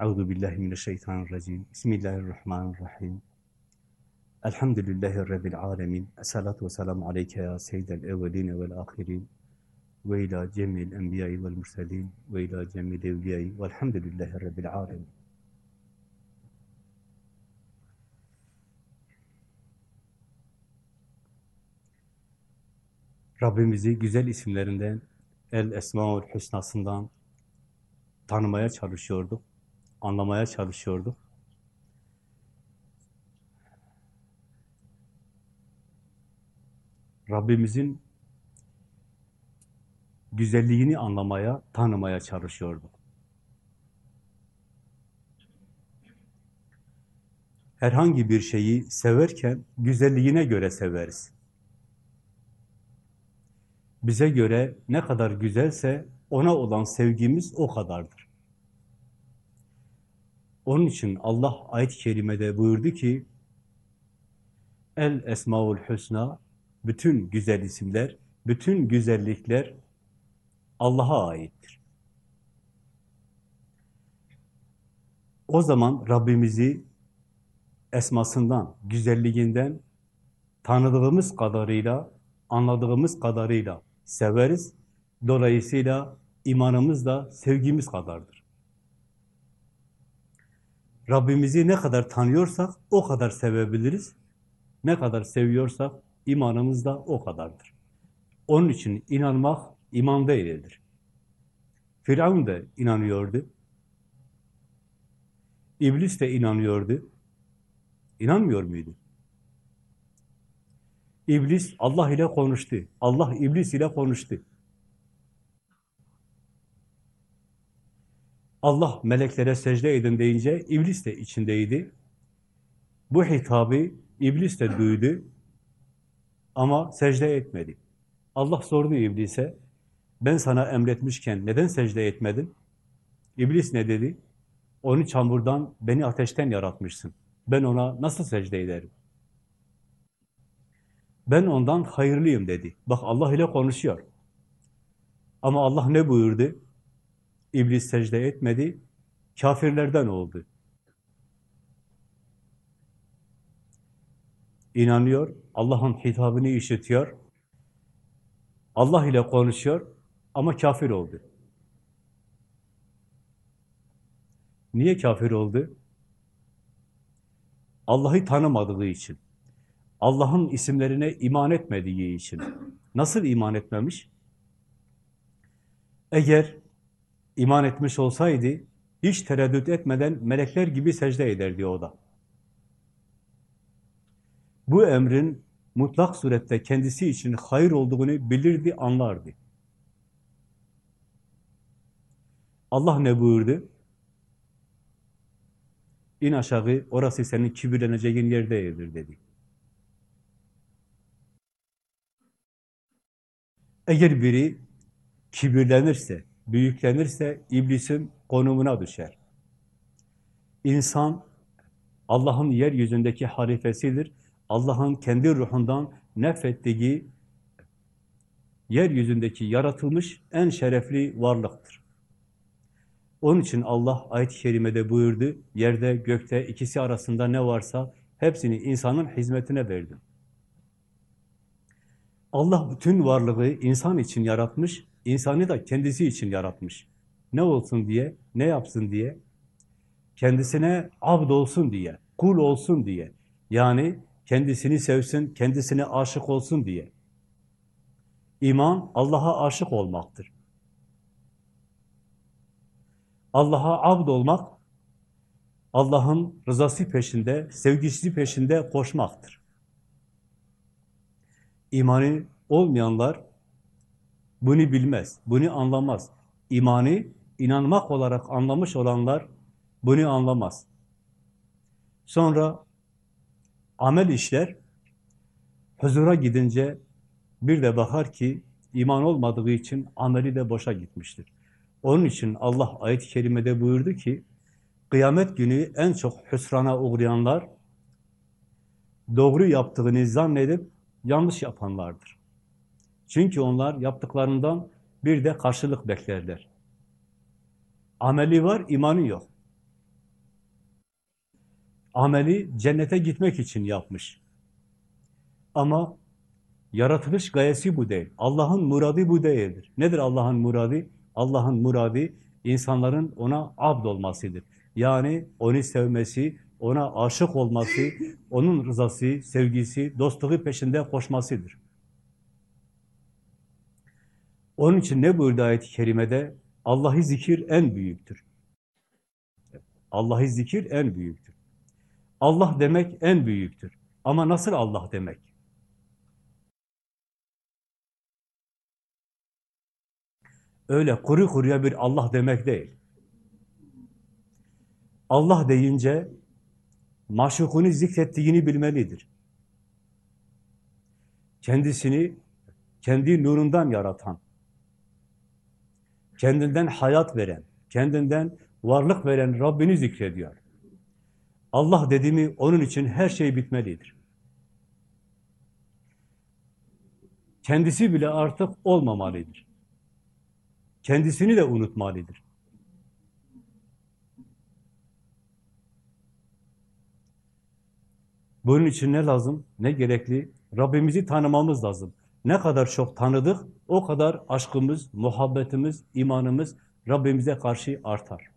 Euzu billahi mineşşeytanirracim. Bismillahirrahmanirrahim. Elhamdülillahi rabbil alamin. Essalatu vesselamu aleyke ya seyyidel evvelin ve'l ahirin. Ve ila cemil enbiya'i ve'l murselin ve ila cemil evliya'i ve'lhamdülillahi rabbil alamin. Rabbimizi güzel isimlerinden, El Esmaül Hüsna'sından tanımaya çalışıyorduk, anlamaya çalışıyorduk. Rabbimizin güzelliğini anlamaya, tanımaya çalışıyorduk. Herhangi bir şeyi severken güzelliğine göre severiz. Bize göre ne kadar güzelse ona olan sevgimiz o kadardır. Onun için Allah ayet-i kerimede buyurdu ki El Esmaül Hüsna bütün güzel isimler, bütün güzellikler Allah'a aittir. O zaman Rabbimizi esmasından, güzelliğinden tanıdığımız kadarıyla, anladığımız kadarıyla severiz. Dolayısıyla imanımız da sevgimiz kadardır. Rabbimizi ne kadar tanıyorsak o kadar sevebiliriz. Ne kadar seviyorsak imanımız da o kadardır. Onun için inanmak iman değildir. Firavun da inanıyordu. İblis de inanıyordu. İnanmıyor muydu? İblis Allah ile konuştu. Allah iblis ile konuştu. Allah meleklere secde edin deyince iblis de içindeydi. Bu hitabı iblis de duydu ama secde etmedi. Allah sordu iblise, ben sana emretmişken neden secde etmedin? İblis ne dedi? Onu çamurdan, beni ateşten yaratmışsın. Ben ona nasıl secde ederim? Ben ondan hayırlıyım dedi. Bak Allah ile konuşuyor. Ama Allah ne buyurdu? İblis secde etmedi, kafirlerden oldu. İnanıyor, Allah'ın hitabını işitiyor, Allah ile konuşuyor ama kafir oldu. Niye kafir oldu? Allah'ı tanımadığı için. Allah'ın isimlerine iman etmediği için. Nasıl iman etmemiş? Eğer iman etmiş olsaydı, hiç tereddüt etmeden melekler gibi secde ederdi o da. Bu emrin mutlak surette kendisi için hayır olduğunu bilirdi, anlardı. Allah ne buyurdu? İn aşağı, orası senin kibirleneceğin yer değildir dedi. Eğer biri kibirlenirse, büyüklenirse iblisin konumuna düşer. İnsan Allah'ın yeryüzündeki halifesidir. Allah'ın kendi ruhundan nefrettiği yeryüzündeki yaratılmış en şerefli varlıktır. Onun için Allah ayet-i kerimede buyurdu, yerde gökte ikisi arasında ne varsa hepsini insanın hizmetine verdim. Allah bütün varlığı insan için yaratmış, insanı da kendisi için yaratmış. Ne olsun diye, ne yapsın diye, kendisine abd olsun diye, kul olsun diye, yani kendisini sevsin, kendisine aşık olsun diye. İman, Allah'a aşık olmaktır. Allah'a abd olmak, Allah'ın rızası peşinde, sevgisi peşinde koşmaktır. İmanı olmayanlar bunu bilmez, bunu anlamaz. İmanı inanmak olarak anlamış olanlar bunu anlamaz. Sonra amel işler, huzura gidince bir de bakar ki iman olmadığı için ameli de boşa gitmiştir. Onun için Allah ayet-i kerimede buyurdu ki, kıyamet günü en çok hüsrana uğrayanlar, doğru yaptığını zannedip yanlış yapanlardır. Çünkü onlar yaptıklarından bir de karşılık beklerler. Ameli var, imanı yok. Ameli cennete gitmek için yapmış. Ama yaratılış gayesi bu değil. Allah'ın muradı bu değildir. Nedir Allah'ın muradı? Allah'ın muradı insanların ona abd olmasıdır. Yani onu sevmesi, ona aşık olması, onun rızası, sevgisi, dostluğu peşinde koşmasıdır. Onun için ne buyurdu ayet-i kerimede? Allah'ı zikir en büyüktür. Allah'ı zikir en büyüktür. Allah demek en büyüktür. Ama nasıl Allah demek? Öyle kuru kuruya bir Allah demek değil. Allah deyince maşukunu zikrettiğini bilmelidir. Kendisini kendi nurundan yaratan, kendinden hayat veren, kendinden varlık veren Rabbini zikrediyor. Allah dediğimi onun için her şey bitmelidir. Kendisi bile artık olmamalıdır. Kendisini de unutmalıdır. Bunun için ne lazım? Ne gerekli? Rabbimizi tanımamız lazım. Ne kadar çok tanıdık, o kadar aşkımız, muhabbetimiz, imanımız Rabbimize karşı artar.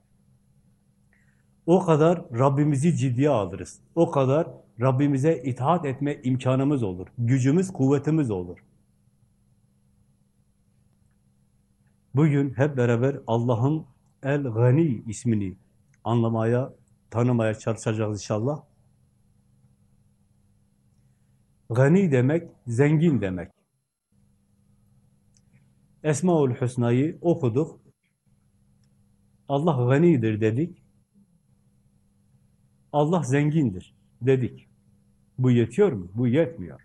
O kadar Rabbimizi ciddiye alırız. O kadar Rabbimize itaat etme imkanımız olur. Gücümüz, kuvvetimiz olur. Bugün hep beraber Allah'ın El-Gani ismini anlamaya, tanımaya çalışacağız inşallah. Gani demek, zengin demek. Esmaül Hüsna'yı okuduk. Allah ganidir dedik. Allah zengindir dedik. Bu yetiyor mu? Bu yetmiyor.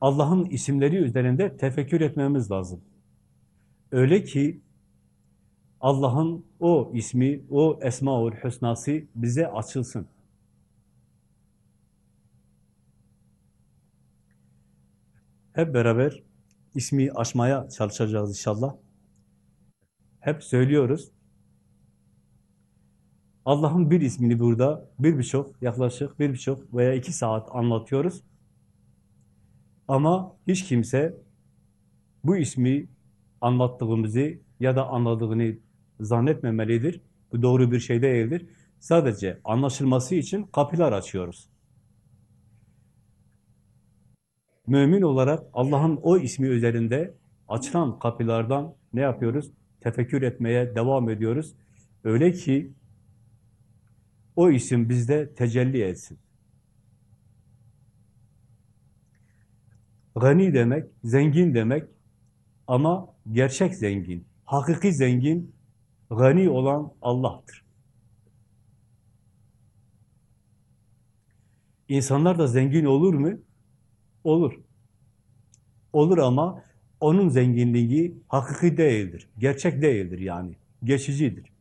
Allah'ın isimleri üzerinde tefekkür etmemiz lazım. Öyle ki Allah'ın o ismi, o Esmaül Hüsna'sı bize açılsın. Hep beraber ismi aşmaya çalışacağız inşallah. Hep söylüyoruz. Allah'ın bir ismini burada bir birçok, yaklaşık bir birçok veya iki saat anlatıyoruz. Ama hiç kimse bu ismi anlattığımızı ya da anladığını zannetmemelidir. Bu doğru bir şey değildir. Sadece anlaşılması için kapılar açıyoruz. Mümin olarak Allah'ın o ismi üzerinde açılan kapılardan ne yapıyoruz? Tefekkür etmeye devam ediyoruz. Öyle ki o isim bizde tecelli etsin. Gani demek, zengin demek ama gerçek zengin, hakiki zengin, gani olan Allah'tır. İnsanlar da zengin olur mu? Olur. Olur ama onun zenginliği hakiki değildir, gerçek değildir yani, geçicidir.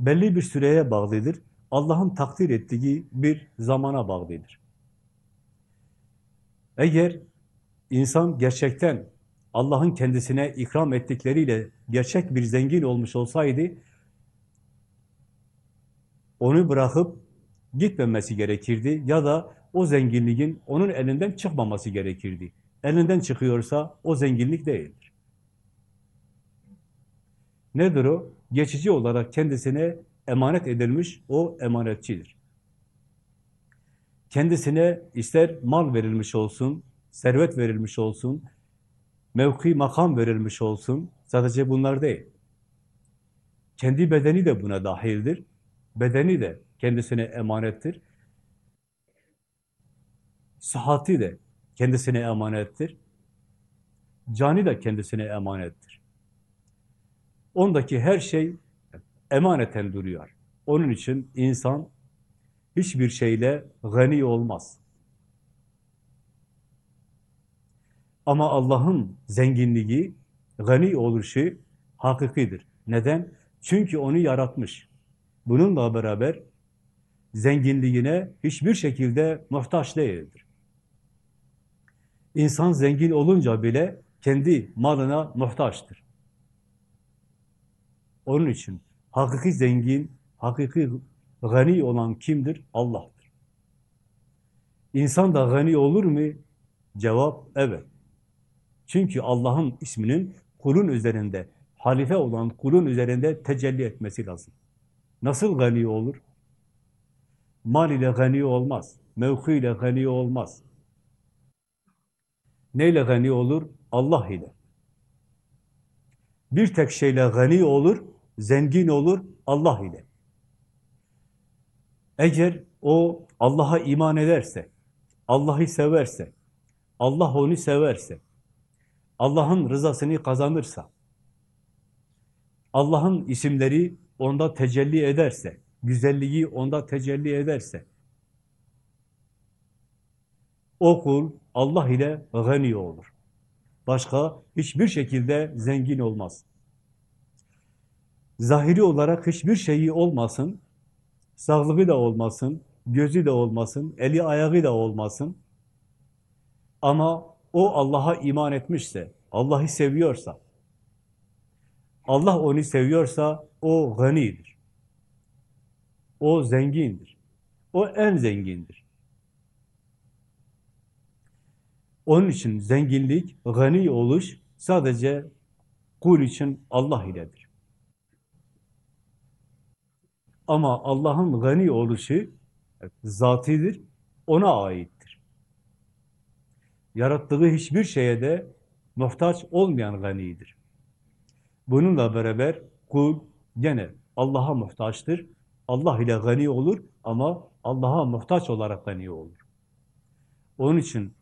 Belli bir süreye bağlıdır, Allah'ın takdir ettiği bir zamana bağlıdır. Eğer insan gerçekten Allah'ın kendisine ikram ettikleriyle gerçek bir zengin olmuş olsaydı, onu bırakıp gitmemesi gerekirdi ya da o zenginliğin onun elinden çıkmaması gerekirdi. Elinden çıkıyorsa o zenginlik değildir. Nedir o? Geçici olarak kendisine emanet edilmiş o emanetçidir. Kendisine ister mal verilmiş olsun, servet verilmiş olsun, mevki makam verilmiş olsun, sadece bunlar değil. Kendi bedeni de buna dahildir. Bedeni de kendisine emanettir. Sıhhati de kendisine emanettir. Cani de kendisine emanettir. Ondaki her şey emaneten duruyor. Onun için insan hiçbir şeyle gani olmaz. Ama Allah'ın zenginliği, gani oluşu hakikidir. Neden? Çünkü onu yaratmış. Bununla beraber zenginliğine hiçbir şekilde muhtaç değildir. İnsan zengin olunca bile kendi malına muhtaçtır. Onun için hakiki zengin, hakiki gani olan kimdir? Allah'tır. İnsan da gani olur mu? Cevap evet. Çünkü Allah'ın isminin kulun üzerinde, halife olan kulun üzerinde tecelli etmesi lazım. Nasıl gani olur? Mal ile gani olmaz. Mevki ile gani olmaz. Neyle gani olur? Allah ile. Bir tek şeyle gani olur, zengin olur Allah ile. Eğer o Allah'a iman ederse, Allah'ı severse, Allah onu severse, Allah'ın rızasını kazanırsa, Allah'ın isimleri onda tecelli ederse, güzelliği onda tecelli ederse, o kul Allah ile gani olur. Başka hiçbir şekilde zengin olmaz. Zahiri olarak hiçbir şeyi olmasın, sağlığı da olmasın, gözü de olmasın, eli ayağı da olmasın. Ama o Allah'a iman etmişse, Allah'ı seviyorsa, Allah onu seviyorsa o ganidir. O zengindir. O en zengindir. Onun için zenginlik, gani oluş sadece kul için Allah iledir. Ama Allah'ın gani oluşu zatidir, ona aittir. Yarattığı hiçbir şeye de muhtaç olmayan ganidir. Bununla beraber kul gene Allah'a muhtaçtır. Allah ile gani olur ama Allah'a muhtaç olarak gani olur. Onun için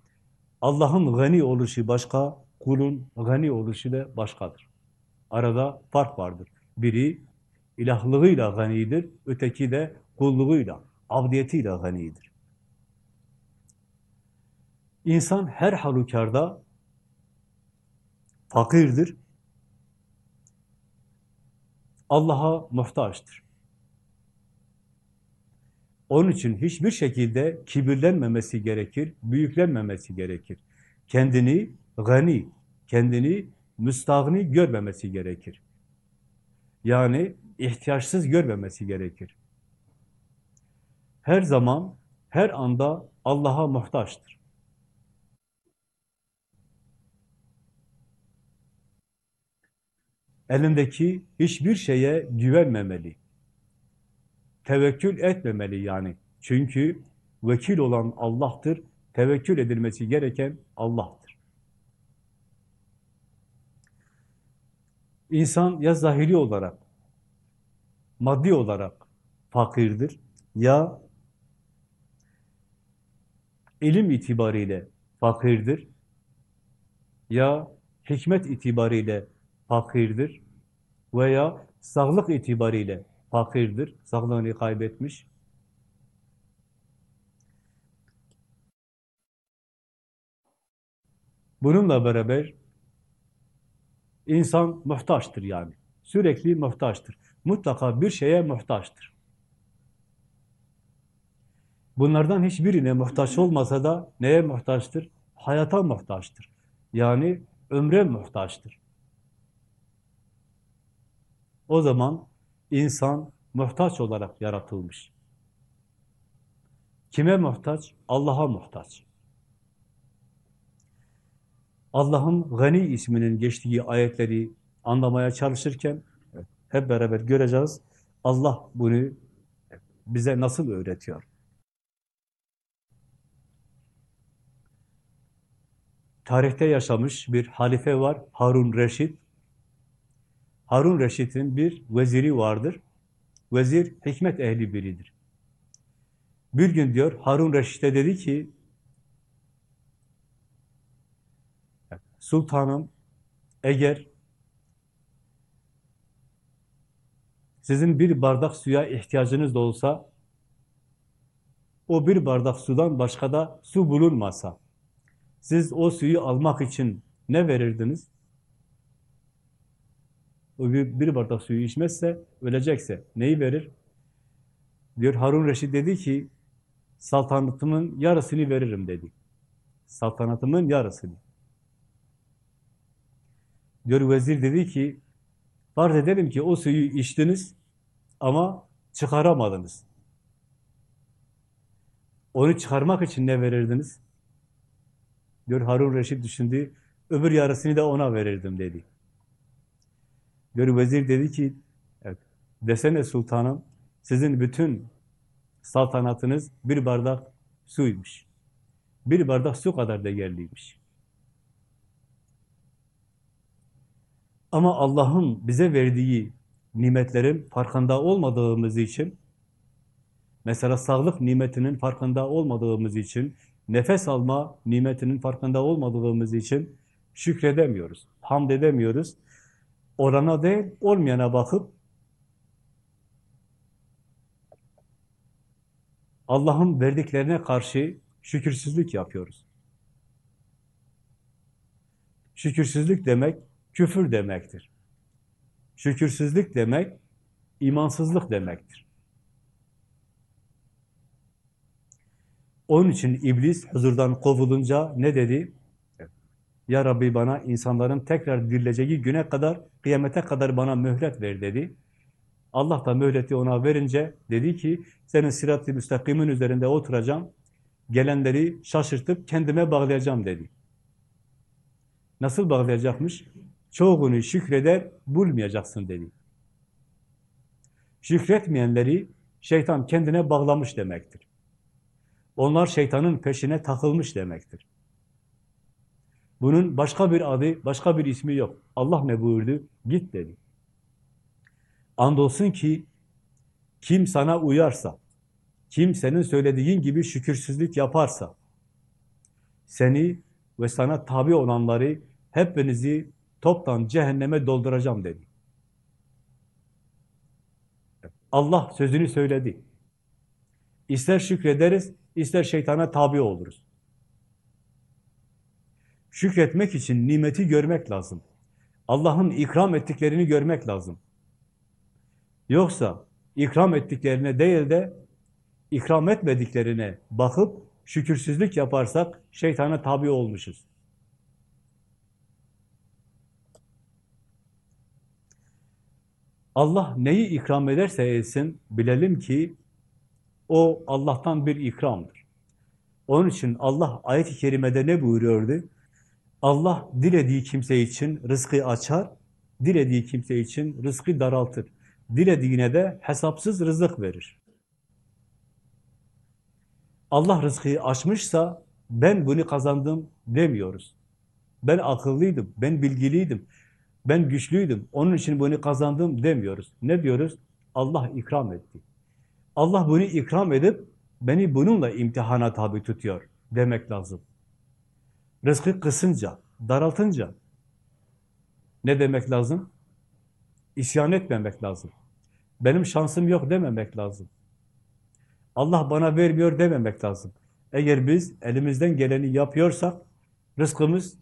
Allah'ın gani oluşu başka, kulun gani oluşu da başkadır. Arada fark vardır. Biri ilahlığıyla ganidir, öteki de kulluğuyla, abdiyetiyle ganidir. İnsan her halükarda fakirdir, Allah'a muhtaçtır. Onun için hiçbir şekilde kibirlenmemesi gerekir, büyüklenmemesi gerekir. Kendini gani, kendini müstahni görmemesi gerekir. Yani ihtiyaçsız görmemesi gerekir. Her zaman, her anda Allah'a muhtaçtır. Elindeki hiçbir şeye güvenmemeli. Tevekkül etmemeli yani. Çünkü vekil olan Allah'tır. Tevekkül edilmesi gereken Allah'tır. İnsan ya zahiri olarak, maddi olarak fakirdir ya ilim itibariyle fakirdir ya hikmet itibariyle fakirdir veya sağlık itibariyle fakirdir, sağlığını kaybetmiş. Bununla beraber insan muhtaçtır yani. Sürekli muhtaçtır. Mutlaka bir şeye muhtaçtır. Bunlardan hiçbirine muhtaç olmasa da neye muhtaçtır? Hayata muhtaçtır. Yani ömre muhtaçtır. O zaman insan muhtaç olarak yaratılmış. Kime muhtaç? Allah'a muhtaç. Allah'ın Gani isminin geçtiği ayetleri anlamaya çalışırken hep beraber göreceğiz. Allah bunu bize nasıl öğretiyor? Tarihte yaşamış bir halife var, Harun Reşit. Harun Reşit'in bir veziri vardır. Vezir hikmet ehli biridir. Bir gün diyor Harun Reşit'e dedi ki Sultanım eğer sizin bir bardak suya ihtiyacınız da olsa o bir bardak sudan başka da su bulunmasa siz o suyu almak için ne verirdiniz? O bir, bir bardak suyu içmezse, ölecekse neyi verir? Diyor Harun Reşit dedi ki, saltanatımın yarısını veririm dedi. Saltanatımın yarısını. Diyor vezir dedi ki, farz edelim ki o suyu içtiniz, ama çıkaramadınız. Onu çıkarmak için ne verirdiniz? Diyor Harun Reşit düşündü, öbür yarısını da ona verirdim dedi. Diyor vezir dedi ki, evet, desene sultanım, sizin bütün saltanatınız bir bardak suymuş. Bir bardak su kadar değerliymiş. Ama Allah'ın bize verdiği nimetlerin farkında olmadığımız için, mesela sağlık nimetinin farkında olmadığımız için, nefes alma nimetinin farkında olmadığımız için şükredemiyoruz, hamd edemiyoruz. Olana değil, olmayana bakıp Allah'ın verdiklerine karşı şükürsüzlük yapıyoruz. Şükürsüzlük demek, küfür demektir. Şükürsüzlük demek, imansızlık demektir. Onun için iblis huzurdan kovulunca ne dedi? Ya Rabbi bana insanların tekrar dirileceği güne kadar, kıyamete kadar bana mühlet ver dedi. Allah da mühleti ona verince dedi ki, senin sirat-i müstakimin üzerinde oturacağım, gelenleri şaşırtıp kendime bağlayacağım dedi. Nasıl bağlayacakmış? Çoğunu şükreder, bulmayacaksın dedi. Şükretmeyenleri şeytan kendine bağlamış demektir. Onlar şeytanın peşine takılmış demektir. Bunun başka bir adı, başka bir ismi yok. Allah ne buyurdu? Git dedi. Andolsun ki kim sana uyarsa, kim senin söylediğin gibi şükürsüzlük yaparsa, seni ve sana tabi olanları hepinizi toptan cehenneme dolduracağım dedi. Allah sözünü söyledi. İster şükrederiz, ister şeytana tabi oluruz. Şükretmek için nimeti görmek lazım. Allah'ın ikram ettiklerini görmek lazım. Yoksa ikram ettiklerine değil de ikram etmediklerine bakıp şükürsüzlük yaparsak şeytana tabi olmuşuz. Allah neyi ikram ederse etsin bilelim ki o Allah'tan bir ikramdır. Onun için Allah ayet-i kerimede ne buyuruyordu? Allah dilediği kimse için rızkı açar, dilediği kimse için rızkı daraltır. Dilediğine de hesapsız rızık verir. Allah rızkı açmışsa ben bunu kazandım demiyoruz. Ben akıllıydım, ben bilgiliydim, ben güçlüydüm, onun için bunu kazandım demiyoruz. Ne diyoruz? Allah ikram etti. Allah bunu ikram edip beni bununla imtihana tabi tutuyor demek lazım. Rızkı kısınca, daraltınca ne demek lazım? İsyan etmemek lazım. Benim şansım yok dememek lazım. Allah bana vermiyor dememek lazım. Eğer biz elimizden geleni yapıyorsak, rızkımız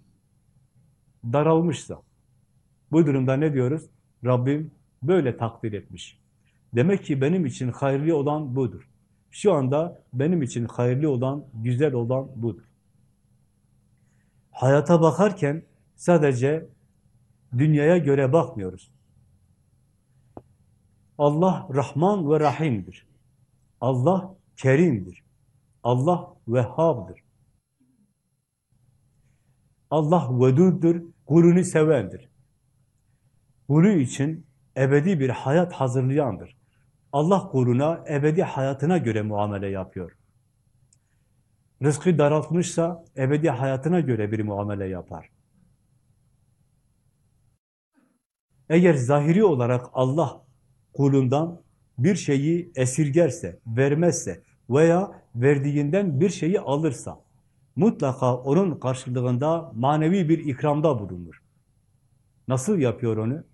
daralmışsa, bu durumda ne diyoruz? Rabbim böyle takdir etmiş. Demek ki benim için hayırlı olan budur. Şu anda benim için hayırlı olan, güzel olan budur. Hayata bakarken sadece dünyaya göre bakmıyoruz. Allah Rahman ve Rahim'dir. Allah Kerim'dir. Allah Vehhab'dır. Allah Vedud'dur, kulunu sevendir. Kulu için ebedi bir hayat hazırlayandır. Allah kuluna ebedi hayatına göre muamele yapıyor. Rızkı daraltmışsa ebedi hayatına göre bir muamele yapar. Eğer zahiri olarak Allah kulundan bir şeyi esirgerse, vermezse veya verdiğinden bir şeyi alırsa, mutlaka onun karşılığında manevi bir ikramda bulunur. Nasıl yapıyor onu?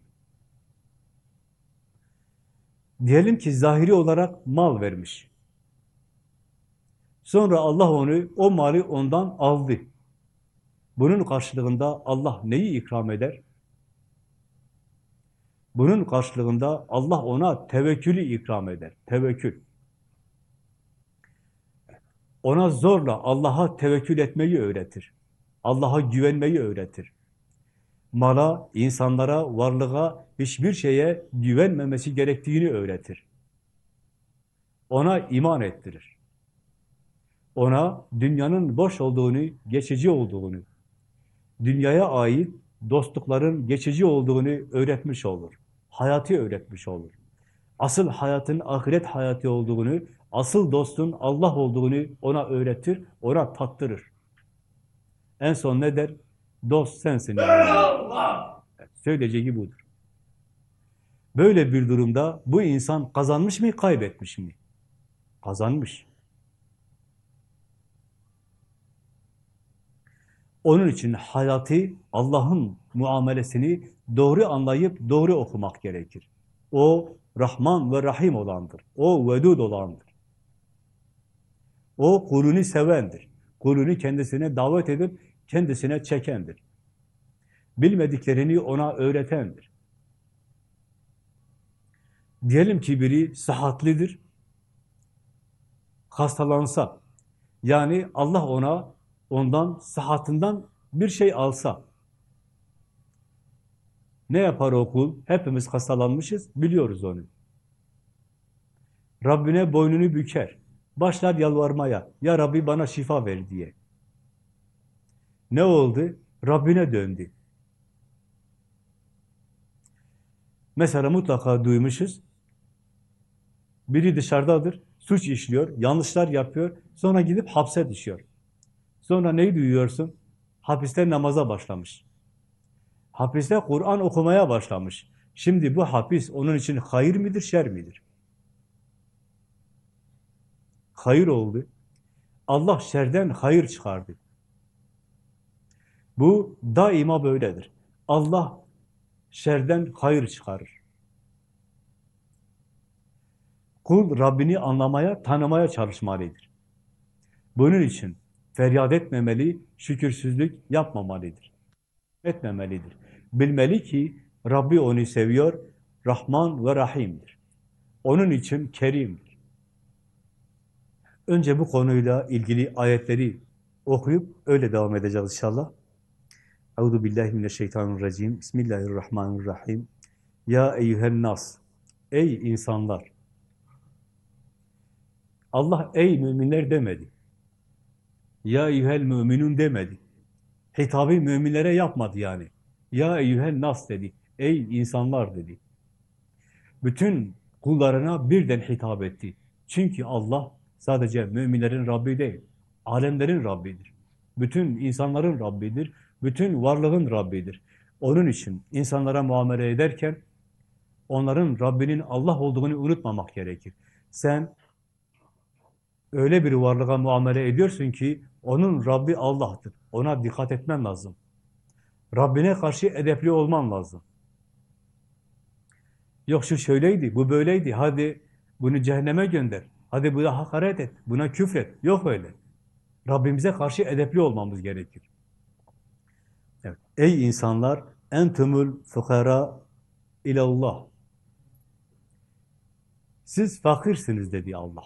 Diyelim ki zahiri olarak mal vermiş. Sonra Allah onu, o mali ondan aldı. Bunun karşılığında Allah neyi ikram eder? Bunun karşılığında Allah ona tevekkülü ikram eder. Tevekkül. Ona zorla Allah'a tevekkül etmeyi öğretir. Allah'a güvenmeyi öğretir. Mala, insanlara, varlığa, hiçbir şeye güvenmemesi gerektiğini öğretir. Ona iman ettirir. Ona dünyanın boş olduğunu, geçici olduğunu, dünyaya ait dostlukların geçici olduğunu öğretmiş olur. Hayatı öğretmiş olur. Asıl hayatın ahiret hayatı olduğunu, asıl dostun Allah olduğunu ona öğretir, ona tattırır. En son ne der? Dost sensin. Söyleyeceği budur. Böyle bir durumda bu insan kazanmış mı, kaybetmiş mi? Kazanmış. Onun için hayatı, Allah'ın muamelesini doğru anlayıp doğru okumak gerekir. O Rahman ve Rahim olandır. O Vedud olandır. O kulünü sevendir. Kulünü kendisine davet edip kendisine çekendir. Bilmediklerini ona öğretendir. Diyelim ki biri sıhhatlidir, hastalansa, yani Allah ona ondan sıhhatinden bir şey alsa, ne yapar o kul? Hepimiz hastalanmışız, biliyoruz onu. Rabbine boynunu büker, başlar yalvarmaya, ya Rabbi bana şifa ver diye. Ne oldu? Rabbine döndü. Mesela mutlaka duymuşuz, biri dışarıdadır, suç işliyor, yanlışlar yapıyor, sonra gidip hapse düşüyor. Sonra neyi duyuyorsun? Hapiste namaza başlamış. Hapiste Kur'an okumaya başlamış. Şimdi bu hapis onun için hayır midir, şer midir? Hayır oldu. Allah şerden hayır çıkardı. Bu daima böyledir. Allah şerden hayır çıkarır. Kul Rabbini anlamaya, tanımaya çalışmalıdır. Bunun için feryat etmemeli, şükürsüzlük yapmamalıdır. Etmemelidir. Bilmeli ki Rabbi onu seviyor, Rahman ve Rahim'dir. Onun için Kerim'dir. Önce bu konuyla ilgili ayetleri okuyup öyle devam edeceğiz inşallah. Euzu billahi mineşşeytanirracim. Bismillahirrahmanirrahim. Ya eyyühen nas. Ey insanlar. Allah ey müminler demedi. Ya eyyühel müminun demedi. Hitabı müminlere yapmadı yani. Ya eyyühel nas dedi. Ey insanlar dedi. Bütün kullarına birden hitap etti. Çünkü Allah sadece müminlerin Rabbi değil, alemlerin Rabbidir. Bütün insanların Rabbidir, bütün varlığın Rabbidir. Onun için insanlara muamele ederken onların Rabbinin Allah olduğunu unutmamak gerekir. Sen öyle bir varlığa muamele ediyorsun ki onun Rabbi Allah'tır. Ona dikkat etmen lazım. Rabbine karşı edepli olman lazım. Yok şu şöyleydi, bu böyleydi, hadi bunu cehenneme gönder. Hadi buna hakaret et, buna küfret. Yok öyle. Rabbimize karşı edepli olmamız gerekir. Evet. Ey insanlar, entumul fukara ilallah. Siz fakirsiniz dedi Allah.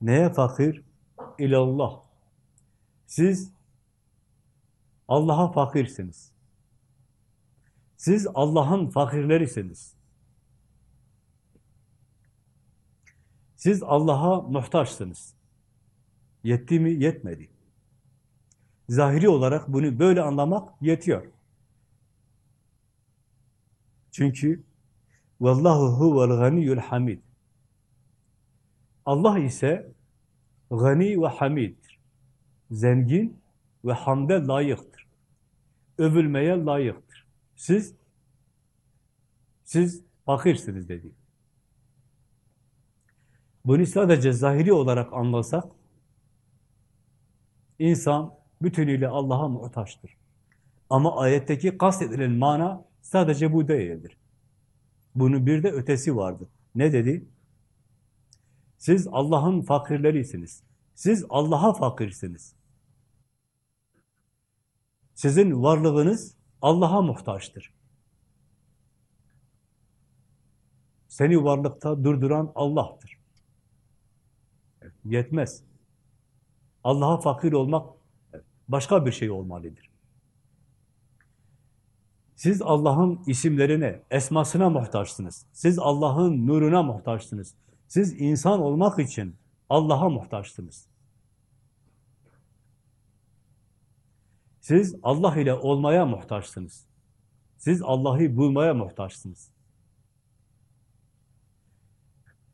Neye fakir? İlallah. Siz Allah'a fakirsiniz. Siz Allah'ın fakirlerisiniz. Siz Allah'a muhtaçsınız. Yetti mi? Yetmedi. Zahiri olarak bunu böyle anlamak yetiyor. Çünkü Vallahu huvel ganiyyul hamid. Allah ise gani ve hamiddir. Zengin ve hamde layıktır. Övülmeye layıktır. Siz siz fakirsiniz dedi. Bunu sadece zahiri olarak anlasak insan bütünüyle Allah'a muhtaçtır. Ama ayetteki kastedilen mana sadece bu değildir. Bunun bir de ötesi vardı. Ne dedi? Siz Allah'ın fakirlerisiniz. Siz Allah'a fakirsiniz. Sizin varlığınız Allah'a muhtaçtır. Seni varlıkta durduran Allah'tır. Yetmez. Allah'a fakir olmak başka bir şey olmalıdır. Siz Allah'ın isimlerine, esmasına muhtaçsınız. Siz Allah'ın nuruna muhtaçsınız. Siz insan olmak için Allah'a muhtaçsınız. Siz Allah ile olmaya muhtaçsınız. Siz Allah'ı bulmaya muhtaçsınız.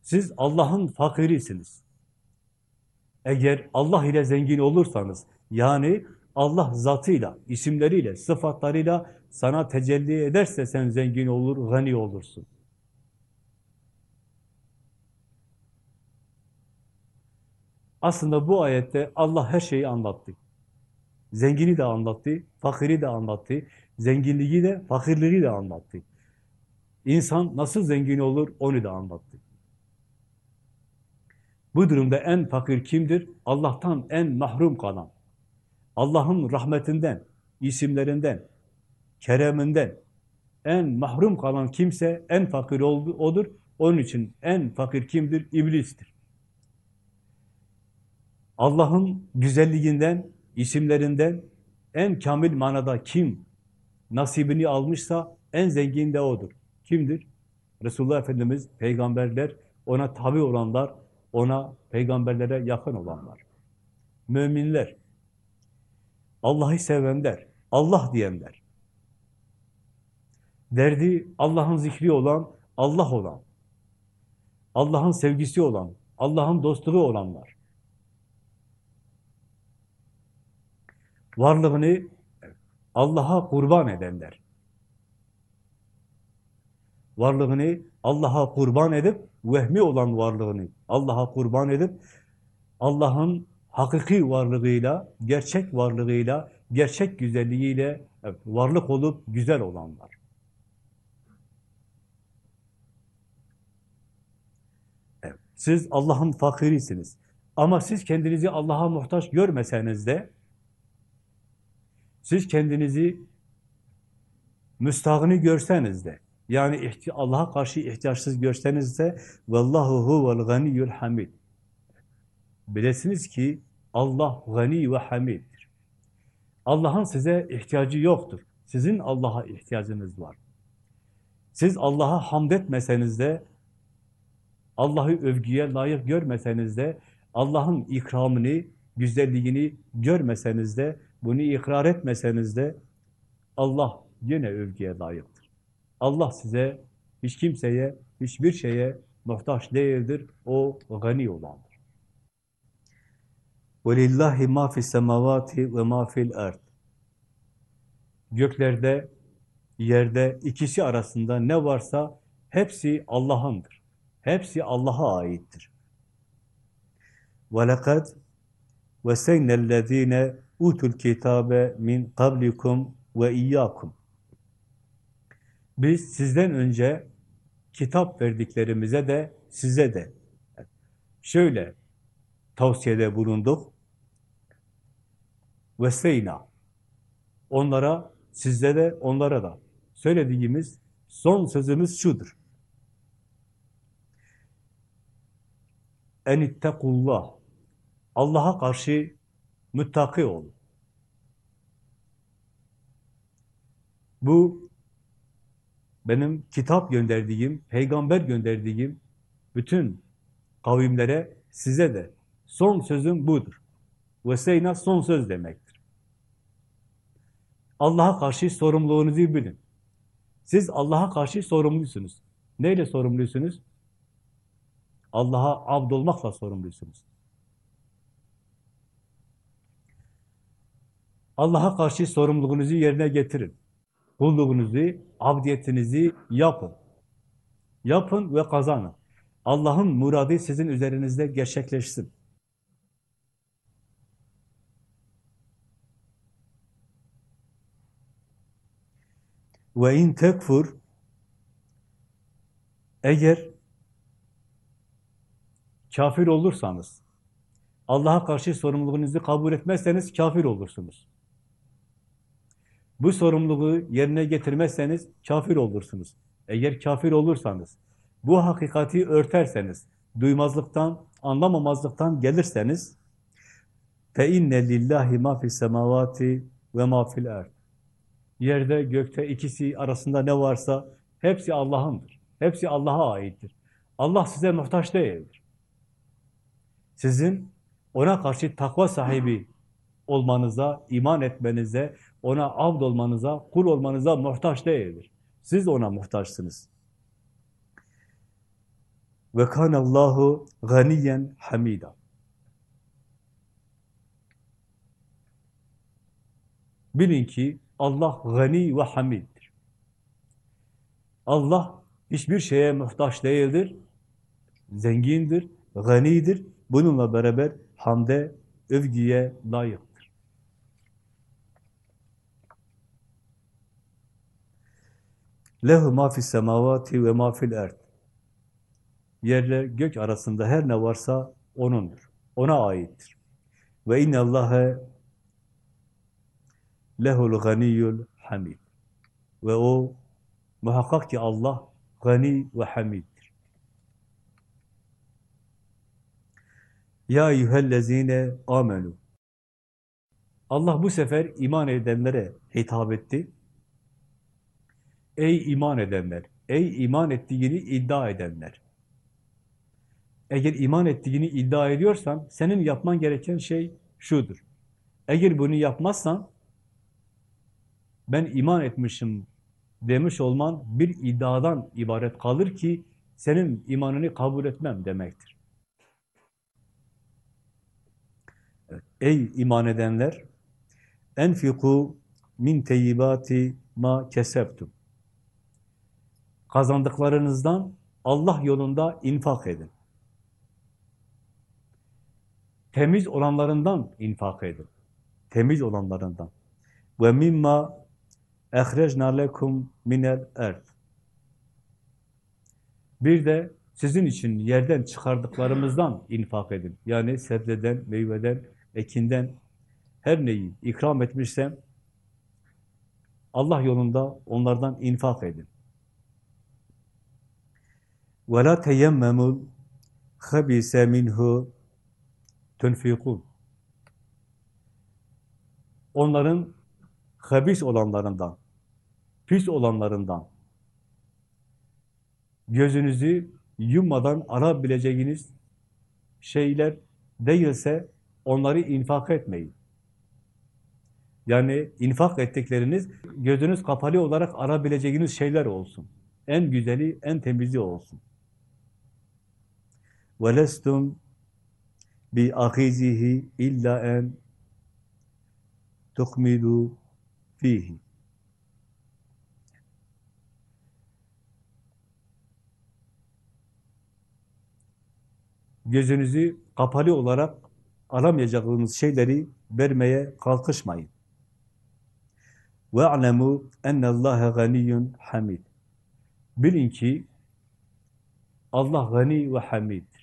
Siz Allah'ın fakirisiniz. Eğer Allah ile zengin olursanız, yani Allah zatıyla, isimleriyle, sıfatlarıyla sana tecelli ederse sen zengin olur, gani olursun. Aslında bu ayette Allah her şeyi anlattı. Zengini de anlattı, fakiri de anlattı, zenginliği de, fakirliği de anlattı. İnsan nasıl zengin olur onu da anlattı. Bu durumda en fakir kimdir? Allah'tan en mahrum kalan. Allah'ın rahmetinden, isimlerinden, kereminden en mahrum kalan kimse en fakir odur. Onun için en fakir kimdir? İblistir. Allah'ın güzelliğinden, isimlerinden en kamil manada kim nasibini almışsa en zengin de odur. Kimdir? Resulullah Efendimiz, peygamberler, ona tabi olanlar, ona peygamberlere yakın olanlar. Müminler, Allah'ı sevenler, Allah diyenler. Derdi Allah'ın zikri olan, Allah olan. Allah'ın sevgisi olan, Allah'ın dostluğu olanlar. Varlığını Allah'a kurban edenler. Varlığını Allah'a kurban edip, vehmi olan varlığını Allah'a kurban edip, Allah'ın hakiki varlığıyla, gerçek varlığıyla, gerçek güzelliğiyle varlık olup güzel olanlar. Evet, siz Allah'ın fakirisiniz. Ama siz kendinizi Allah'a muhtaç görmeseniz de, siz kendinizi müstahını görseniz de, yani Allah'a karşı ihtiyaçsız görseniz de, vallahu huvel ganiyyul hamid. Bilesiniz ki Allah gani ve hamiddir. Allah'ın size ihtiyacı yoktur. Sizin Allah'a ihtiyacınız var. Siz Allah'a hamd etmeseniz de, Allah'ı övgüye layık görmeseniz de, Allah'ın ikramını, güzelliğini görmeseniz de, bunu ikrar etmeseniz de, Allah yine övgüye layıktır. Allah size, hiç kimseye, hiçbir şeye muhtaç değildir. O gani olandır. وَلِلَّهِ مَا فِي السَّمَوَاتِ وَمَا فِي الْاَرْضِ Göklerde, yerde ikisi arasında ne varsa hepsi Allah'ındır. Hepsi Allah'a aittir. وَلَقَدْ وَسَيْنَ الَّذ۪ينَ utul kitabe min kablikum ve iyyakum. Biz sizden önce kitap verdiklerimize de size de şöyle tavsiyede bulunduk. Veseyna. Onlara, sizde de, onlara da. Söylediğimiz son sözümüz şudur. Enittekullah. Allah'a karşı müttaki olun. Bu benim kitap gönderdiğim, peygamber gönderdiğim bütün kavimlere, size de son sözüm budur. Veseyna son söz demektir. Allah'a karşı sorumluluğunuzu bilin. Siz Allah'a karşı sorumlusunuz. Neyle sorumlusunuz? Allah'a abd olmakla sorumlusunuz. Allah'a karşı sorumluluğunuzu yerine getirin. Kulluğunuzu, abdiyetinizi yapın. Yapın ve kazanın. Allah'ın muradı sizin üzerinizde gerçekleşsin. Ve in tekfur eğer kafir olursanız, Allah'a karşı sorumluluğunuzu kabul etmezseniz kafir olursunuz. Bu sorumluluğu yerine getirmezseniz kafir olursunuz. Eğer kafir olursanız, bu hakikati örterseniz, duymazlıktan, anlamamazlıktan gelirseniz fe inne lillahi ma fis semavati ve ma fil. Yerde, gökte ikisi arasında ne varsa hepsi Allah'ındır. Hepsi Allah'a aittir. Allah size muhtaç değildir. Sizin ona karşı takva sahibi olmanıza, iman etmenize, ona abd olmanıza, kul olmanıza muhtaç değildir. Siz ona muhtaçsınız. Ve kanallahu ganiyen hamida. Bilin ki Allah gani ve hamiddir. Allah hiçbir şeye muhtaç değildir, zengindir, ganidir. Bununla beraber hamde, övgüye layıktır. Lehu ma fis semavati ve ma fil erd. Yerle gök arasında her ne varsa O'nundur. O'na aittir. Ve inne Allah'e lehul ganiyyul hamid. Ve o muhakkak ki Allah gani ve hamiddir. Ya eyyühellezine amenu. Allah bu sefer iman edenlere hitap etti. Ey iman edenler, ey iman ettiğini iddia edenler. Eğer iman ettiğini iddia ediyorsan, senin yapman gereken şey şudur. Eğer bunu yapmazsan, ben iman etmişim demiş olman bir iddiadan ibaret kalır ki, senin imanını kabul etmem demektir. Ey iman edenler, enfiku min teyyibati ma kesebtum. Kazandıklarınızdan Allah yolunda infak edin. Temiz olanlarından infak edin. Temiz olanlarından. Ve mimma ehrecna lekum minel erd. Bir de sizin için yerden çıkardıklarımızdan infak edin. Yani sebzeden, meyveden, ekinden her neyi ikram etmişsem Allah yolunda onlardan infak edin. وَلَا تَيَمَّمُوا خَبِيسَ مِنْهُ تُنْفِقُونَ Onların habis olanlarından, pis olanlarından gözünüzü yummadan arabileceğiniz şeyler değilse onları infak etmeyin. Yani infak ettikleriniz gözünüz kapalı olarak arabileceğiniz şeyler olsun. En güzeli, en temizi olsun. وَلَسْتُمْ بِأَخِذِهِ اِلَّا اَنْ تُخْمِدُوا فِيهِ Gözünüzü kapalı olarak alamayacağınız şeyleri vermeye kalkışmayın. وَاَعْلَمُوا اَنَّ اللّٰهَ غَنِيٌّ hamid. Bilin ki Allah gani ve hamiddir.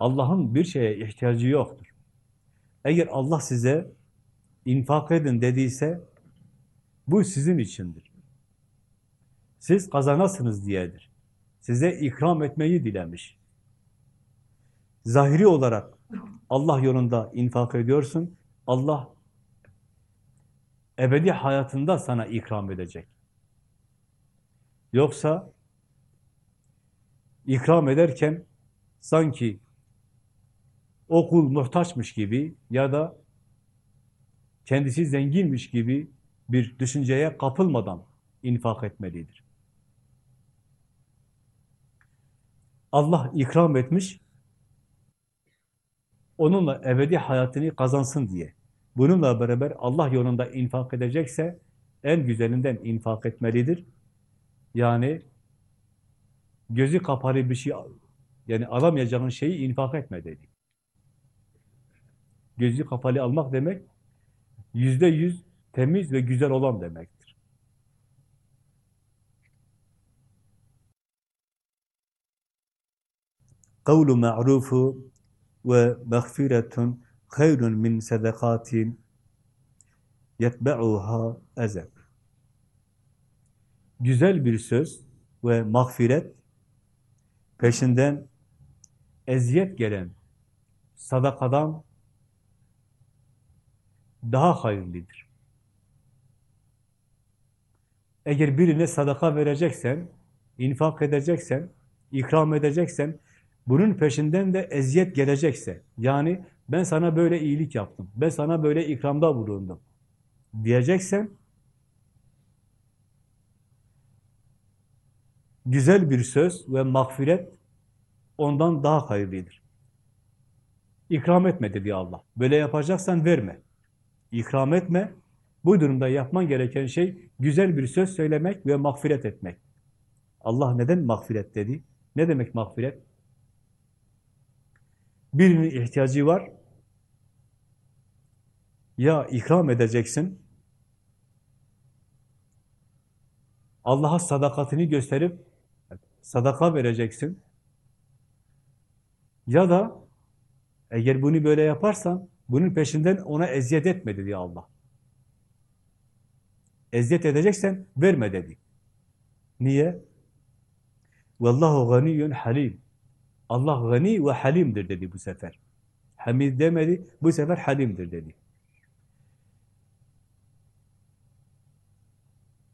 Allah'ın bir şeye ihtiyacı yoktur. Eğer Allah size infak edin dediyse bu sizin içindir. Siz kazanasınız diyedir. Size ikram etmeyi dilemiş. Zahiri olarak Allah yolunda infak ediyorsun. Allah ebedi hayatında sana ikram edecek. Yoksa ikram ederken sanki o kul muhtaçmış gibi ya da kendisi zenginmiş gibi bir düşünceye kapılmadan infak etmelidir. Allah ikram etmiş, onunla ebedi hayatını kazansın diye. Bununla beraber Allah yolunda infak edecekse en güzelinden infak etmelidir. Yani gözü kapalı bir şey, yani alamayacağın şeyi infak etme dedi. Gözü kapalı almak demek, yüzde yüz temiz ve güzel olan demektir. Ma'rufu ve mağfiretun hayrun min sedekatin yetbe'uha ezeb. Güzel bir söz ve mağfiret peşinden eziyet gelen sadakadan daha hayırlıdır. Eğer birine sadaka vereceksen, infak edeceksen, ikram edeceksen, bunun peşinden de eziyet gelecekse, yani ben sana böyle iyilik yaptım, ben sana böyle ikramda bulundum diyeceksen, güzel bir söz ve mağfiret ondan daha hayırlıdır. İkram etme dedi Allah. Böyle yapacaksan verme. İkram etme. Bu durumda yapman gereken şey güzel bir söz söylemek ve mağfiret etmek. Allah neden mağfiret dedi? Ne demek mağfiret? Birinin ihtiyacı var. Ya ikram edeceksin. Allah'a sadakatini gösterip sadaka vereceksin. Ya da eğer bunu böyle yaparsan bunun peşinden ona eziyet etme dedi Allah. Eziyet edeceksen verme dedi. Niye? Vallahu ganiyyun halim. Allah gani ve halimdir dedi bu sefer. Hamid demedi, bu sefer halimdir dedi.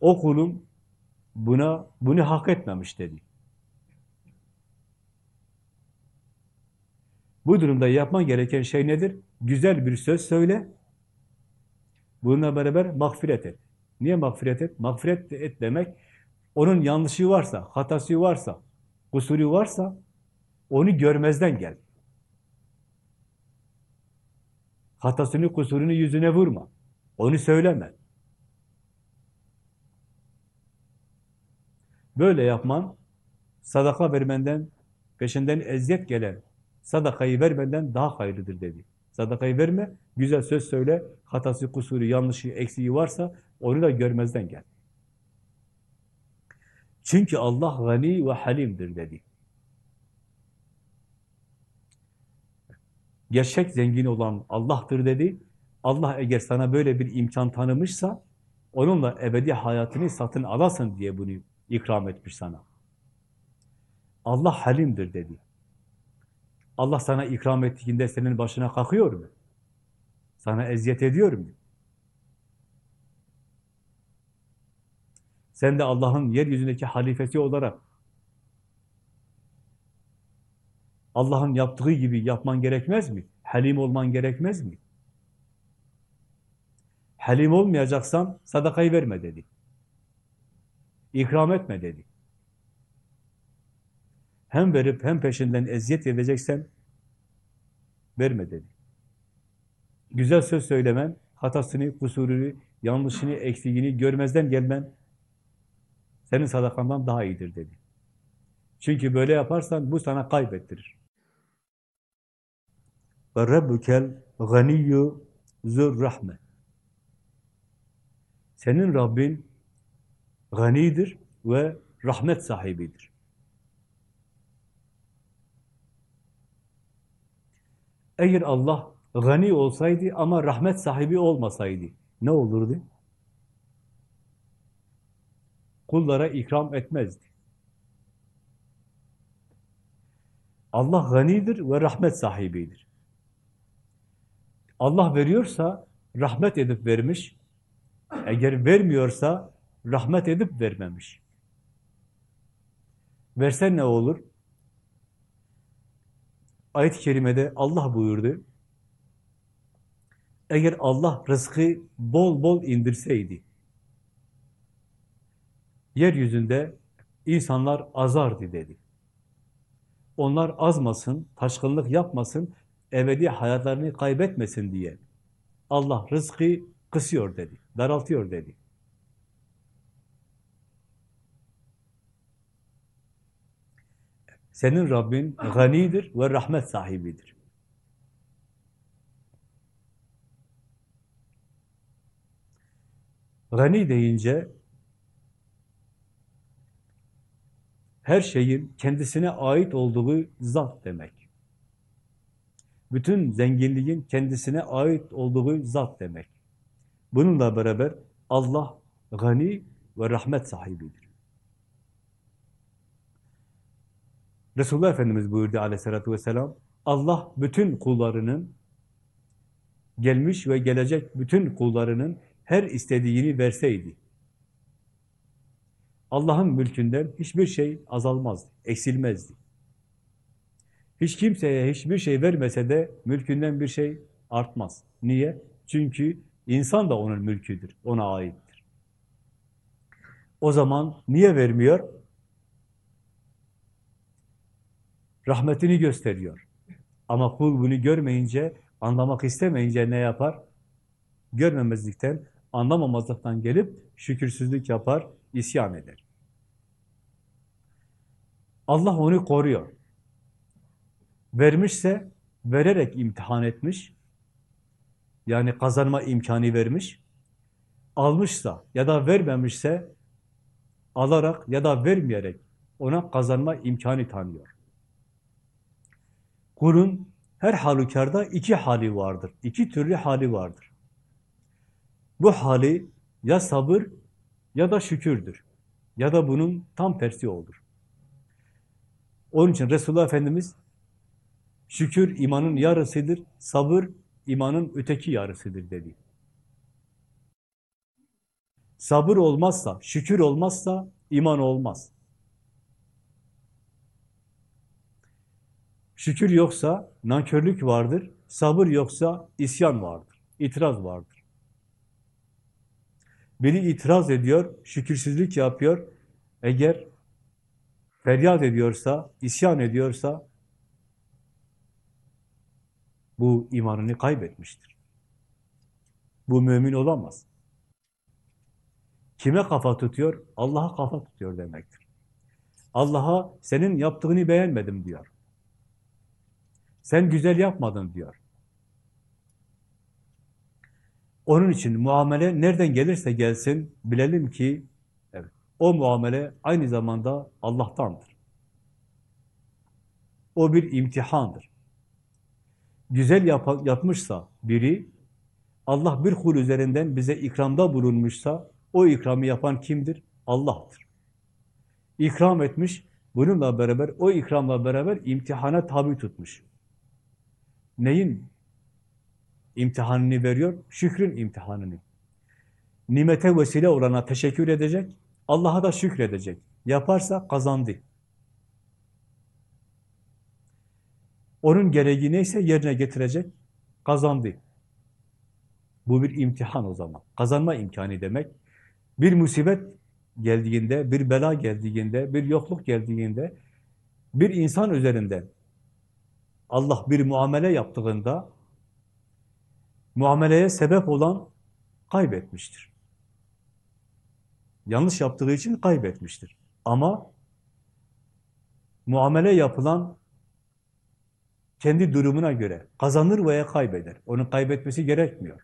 O kulum buna bunu hak etmemiş dedi. Bu durumda yapman gereken şey nedir? Güzel bir söz söyle. Bununla beraber mağfiret et. Niye mağfiret et? Mağfiret et demek, onun yanlışı varsa, hatası varsa, kusuru varsa, onu görmezden gel. Hatasını, kusurunu yüzüne vurma. Onu söyleme. Böyle yapman, sadaka vermenden, peşinden eziyet gelen sadakayı vermeden daha hayırlıdır dedi. Sadakayı verme, güzel söz söyle, hatası, kusuru, yanlışı, eksiği varsa onu da görmezden gel. Çünkü Allah gani ve halimdir dedi. Gerçek zengin olan Allah'tır dedi. Allah eğer sana böyle bir imkan tanımışsa, onunla ebedi hayatını satın alasın diye bunu ikram etmiş sana. Allah halimdir dedi. Allah sana ikram ettiğinde senin başına kalkıyor mu? Sana eziyet ediyor mu? Sen de Allah'ın yeryüzündeki halifesi olarak Allah'ın yaptığı gibi yapman gerekmez mi? Halim olman gerekmez mi? Halim olmayacaksan sadakayı verme dedi. İkram etme dedi. Hem verip hem peşinden eziyet edeceksen verme dedi. Güzel söz söylemen, hatasını, kusurunu, yanlışını, eksiğini görmezden gelmen senin sadakandan daha iyidir dedi. Çünkü böyle yaparsan bu sana kaybettirir. Ve rabbukel ganiyyu zur rahme. Senin Rabbin ganidir ve rahmet sahibidir. Eğer Allah gani olsaydı ama rahmet sahibi olmasaydı ne olurdu? Kullara ikram etmezdi. Allah ganidir ve rahmet sahibidir. Allah veriyorsa rahmet edip vermiş, eğer vermiyorsa rahmet edip vermemiş. Versen ne olur? Ayet-i kerimede Allah buyurdu. Eğer Allah rızkı bol bol indirseydi, yeryüzünde insanlar azardı dedi. Onlar azmasın, taşkınlık yapmasın, ebedi hayatlarını kaybetmesin diye Allah rızkı kısıyor dedi, daraltıyor dedi. Senin Rabbin ganidir ve rahmet sahibidir. Gani deyince her şeyin kendisine ait olduğu zat demek. Bütün zenginliğin kendisine ait olduğu zat demek. Bununla beraber Allah gani ve rahmet sahibidir. Resulullah Efendimiz buyurdu aleyhissalatü vesselam, Allah bütün kullarının, gelmiş ve gelecek bütün kullarının her istediğini verseydi, Allah'ın mülkünden hiçbir şey azalmazdı, eksilmezdi. Hiç kimseye hiçbir şey vermese de mülkünden bir şey artmaz. Niye? Çünkü insan da onun mülküdür, ona aittir. O zaman niye vermiyor? Rahmetini gösteriyor. Ama kul bunu görmeyince, anlamak istemeyince ne yapar? Görmemezlikten, anlamamazlıktan gelip şükürsüzlük yapar, isyan eder. Allah onu koruyor. Vermişse vererek imtihan etmiş. Yani kazanma imkanı vermiş. Almışsa ya da vermemişse alarak ya da vermeyerek ona kazanma imkanı tanıyor. Kulun her halükarda iki hali vardır. iki türlü hali vardır. Bu hali ya sabır ya da şükürdür. Ya da bunun tam tersi olur. Onun için Resulullah Efendimiz şükür imanın yarısıdır, sabır imanın öteki yarısıdır dedi. Sabır olmazsa, şükür olmazsa iman olmaz. Şükür yoksa nankörlük vardır, sabır yoksa isyan vardır, itiraz vardır. Biri itiraz ediyor, şükürsüzlük yapıyor. Eğer feryat ediyorsa, isyan ediyorsa bu imanını kaybetmiştir. Bu mümin olamaz. Kime kafa tutuyor? Allah'a kafa tutuyor demektir. Allah'a senin yaptığını beğenmedim diyor. Sen güzel yapmadın diyor. Onun için muamele nereden gelirse gelsin bilelim ki evet, o muamele aynı zamanda Allah'tandır. O bir imtihandır. Güzel yap yapmışsa biri, Allah bir kul üzerinden bize ikramda bulunmuşsa, o ikramı yapan kimdir? Allah'tır. İkram etmiş, bununla beraber, o ikramla beraber imtihana tabi tutmuş. Neyin imtihanını veriyor? Şükrün imtihanını. Nimete vesile olana teşekkür edecek, Allah'a da şükredecek. Yaparsa kazandı. Onun gereği neyse yerine getirecek, kazandı. Bu bir imtihan o zaman. Kazanma imkanı demek. Bir musibet geldiğinde, bir bela geldiğinde, bir yokluk geldiğinde, bir insan üzerinden Allah bir muamele yaptığında, muameleye sebep olan kaybetmiştir. Yanlış yaptığı için kaybetmiştir. Ama muamele yapılan kendi durumuna göre kazanır veya kaybeder. Onun kaybetmesi gerekmiyor.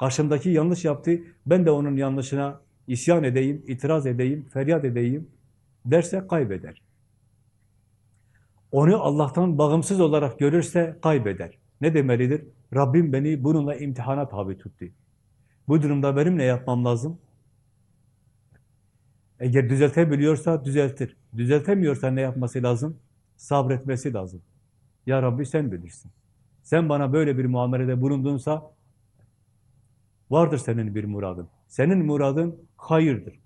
Karşımdaki yanlış yaptı, ben de onun yanlışına isyan edeyim, itiraz edeyim, feryat edeyim derse kaybeder. Onu Allah'tan bağımsız olarak görürse kaybeder. Ne demelidir? Rabbim beni bununla imtihana tabi tuttu. Bu durumda benim ne yapmam lazım? Eğer düzeltebiliyorsa düzeltir. Düzeltemiyorsa ne yapması lazım? Sabretmesi lazım. Ya Rabbi sen bilirsin. Sen bana böyle bir muamelede bulundunsa vardır senin bir muradın. Senin muradın hayırdır.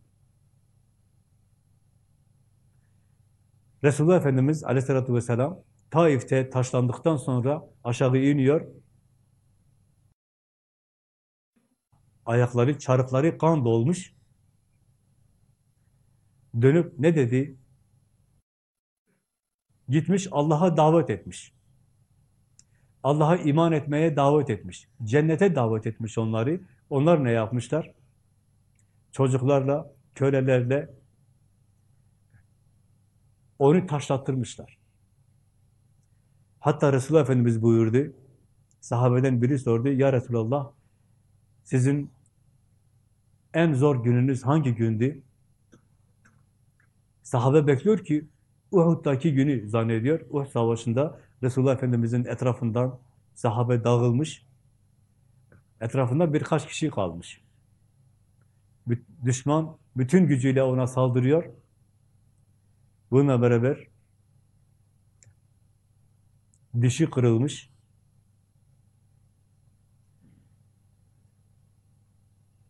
Resulullah Efendimiz aleyhissalatü vesselam Taif'te taşlandıktan sonra aşağı iniyor. Ayakları, çarıkları kan dolmuş. Dönüp ne dedi? Gitmiş Allah'a davet etmiş. Allah'a iman etmeye davet etmiş. Cennete davet etmiş onları. Onlar ne yapmışlar? Çocuklarla, kölelerle onu taşlattırmışlar. Hatta Resulullah Efendimiz buyurdu, sahabeden biri sordu, Ya Resulallah, sizin en zor gününüz hangi gündü? Sahabe bekliyor ki, Uhud'daki günü zannediyor. Uhud savaşında Resulullah Efendimiz'in etrafından sahabe dağılmış, etrafında birkaç kişi kalmış. Düşman bütün gücüyle ona saldırıyor. Bununla beraber dişi kırılmış.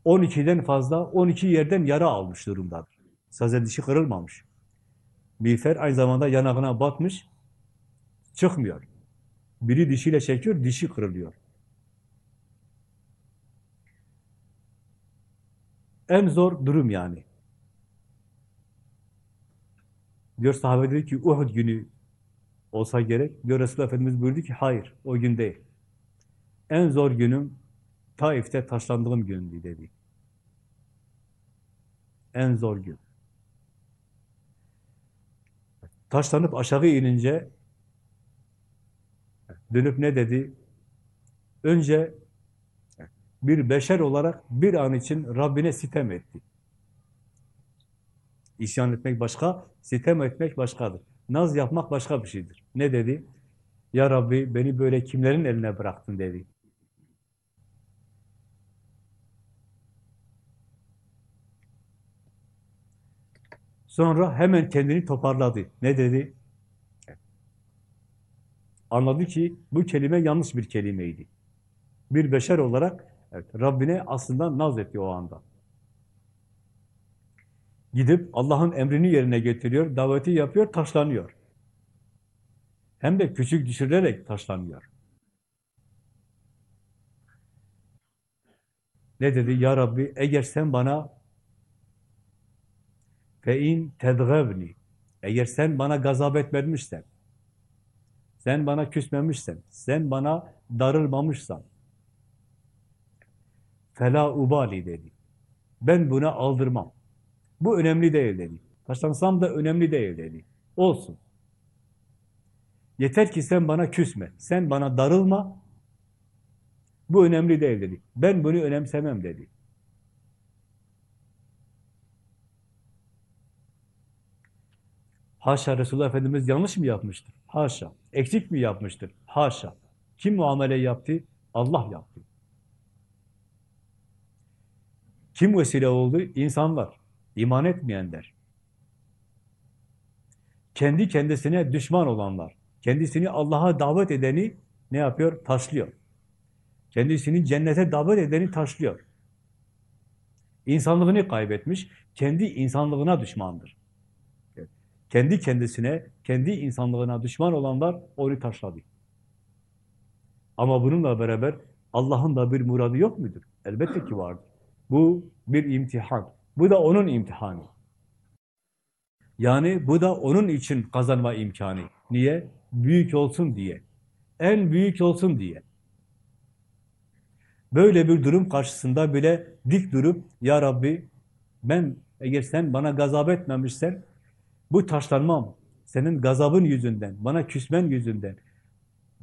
12'den fazla, 12 yerden yara almış durumdadır. Sadece dişi kırılmamış. Miğfer aynı zamanda yanağına batmış, çıkmıyor. Biri dişiyle çekiyor, dişi kırılıyor. En zor durum yani. Diyor sahabe dedi ki Uhud günü olsa gerek. Diyor Resulullah Efendimiz buyurdu ki hayır o gün değil. En zor günüm Taif'te taşlandığım gündü dedi. En zor gün. Taşlanıp aşağı inince dönüp ne dedi? Önce bir beşer olarak bir an için Rabbine sitem etti. İsyan etmek başka, sitem etmek başkadır. Naz yapmak başka bir şeydir. Ne dedi? Ya Rabbi beni böyle kimlerin eline bıraktın dedi. Sonra hemen kendini toparladı. Ne dedi? Anladı ki bu kelime yanlış bir kelimeydi. Bir beşer olarak evet, Rabbine aslında naz etti o anda. Gidip Allah'ın emrini yerine getiriyor, daveti yapıyor, taşlanıyor. Hem de küçük düşürerek taşlanıyor. Ne dedi? Ya Rabbi eğer sen bana fein tedgevni eğer sen bana gazap etmemişsen sen bana küsmemişsen sen bana darılmamışsan fela ubali dedi. Ben buna aldırmam. Bu önemli değil dedi. Taşlansam da önemli değil dedi. Olsun. Yeter ki sen bana küsme. Sen bana darılma. Bu önemli değil dedi. Ben bunu önemsemem dedi. Haşa Resulullah Efendimiz yanlış mı yapmıştır? Haşa. Eksik mi yapmıştır? Haşa. Kim muamele yaptı? Allah yaptı. Kim vesile oldu? İnsanlar. İman etmeyenler. Kendi kendisine düşman olanlar. Kendisini Allah'a davet edeni ne yapıyor? Taşlıyor. Kendisini cennete davet edeni taşlıyor. İnsanlığını kaybetmiş, kendi insanlığına düşmandır. Kendi kendisine, kendi insanlığına düşman olanlar onu taşladı. Ama bununla beraber Allah'ın da bir muradı yok mudur? Elbette ki vardır. Bu bir imtihan. Bu da onun imtihanı. Yani bu da onun için kazanma imkanı. Niye? Büyük olsun diye. En büyük olsun diye. Böyle bir durum karşısında bile dik durup, Ya Rabbi ben eğer sen bana gazap etmemişsen, bu taşlanmam, senin gazabın yüzünden, bana küsmen yüzünden,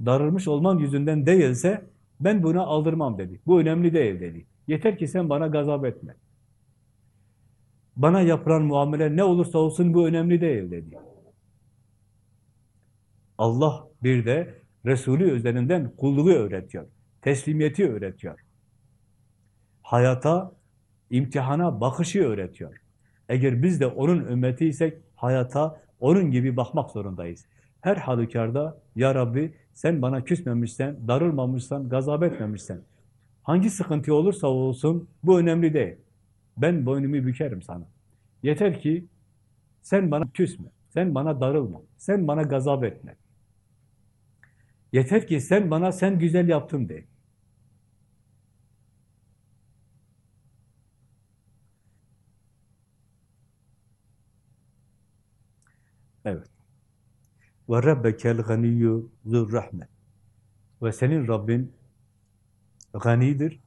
darılmış olman yüzünden değilse, ben buna aldırmam dedi. Bu önemli değil dedi. Yeter ki sen bana gazap etme. Bana yapılan muamele ne olursa olsun bu önemli değil dedi. Allah bir de Resulü üzerinden kulluğu öğretiyor. Teslimiyeti öğretiyor. Hayata, imtihana bakışı öğretiyor. Eğer biz de onun ümmetiysek hayata onun gibi bakmak zorundayız. Her halükarda Ya Rabbi sen bana küsmemişsen, darılmamışsan, gazap etmemişsen, hangi sıkıntı olursa olsun bu önemli değil. Ben boynumu bükerim sana. Yeter ki sen bana küsme, sen bana darılma, sen bana gazap etme. Yeter ki sen bana sen güzel yaptın de. Evet. Ve rabbekel ganiyyu zur rahmet. Ve senin Rabbin ganidir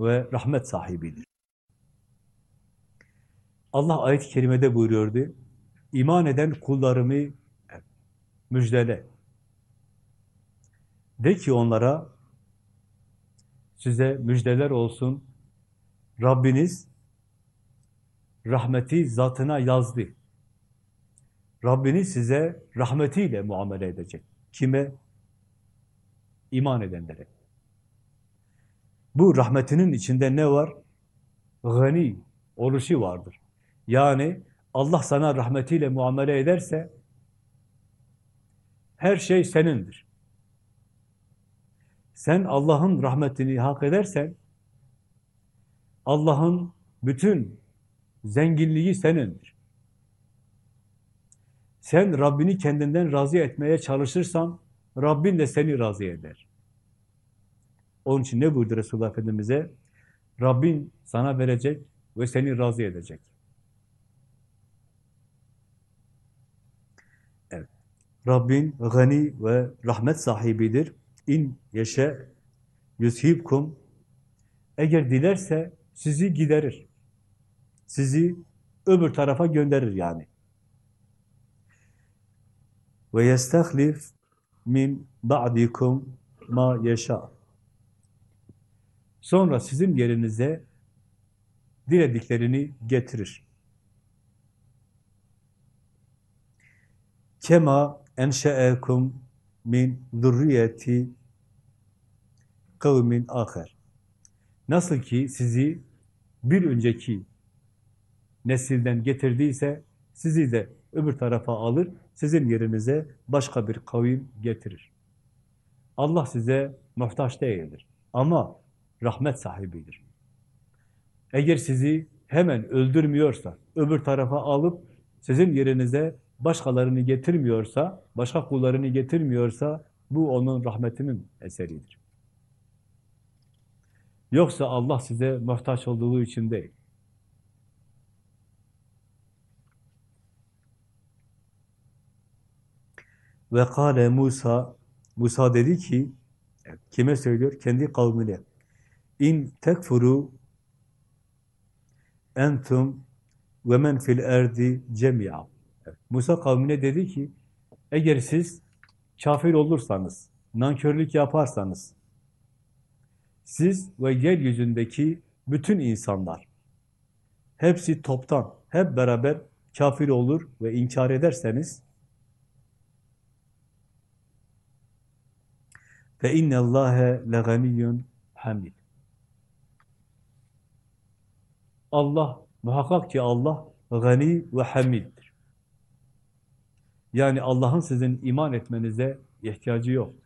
ve rahmet sahibidir. Allah ayet-i kerimede buyuruyordu. İman eden kullarımı müjdele. De ki onlara size müjdeler olsun. Rabbiniz rahmeti zatına yazdı. Rabbiniz size rahmetiyle muamele edecek. Kime? İman edenlere. Bu rahmetinin içinde ne var? Gani oluşu vardır. Yani Allah sana rahmetiyle muamele ederse her şey senindir. Sen Allah'ın rahmetini hak edersen Allah'ın bütün zenginliği senindir. Sen Rabbini kendinden razı etmeye çalışırsan, Rabbin de seni razı eder. Onun için ne buyurdu Resulullah Efendimiz'e? Rabbin sana verecek ve seni razı edecek. Evet. Rabbin gani ve rahmet sahibidir. İn yeşe yushibkum eğer dilerse sizi giderir. Sizi öbür tarafa gönderir yani. Ve yestahlif min ba'dikum ma yeşâ. Sonra sizin yerinize dilediklerini getirir. Kema enşe'ekum min zurriyeti kavmin ahir. Nasıl ki sizi bir önceki nesilden getirdiyse sizi de öbür tarafa alır, sizin yerinize başka bir kavim getirir. Allah size muhtaç değildir. Ama rahmet sahibidir. Eğer sizi hemen öldürmüyorsa, öbür tarafa alıp sizin yerinize başkalarını getirmiyorsa, başka kullarını getirmiyorsa bu onun rahmetinin eseridir. Yoksa Allah size muhtaç olduğu için değil. Ve kâle Musa, Musa dedi ki, kime söylüyor? Kendi kavmine. İn tekfuru entum ve men fil erdi cemi'a. Musa kavmine dedi ki, eğer siz kafir olursanız, nankörlük yaparsanız, siz ve yeryüzündeki bütün insanlar, hepsi toptan, hep beraber kafir olur ve inkar ederseniz, fe innallâhe leganiyyun hamid. Allah, muhakkak ki Allah gani ve hamiddir. Yani Allah'ın sizin iman etmenize ihtiyacı yoktur.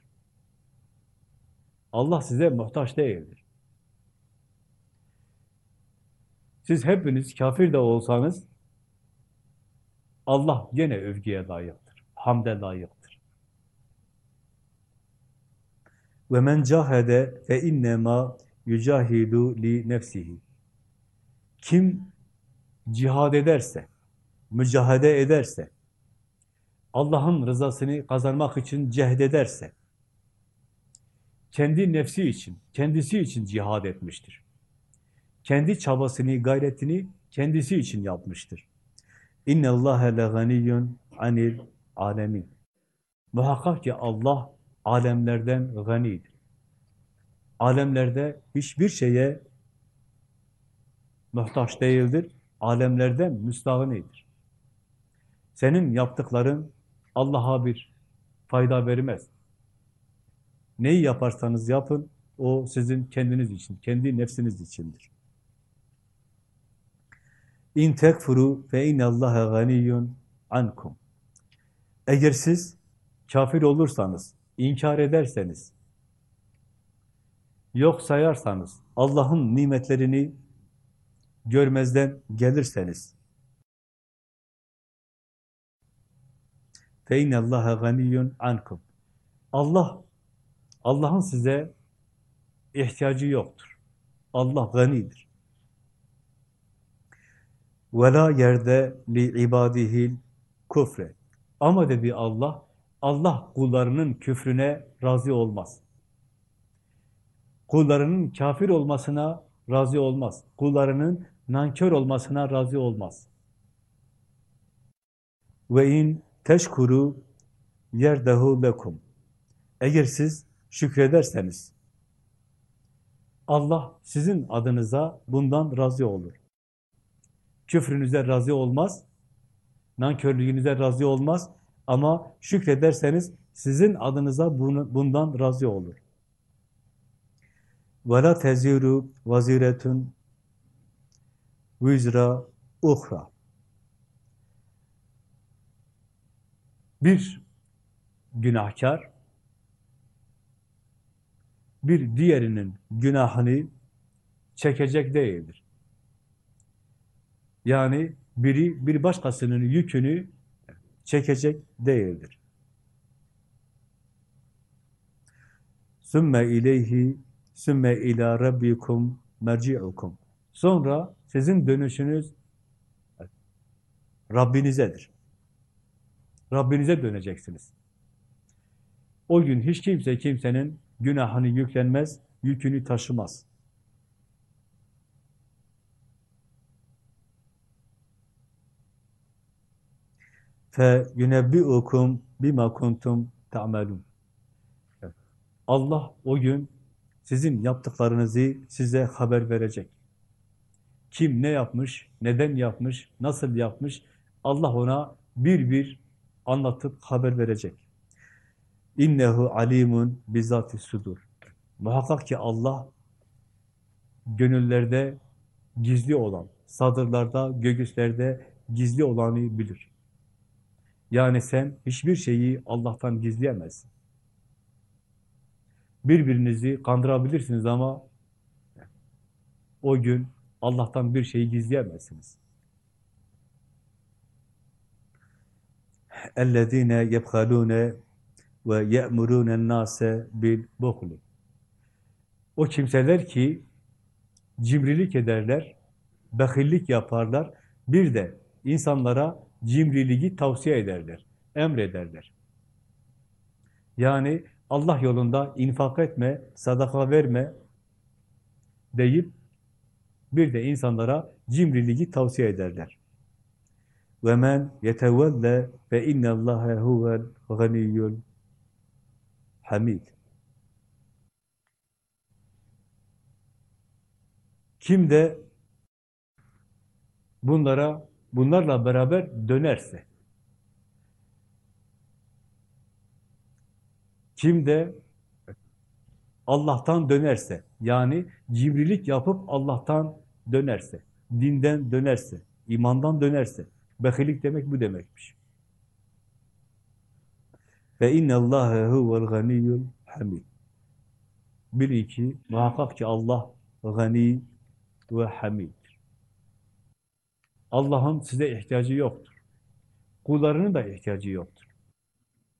Allah size muhtaç değildir. Siz hepiniz kafir de olsanız Allah gene övgüye layıktır. Hamde layıktır. Ve men cahede fe innema yucahidu li nefsihi. Kim cihad ederse, mücahede ederse, Allah'ın rızasını kazanmak için cehd ederse, kendi nefsi için, kendisi için cihad etmiştir. Kendi çabasını, gayretini kendisi için yapmıştır. İnne Allahe leganiyyun anil alemin. Muhakkak ki Allah alemlerden ganidir. Alemlerde hiçbir şeye muhtaç değildir. Alemlerden müstahinidir. Senin yaptıkların Allah'a bir fayda vermez. Neyi yaparsanız yapın, o sizin kendiniz için, kendi nefsiniz içindir. İn tekfuru fe inallaha ganiyyun ankum. Eğer siz kafir olursanız, inkar ederseniz, yok sayarsanız, Allah'ın nimetlerini görmezden gelirseniz, fe inallaha ganiyyun ankum. Allah Allah'ın size ihtiyacı yoktur. Allah ganidir. وَلَا yerde li ibadihil kufre. Ama dedi Allah, Allah kullarının küfrüne razı olmaz. Kullarının kafir olmasına razı olmaz. Kullarının nankör olmasına razı olmaz. Ve in teşkuru yerdehu lekum. Eğer siz şükrederseniz, Allah sizin adınıza bundan razı olur. Küfrünüze razı olmaz, nankörlüğünüze razı olmaz ama şükrederseniz sizin adınıza bundan razı olur. وَلَا تَزِيرُ وَزِيرَةٌ vizra uhra. Bir günahkar bir diğerinin günahını çekecek değildir. Yani biri bir başkasının yükünü çekecek değildir. Sümme ileyhi sümme ila rabbikum merci'ukum. Sonra sizin dönüşünüz Rabbinizedir. Rabbinize döneceksiniz. O gün hiç kimse kimsenin günahını yüklenmez, yükünü taşımaz. fe yunebbiukum bima kuntum ta'melun. Allah o gün sizin yaptıklarınızı size haber verecek. Kim ne yapmış, neden yapmış, nasıl yapmış Allah ona bir bir anlatıp haber verecek. İnnehu alimun bizati sudur. Muhakkak ki Allah gönüllerde gizli olan, sadırlarda, göğüslerde gizli olanı bilir. Yani sen hiçbir şeyi Allah'tan gizleyemezsin. Birbirinizi kandırabilirsiniz ama o gün Allah'tan bir şeyi gizleyemezsiniz. اَلَّذ۪ينَ يَبْخَلُونَ وَيَأْمُرُونَ النَّاسَ بِالْبُخْلِ O kimseler ki cimrilik ederler, bekillik yaparlar, bir de insanlara cimriliği tavsiye ederler, emrederler. Yani Allah yolunda infak etme, sadaka verme deyip bir de insanlara cimriliği tavsiye ederler. Ve men yetevelle fe innallâhe huvel ganiyyul hamid. Kim de bunlara bunlarla beraber dönerse, kim de Allah'tan dönerse, yani cimrilik yapıp Allah'tan dönerse, dinden dönerse, imandan dönerse, behilik demek bu demekmiş. Ve inne Allahe huvel ganiyyul hamid. Bir iki, muhakkak ki Allah gani ve hamid. Allah'ın size ihtiyacı yoktur. Kullarının da ihtiyacı yoktur.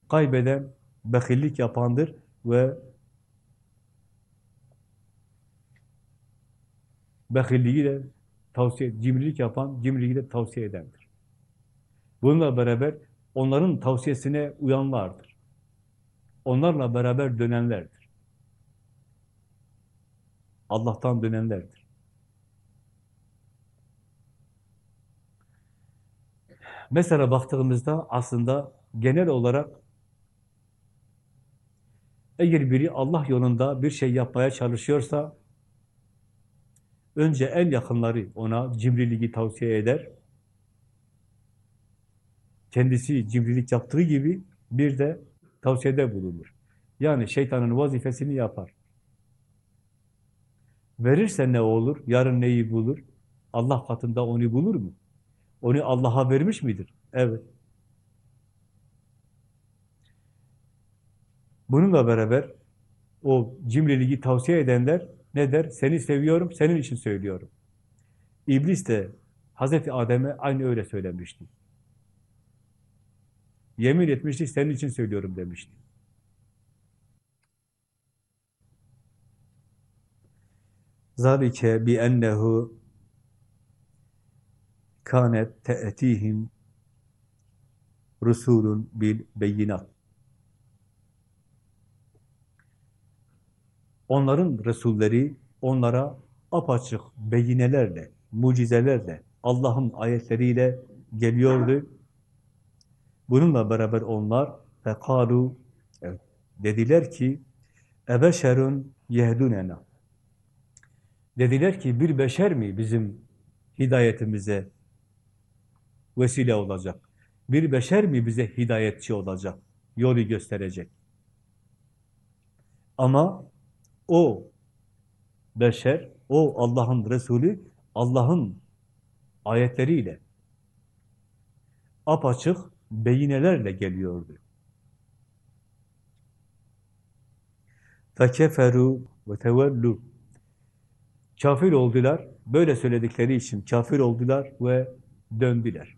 Kaybeden, bekillik yapandır ve bekilliği de tavsiye, cimrilik yapan, cimriliği de tavsiye edendir. Bununla beraber onların tavsiyesine uyanlardır. Onlarla beraber dönenlerdir. Allah'tan dönenlerdir. Mesela baktığımızda aslında genel olarak eğer biri Allah yolunda bir şey yapmaya çalışıyorsa önce en yakınları ona cimriliği tavsiye eder. Kendisi cimrilik yaptığı gibi bir de tavsiyede bulunur. Yani şeytanın vazifesini yapar. Verirse ne olur? Yarın neyi bulur? Allah katında onu bulur mu? Onu Allah'a vermiş midir? Evet. Bununla beraber o cimriliği tavsiye edenler ne der? Seni seviyorum, senin için söylüyorum. İblis de Hazreti Adem'e aynı öyle söylemişti. Yemin etmişti, senin için söylüyorum demişti. Zalike bi ennehu kânet te'etihim rusulun bil beyinat. Onların Resulleri onlara apaçık beyinelerle, mucizelerle, Allah'ın ayetleriyle geliyordu. Bununla beraber onlar fekalu dediler ki ebeşerun yehdunena dediler ki bir beşer mi bizim hidayetimize vesile olacak. Bir beşer mi bize hidayetçi olacak, yolu gösterecek? Ama o beşer, o Allah'ın Resulü, Allah'ın ayetleriyle, apaçık beyinelerle geliyordu. Fekeferu ve tevellu. Kafir oldular. Böyle söyledikleri için kafir oldular ve döndüler.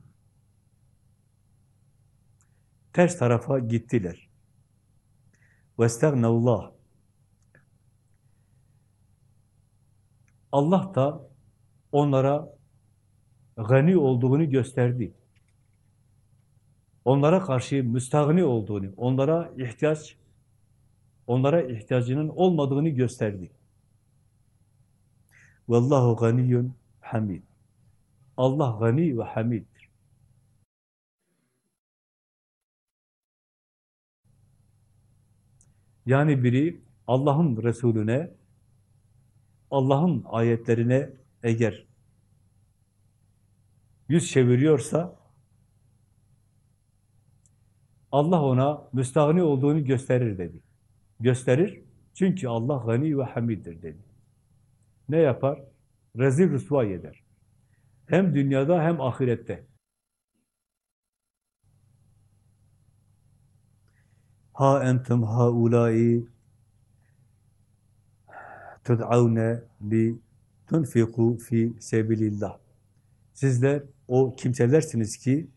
Ters tarafa gittiler. Vestagnallah. Allah da onlara gani olduğunu gösterdi. Onlara karşı müstahni olduğunu, onlara ihtiyaç, onlara ihtiyacının olmadığını gösterdi. Vallahu ganiyyun hamid. Allah gani ve hamiddir. Yani biri Allah'ın Resulüne, Allah'ın ayetlerine eğer yüz çeviriyorsa Allah ona müstahni olduğunu gösterir dedi. Gösterir çünkü Allah gani ve hamiddir dedi. Ne yapar? Rezil rüsva eder. Hem dünyada hem ahirette. Ha entum haulai tud'avne li tunfiku fi sebilillah. Sizler o kimselersiniz ki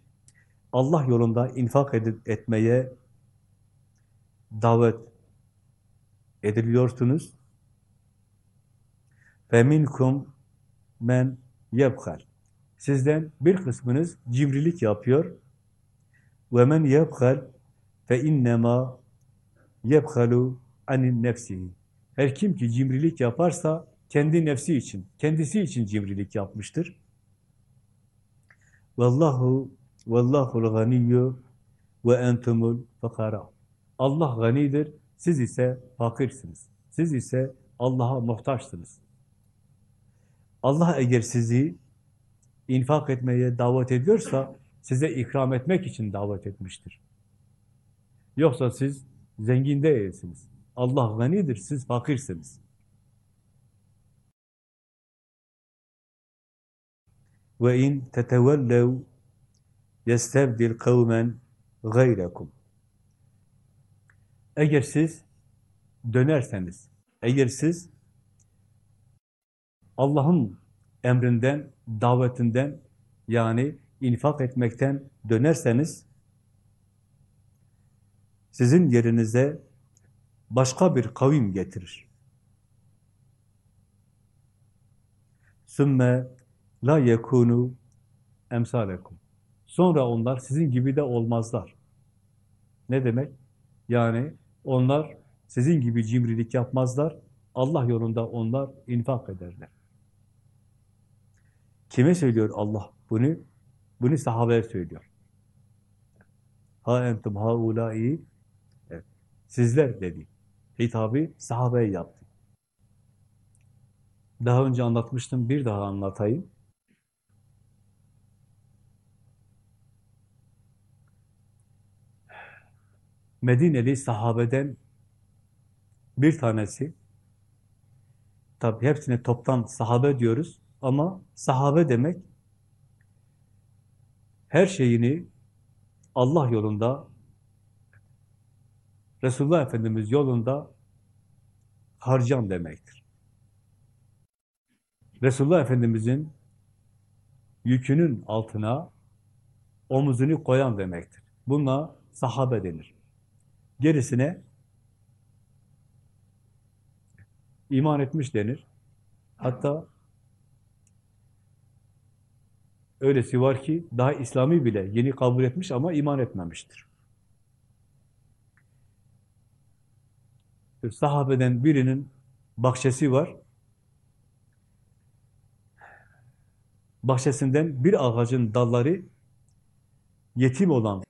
Allah yolunda infak edip etmeye davet ediliyorsunuz. فَمِنْكُمْ men yebhal. Sizden bir kısmınız cimrilik yapıyor. وَمَنْ يَبْخَلْ فَاِنَّمَا يَبْخَلُ anin nefsihi. Her kim ki cimrilik yaparsa kendi nefsi için, kendisi için cimrilik yapmıştır. Vallahu vallahul ganiyyu ve entumul fakara. Allah ganidir, siz ise fakirsiniz. Siz ise Allah'a muhtaçsınız. Allah eğer sizi infak etmeye davet ediyorsa size ikram etmek için davet etmiştir. Yoksa siz zengin değilsiniz. Allah ganidir, siz fakirsiniz. Ve in tetevellev yestebdil kavmen gayrekum. Eğer siz dönerseniz, eğer siz Allah'ın emrinden, davetinden yani infak etmekten dönerseniz sizin yerinize başka bir kavim getirir. Sümme la yekunu emsalekum. Sonra onlar sizin gibi de olmazlar. Ne demek? Yani onlar sizin gibi cimrilik yapmazlar. Allah yolunda onlar infak ederler. Kime söylüyor Allah bunu? Bunu sahabeye söylüyor. Ha entum haulâi evet. Sizler dedi. Hitabı sahabeye yaptı. Daha önce anlatmıştım, bir daha anlatayım. Medineli sahabeden bir tanesi, tabi hepsine toptan sahabe diyoruz ama sahabe demek her şeyini Allah yolunda, Resulullah Efendimiz yolunda harcan demektir. Resulullah Efendimizin yükünün altına omuzunu koyan demektir. Buna sahabe denir. Gerisine iman etmiş denir. Hatta öylesi var ki daha İslami bile yeni kabul etmiş ama iman etmemiştir. Sahabeden birinin bahçesi var. Bahçesinden bir ağacın dalları yetim olan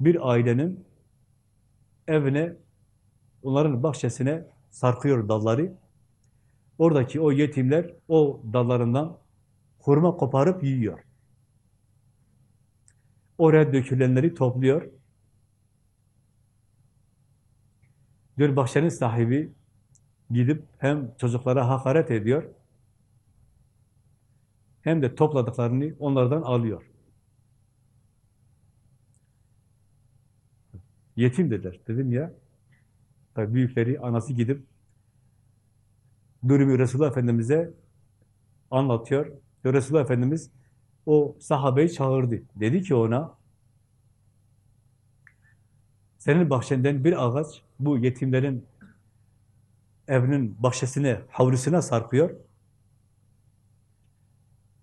bir ailenin evine, onların bahçesine sarkıyor dalları. Oradaki o yetimler o dallarından hurma koparıp yiyor. Oraya dökülenleri topluyor. Bir bahçenin sahibi gidip hem çocuklara hakaret ediyor, hem de topladıklarını onlardan alıyor. Yetim dediler. Dedim ya, tabii büyükleri, anası gidip durumu Resulullah Efendimiz'e anlatıyor. Resulullah Efendimiz o sahabeyi çağırdı. Dedi ki ona, senin bahçenden bir ağaç bu yetimlerin evinin bahçesine, havlusuna sarkıyor.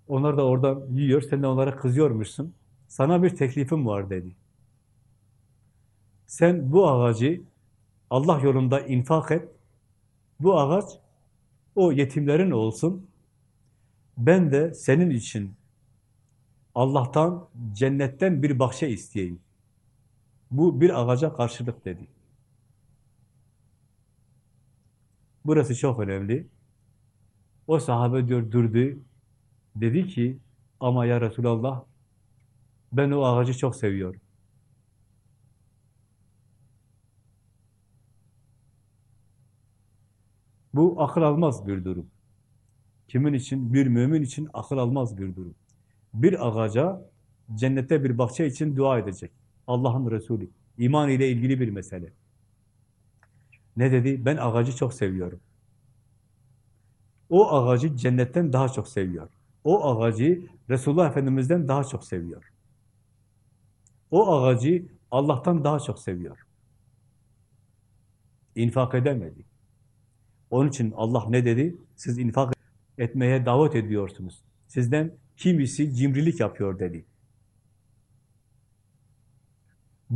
Onlar da oradan yiyor, sen de onlara kızıyormuşsun. Sana bir teklifim var dedi. Sen bu ağacı Allah yolunda infak et. Bu ağaç o yetimlerin olsun. Ben de senin için Allah'tan, cennetten bir bahçe isteyeyim. Bu bir ağaca karşılık dedi. Burası çok önemli. O sahabe diyor durdu. Dedi ki ama ya Resulallah ben o ağacı çok seviyorum. Bu akıl almaz bir durum. Kimin için? Bir mümin için akıl almaz bir durum. Bir ağaca cennette bir bahçe için dua edecek. Allah'ın Resulü. İman ile ilgili bir mesele. Ne dedi? Ben ağacı çok seviyorum. O ağacı cennetten daha çok seviyor. O ağacı Resulullah Efendimiz'den daha çok seviyor. O ağacı Allah'tan daha çok seviyor. İnfak edemedi. Onun için Allah ne dedi? Siz infak etmeye davet ediyorsunuz. Sizden kimisi cimrilik yapıyor dedi.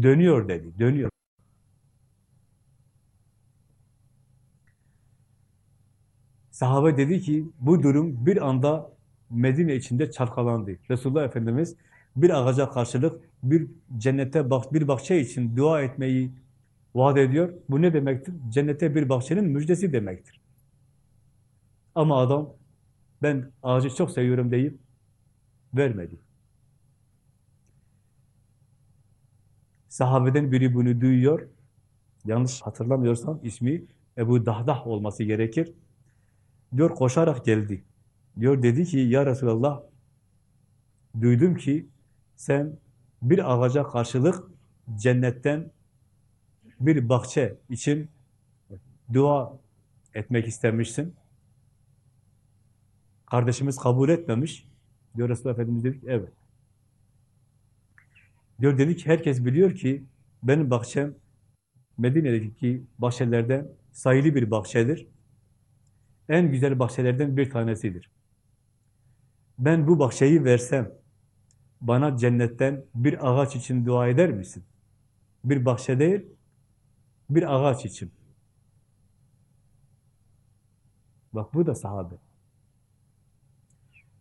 Dönüyor dedi, dönüyor. Sahabe dedi ki bu durum bir anda Medine içinde çalkalandı. Resulullah Efendimiz bir ağaca karşılık bir cennete bir bahçe için dua etmeyi vaat ediyor. Bu ne demektir? Cennete bir bahçenin müjdesi demektir. Ama adam ben ağacı çok seviyorum deyip vermedi. Sahabeden biri bunu duyuyor. Yanlış hatırlamıyorsam ismi Ebu Dahdah olması gerekir. Diyor koşarak geldi. Diyor dedi ki ya Resulallah duydum ki sen bir ağaca karşılık cennetten bir bahçe için dua etmek istemişsin. Kardeşimiz kabul etmemiş. Diyor Resulullah Efendimiz dedi ki evet. Diyor dedi ki herkes biliyor ki benim bahçem Medine'deki bahçelerden sayılı bir bahçedir. En güzel bahçelerden bir tanesidir. Ben bu bahçeyi versem bana cennetten bir ağaç için dua eder misin? Bir bahçe değil, bir ağaç için. Bak bu da sahabe.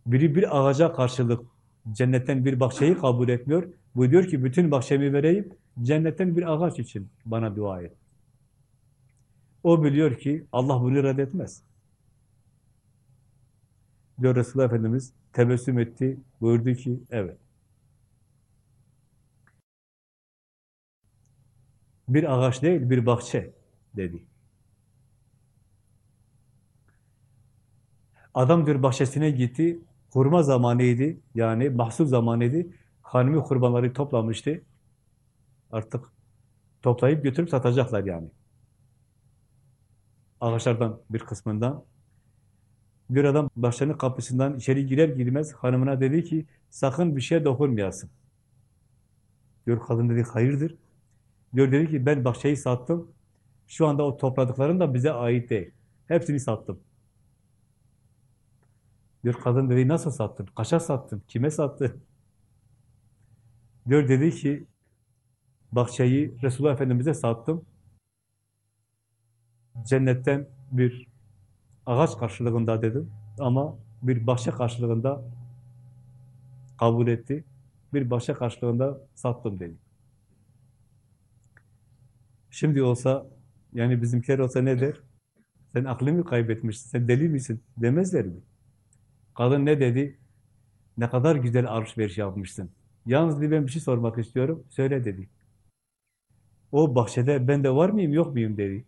Biri bir ağaca karşılık cennetten bir bahçeyi kabul etmiyor. Bu diyor ki bütün bahçemi vereyim, cennetten bir ağaç için bana dua et. O biliyor ki Allah bunu reddetmez. Diyor Resulullah Efendimiz tebessüm etti, buyurdu ki evet. Bir ağaç değil, bir bahçe dedi. Adam bir bahçesine gitti, hurma zamanıydı, yani mahsul zamanıydı. Hanımı kurbanları toplamıştı. Artık toplayıp götürüp satacaklar yani. Ağaçlardan bir kısmından. Bir adam bahçenin kapısından içeri girer girmez hanımına dedi ki sakın bir şeye dokunmayasın. Diyor kadın dedi hayırdır? Diyor dedi ki ben bahçeyi sattım. Şu anda o topladıkların da bize ait değil. Hepsini sattım. Diyor kadın dedi nasıl sattın? Kaça sattın? Kime sattın? Diyor dedi ki bahçeyi Resulullah Efendimiz'e sattım. Cennetten bir ağaç karşılığında dedim ama bir bahçe karşılığında kabul etti. Bir bahçe karşılığında sattım dedi. Şimdi olsa yani bizimkiler olsa ne der? Sen aklını mı kaybetmişsin? Sen deli misin? Demezler mi? Kadın ne dedi? Ne kadar güzel alışveriş yapmışsın. Yalnız ben bir şey sormak istiyorum. Söyle dedi. O bahçede ben de var mıyım yok muyum dedi.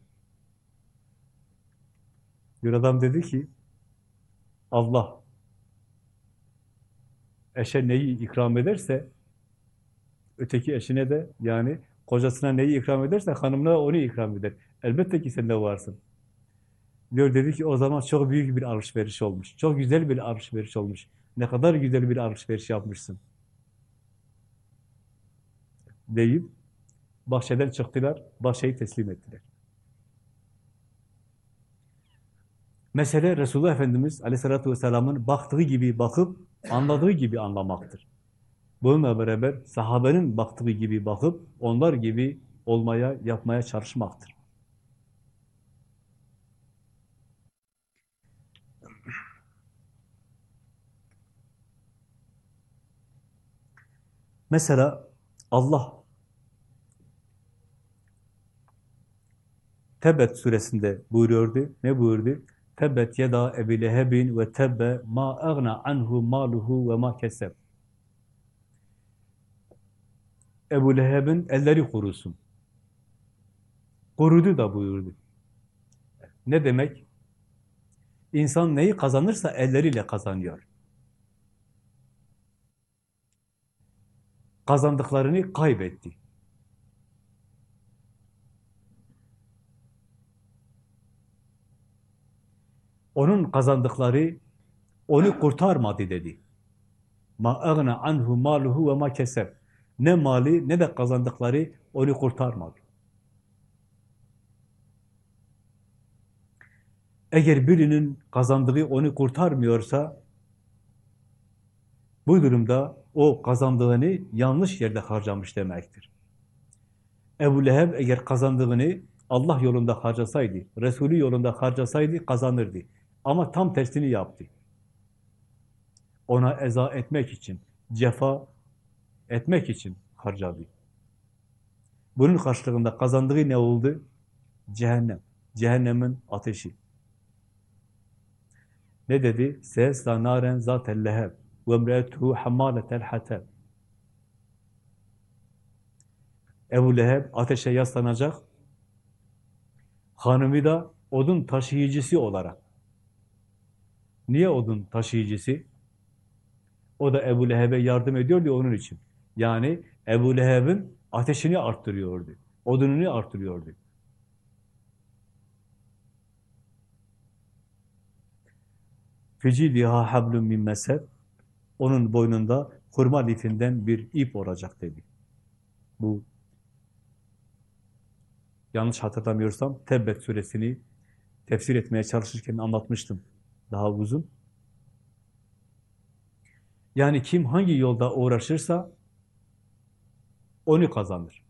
Bir adam dedi ki Allah eşe neyi ikram ederse öteki eşine de yani kocasına neyi ikram ederse hanımına onu ikram eder. Elbette ki sen de varsın. Diyor dedi ki o zaman çok büyük bir alışveriş olmuş. Çok güzel bir alışveriş olmuş. Ne kadar güzel bir alışveriş yapmışsın. Deyip bahçeden çıktılar, bahçeyi teslim ettiler. Mesele Resulullah Efendimiz Aleyhisselatü Vesselam'ın baktığı gibi bakıp, anladığı gibi anlamaktır. Bununla beraber sahabenin baktığı gibi bakıp, onlar gibi olmaya, yapmaya çalışmaktır. Mesela Allah Tebet suresinde buyuruyordu. Ne buyurdu? Tebet yeda ebi lehebin ve tebbe ma agna anhu maluhu ve ma keseb. Ebu Leheb'in elleri kurusun. Kurudu da buyurdu. Ne demek? İnsan neyi kazanırsa elleriyle kazanıyor. Kazandıklarını kaybetti. Onun kazandıkları onu kurtarmadı dedi. Ma agna anhu maluhu ve ma keseb. Ne mali ne de kazandıkları onu kurtarmadı. Eğer birinin kazandığı onu kurtarmıyorsa bu durumda o kazandığını yanlış yerde harcamış demektir. Ebu Leheb eğer kazandığını Allah yolunda harcasaydı, Resulü yolunda harcasaydı kazanırdı. Ama tam tersini yaptı. Ona eza etmek için, cefa etmek için harcadı. Bunun karşılığında kazandığı ne oldu? Cehennem. Cehennemin ateşi. Ne dedi? Ses naren zatel leheb ve emretuhu hammaletel hatab. Ebu Leheb ateşe yaslanacak. Hanımı da odun taşıyıcısı olarak. Niye odun taşıyıcısı? O da Ebu Leheb'e yardım ediyordu onun için. Yani Ebu Leheb'in ateşini arttırıyordu. Odununu arttırıyordu. Ficidiha hablum min mesed onun boynunda hurma lifinden bir ip olacak dedi. Bu yanlış hatırlamıyorsam Tebbet suresini tefsir etmeye çalışırken anlatmıştım. Daha uzun. Yani kim hangi yolda uğraşırsa onu kazanır.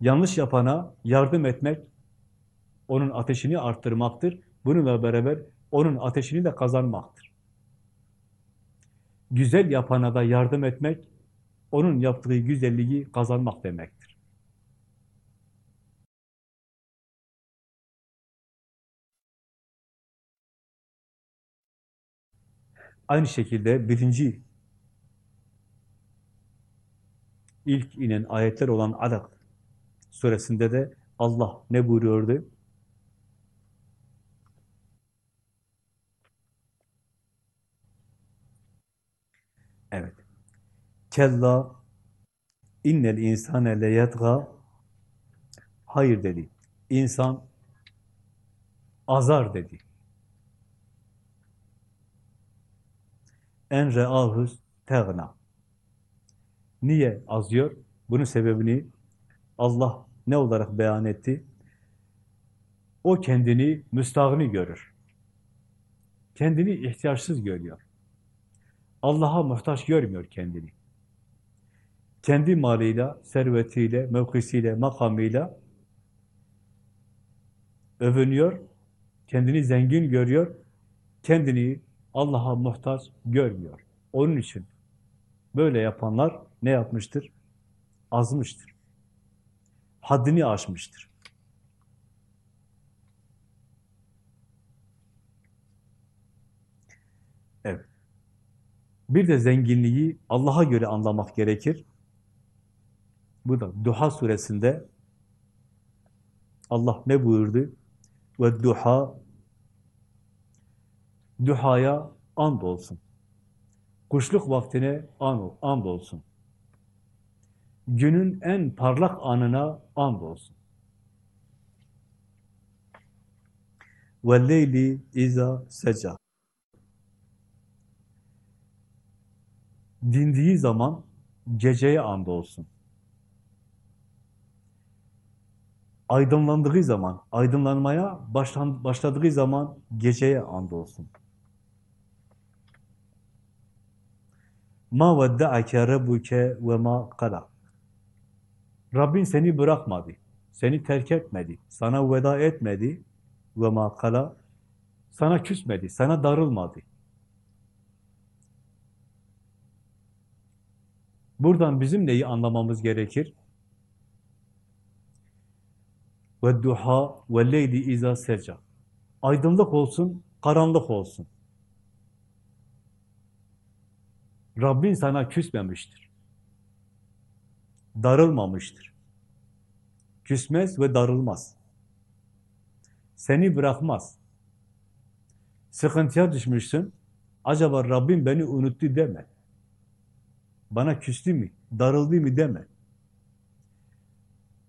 Yanlış yapana yardım etmek onun ateşini arttırmaktır. Bununla beraber onun ateşini de kazanmaktır. Güzel yapana da yardım etmek, onun yaptığı güzelliği kazanmak demektir. Aynı şekilde birinci ilk inen ayetler olan Alak suresinde de Allah ne buyuruyordu? Evet. Kella innel insane le yedga hayır dedi. İnsan azar dedi. En reahus tegna. Niye azıyor? Bunun sebebini Allah ne olarak beyan etti? O kendini müstahni görür. Kendini ihtiyaçsız görüyor. Allah'a muhtaç görmüyor kendini. Kendi malıyla, servetiyle, mevkisiyle, makamıyla övünüyor, kendini zengin görüyor, kendini Allah'a muhtaç görmüyor. Onun için böyle yapanlar ne yapmıştır? Azmıştır. Haddini aşmıştır. Evet. Bir de zenginliği Allah'a göre anlamak gerekir. Bu da Duha suresinde Allah ne buyurdu? Ve duha duhaya and olsun. Kuşluk vaktine and, and olsun. Günün en parlak anına and olsun. Ve leyli iza seca. Dindiği zaman geceye and olsun. aydınlandığı zaman, aydınlanmaya başladığı zaman geceye andolsun. Ma vedda'ake rabbuke ve ma kala. Rabbin seni bırakmadı, seni terk etmedi, sana veda etmedi ve ma kala. Sana küsmedi, sana darılmadı. Buradan bizim neyi anlamamız gerekir? Ve ve leyli iza seca. Aydınlık olsun, karanlık olsun. Rabbin sana küsmemiştir. Darılmamıştır. Küsmez ve darılmaz. Seni bırakmaz. Sıkıntıya düşmüşsün. Acaba Rabbim beni unuttu deme. Bana küstü mü, darıldı mı deme.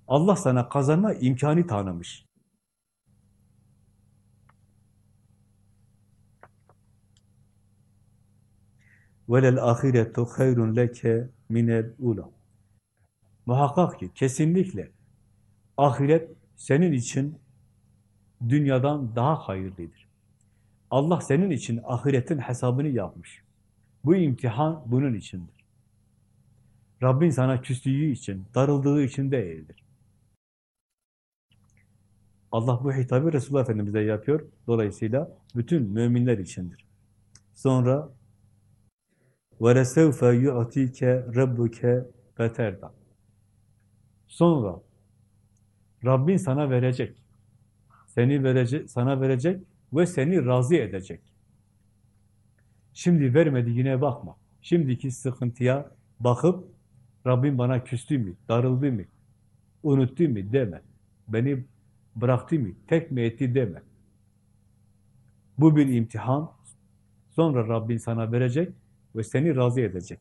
Allah sana kazanma imkanı tanımış. velel ahiretu hayrun leke minel ula. Muhakkak ki kesinlikle ahiret senin için dünyadan daha hayırlıdır. Allah senin için ahiretin hesabını yapmış. Bu imtihan bunun içindir. Rabbin sana küstüğü için, darıldığı için değildir. Allah bu hitabı Resulullah Efendimiz'e yapıyor. Dolayısıyla bütün müminler içindir. Sonra وَلَسَوْفَ يُعْتِيكَ رَبُّكَ فَتَرْدَ Sonra Rabbin sana verecek. Seni verecek, sana verecek ve seni razı edecek. Şimdi vermediğine bakma. Şimdiki sıkıntıya bakıp Rabbim bana küstü mü, darıldı mı, unuttu mu deme. Beni bıraktı mı, tek mi etti deme. Bu bir imtihan. Sonra Rabbin sana verecek ve seni razı edecek.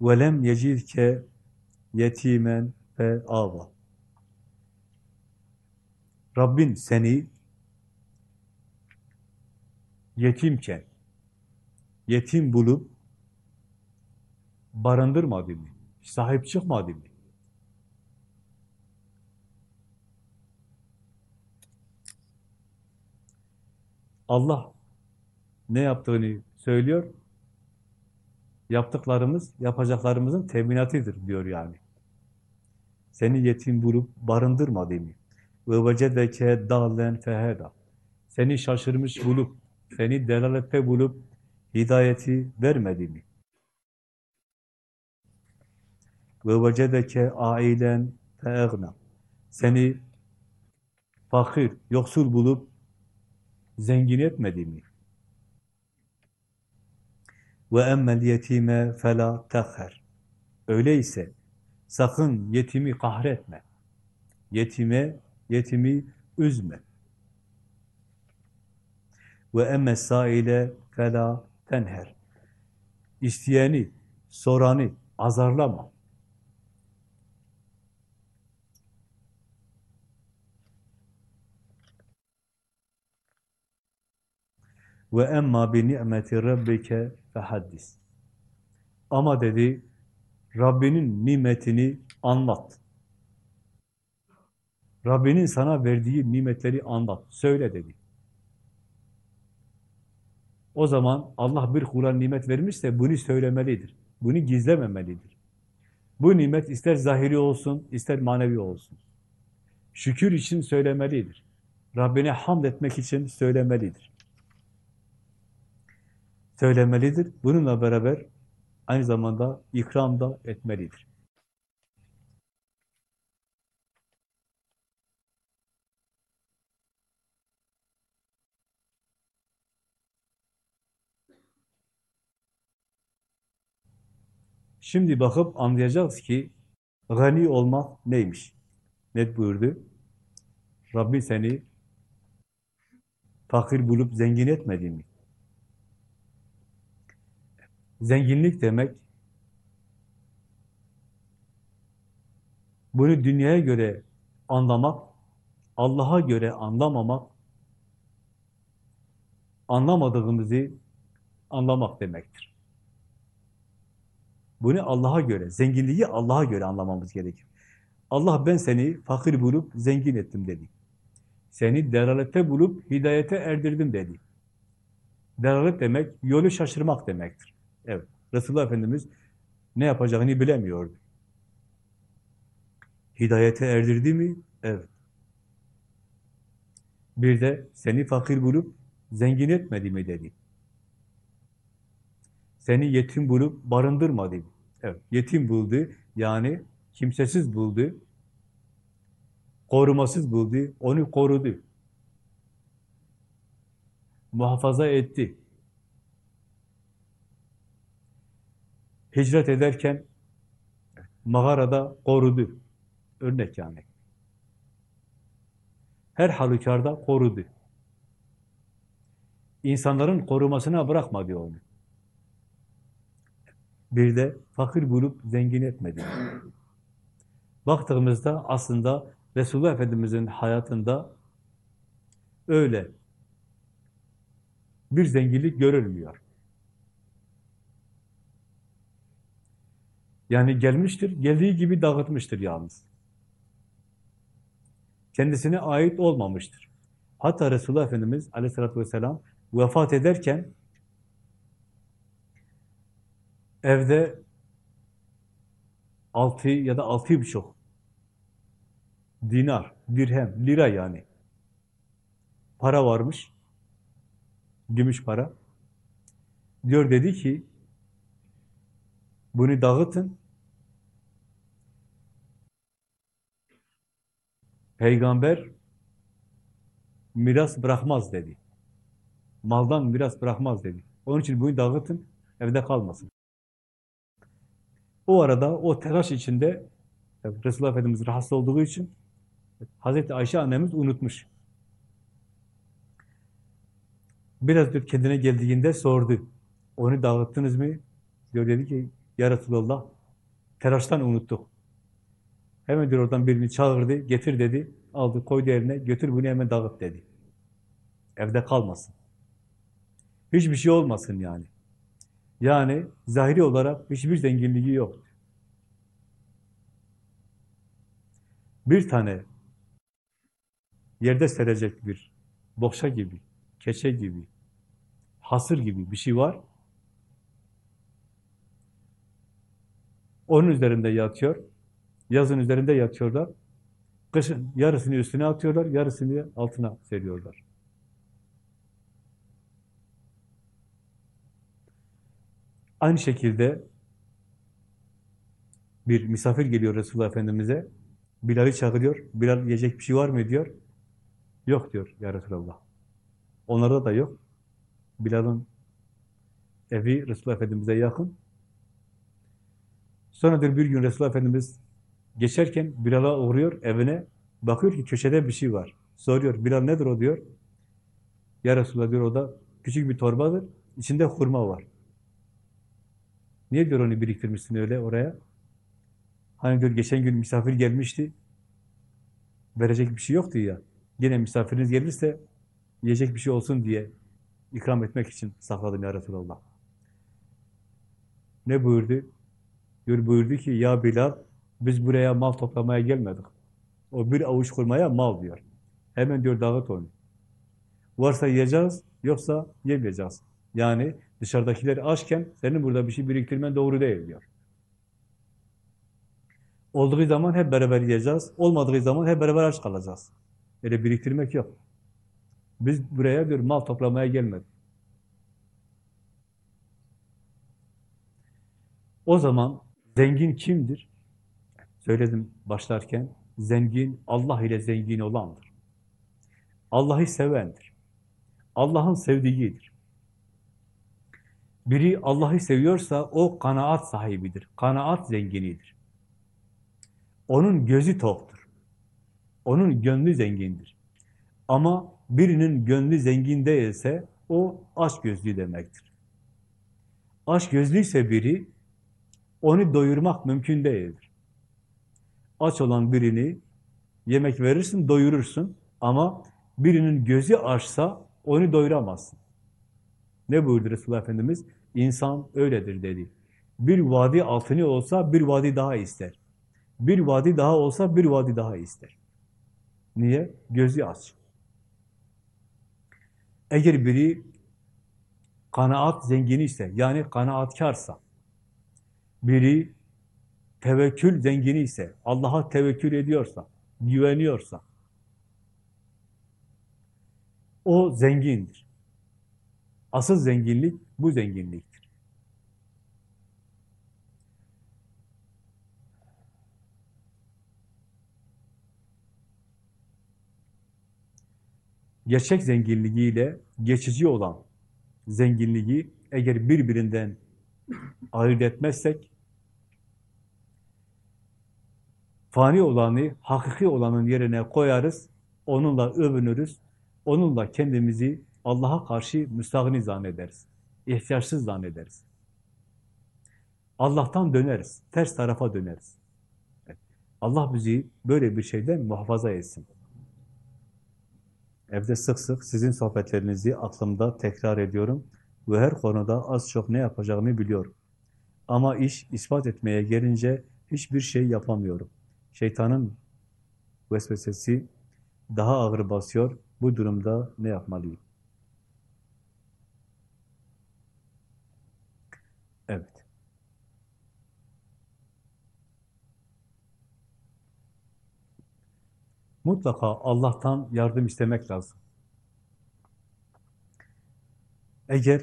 وَلَمْ يَجِدْكَ yetimen ve ava. Rabbin seni yetimken, yetim bulup barındırmadı mı? Sahip çıkmadı mı? Allah ne yaptığını söylüyor. Yaptıklarımız, yapacaklarımızın teminatıdır diyor yani. Seni yetim bulup barındırmadı mı? Ve vecedeke dalen feheda. Seni şaşırmış bulup, seni delalette bulup hidayeti vermedi mi? Ve vecedeke ailen feegna. Seni fakir, yoksul bulup zengin etmedi mi? Ve emmel yetime fela tehher. Öyleyse sakın yetimi kahretme. Yetime, yetimi üzme. Ve emme saile fela tenher. İsteyeni, soranı azarlama. Ve emma bi ni'meti rabbike fehaddis. Ama dedi, Rabbinin nimetini anlat. Rabbinin sana verdiği nimetleri anlat, söyle dedi. O zaman Allah bir kula nimet vermişse bunu söylemelidir. Bunu gizlememelidir. Bu nimet ister zahiri olsun, ister manevi olsun. Şükür için söylemelidir. Rabbine hamd etmek için söylemelidir söylemelidir. Bununla beraber aynı zamanda ikram da etmelidir. Şimdi bakıp anlayacağız ki gani olmak neymiş? Ne buyurdu? Rabbin seni fakir bulup zengin etmedi mi? Zenginlik demek, Bunu dünyaya göre anlamak, Allah'a göre anlamamak, anlamadığımızı anlamak demektir. Bunu Allah'a göre, zenginliği Allah'a göre anlamamız gerekir. Allah ben seni fakir bulup zengin ettim dedi. Seni delalette bulup hidayete erdirdim dedi. Delalet demek, yolu şaşırmak demektir. Evet, Resulullah Efendimiz ne yapacağını bilemiyordu. Hidayete erdirdi mi? Evet. Bir de seni fakir bulup zengin etmedi mi dedi. Seni yetim bulup barındırmadı mı? Evet, yetim buldu, yani kimsesiz buldu, korumasız buldu, onu korudu. Muhafaza etti. Hicret ederken mağarada korudu. Örnek yani. Her halükarda korudu. İnsanların korumasına bırakmadı onu. Bir de fakir bulup zengin etmedi. Baktığımızda aslında Resulullah Efendimiz'in hayatında öyle bir zenginlik görülmüyor. Yani gelmiştir, geldiği gibi dağıtmıştır yalnız. Kendisine ait olmamıştır. Hatta Resulullah Efendimiz aleyhissalatü vesselam vefat ederken evde altı ya da altı buçuk dinar, dirhem, lira yani para varmış. Gümüş para. Diyor dedi ki bunu dağıtın. Peygamber miras bırakmaz dedi. Maldan miras bırakmaz dedi. Onun için bunu dağıtın, evde kalmasın. O arada o telaş içinde Resulullah Efendimiz rahatsız olduğu için Hazreti Ayşe annemiz unutmuş. Biraz diyor kendine geldiğinde sordu. Onu dağıttınız mı? Diyor dedi ki Ya Resulallah telaştan unuttuk. Hemen diyor oradan birini çağırdı, getir dedi. Aldı, koydu eline, götür bunu hemen dağıt dedi. Evde kalmasın. Hiçbir şey olmasın yani. Yani zahiri olarak hiçbir zenginliği yok. Bir tane yerde serecek bir boşa gibi, keçe gibi, hasır gibi bir şey var. Onun üzerinde yatıyor. Yazın üzerinde yatıyorlar. Kışın yarısını üstüne atıyorlar, yarısını altına seriyorlar. Aynı şekilde bir misafir geliyor Resulullah Efendimiz'e. Bilal'i çağırıyor. Bilal yiyecek bir şey var mı diyor. Yok diyor ya Resulallah. Onlarda da yok. Bilal'ın evi Resulullah Efendimiz'e yakın. Sonra bir gün Resulullah Efendimiz geçerken Bilal'a uğruyor evine. Bakıyor ki köşede bir şey var. Soruyor Bilal nedir o diyor. Ya Resulallah diyor o da küçük bir torbadır. İçinde hurma var. Niye diyor onu biriktirmişsin öyle oraya? Hani diyor geçen gün misafir gelmişti. Verecek bir şey yoktu ya. Yine misafiriniz gelirse yiyecek bir şey olsun diye ikram etmek için sakladım ya Resulallah. Ne buyurdu? Diyor buyurdu ki ya Bilal biz buraya mal toplamaya gelmedik. O bir avuç kurmaya mal diyor. Hemen diyor dağıt onu. Varsa yiyeceğiz, yoksa yemeyeceğiz. Yani dışarıdakiler açken senin burada bir şey biriktirmen doğru değil diyor. Olduğu zaman hep beraber yiyeceğiz, olmadığı zaman hep beraber aç kalacağız. Öyle biriktirmek yok. Biz buraya bir mal toplamaya gelmedik. O zaman zengin kimdir? Söyledim başlarken, zengin Allah ile zengin olandır. Allah'ı sevendir. Allah'ın sevdiğidir. Biri Allah'ı seviyorsa o kanaat sahibidir. Kanaat zenginidir. Onun gözü toktur. Onun gönlü zengindir. Ama birinin gönlü zengin değilse o aç gözlü demektir. Aç gözlüyse biri onu doyurmak mümkün değildir. Aç olan birini yemek verirsin, doyurursun ama birinin gözü açsa onu doyuramazsın. Ne buyurdu Resulullah Efendimiz? İnsan öyledir dedi. Bir vadi altını olsa bir vadi daha ister. Bir vadi daha olsa bir vadi daha ister. Niye? Gözü aç. Eğer biri kanaat zengini ise, yani kanaatkarsa, biri tevekkül zengini ise, Allah'a tevekkül ediyorsa, güveniyorsa, o zengindir. Asıl zenginlik bu zenginliktir. Gerçek zenginliğiyle geçici olan zenginliği eğer birbirinden ayırt etmezsek, fani olanı, hakiki olanın yerine koyarız, onunla övünürüz, onunla kendimizi Allah'a karşı müstahni zannederiz, ihtiyaçsız zannederiz. Allah'tan döneriz, ters tarafa döneriz. Allah bizi böyle bir şeyden muhafaza etsin. Evde sık sık sizin sohbetlerinizi aklımda tekrar ediyorum ve her konuda az çok ne yapacağımı biliyorum. Ama iş ispat etmeye gelince hiçbir şey yapamıyorum. Şeytanın vesvesesi daha ağır basıyor. Bu durumda ne yapmalıyım? Evet. Mutlaka Allah'tan yardım istemek lazım. Eğer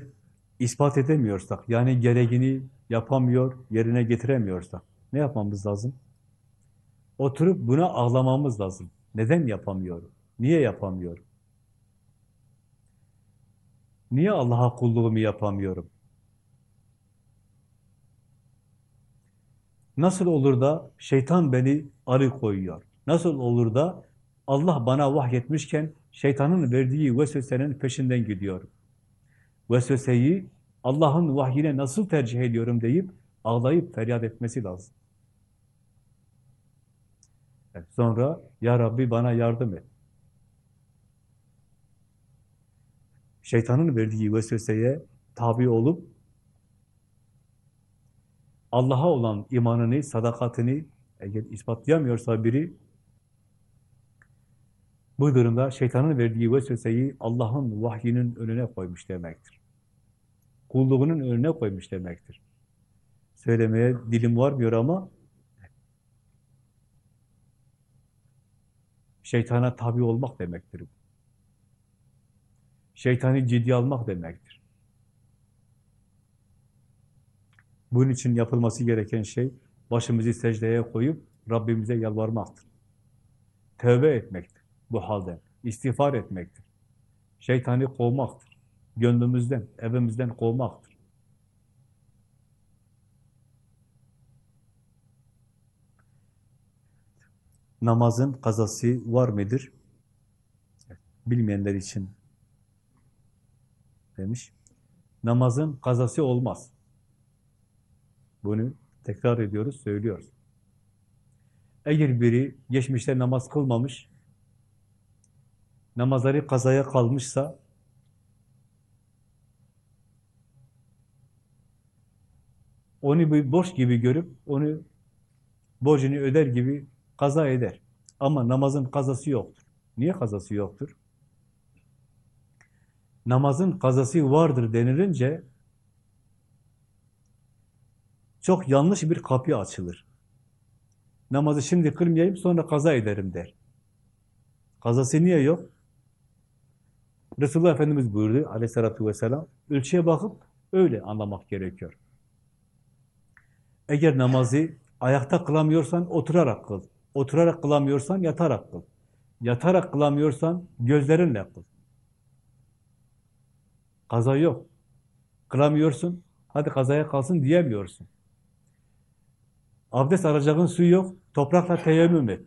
ispat edemiyorsak, yani gereğini yapamıyor, yerine getiremiyorsak ne yapmamız lazım? Oturup buna ağlamamız lazım. Neden yapamıyorum? Niye yapamıyorum? Niye Allah'a kulluğumu yapamıyorum? Nasıl olur da şeytan beni arı koyuyor? Nasıl olur da Allah bana vahyetmişken şeytanın verdiği vesvesenin peşinden gidiyorum? Vesveseyi Allah'ın vahyine nasıl tercih ediyorum deyip ağlayıp feryat etmesi lazım. Sonra Ya Rabbi bana yardım et. Şeytanın verdiği vesveseye tabi olup Allah'a olan imanını, sadakatini eğer ispatlayamıyorsa biri bu durumda şeytanın verdiği vesveseyi Allah'ın vahyinin önüne koymuş demektir. Kulluğunun önüne koymuş demektir. Söylemeye dilim varmıyor ama şeytana tabi olmak demektir bu. Şeytani ciddi almak demektir. Bunun için yapılması gereken şey başımızı secdeye koyup Rabbimize yalvarmaktır. Tövbe etmektir bu halden. istiğfar etmektir. Şeytani kovmaktır. Gönlümüzden, evimizden kovmaktır. Namazın kazası var mıdır? Bilmeyenler için demiş. Namazın kazası olmaz. Bunu tekrar ediyoruz, söylüyoruz. Eğer biri geçmişte namaz kılmamış, namazları kazaya kalmışsa, onu bir borç gibi görüp, onu borcunu öder gibi kaza eder. Ama namazın kazası yoktur. Niye kazası yoktur? Namazın kazası vardır denilince çok yanlış bir kapı açılır. Namazı şimdi kılmayayım sonra kaza ederim der. Kazası niye yok? Resulullah Efendimiz buyurdu aleyhissalatü vesselam, ölçüye bakıp öyle anlamak gerekiyor. Eğer namazı ayakta kılamıyorsan oturarak kıl. Oturarak kılamıyorsan yatarak kıl. Yatarak kılamıyorsan gözlerinle kıl. Kaza yok. Kılamıyorsun, hadi kazaya kalsın diyemiyorsun. Abdest alacağın su yok, toprakla teyemmüm et.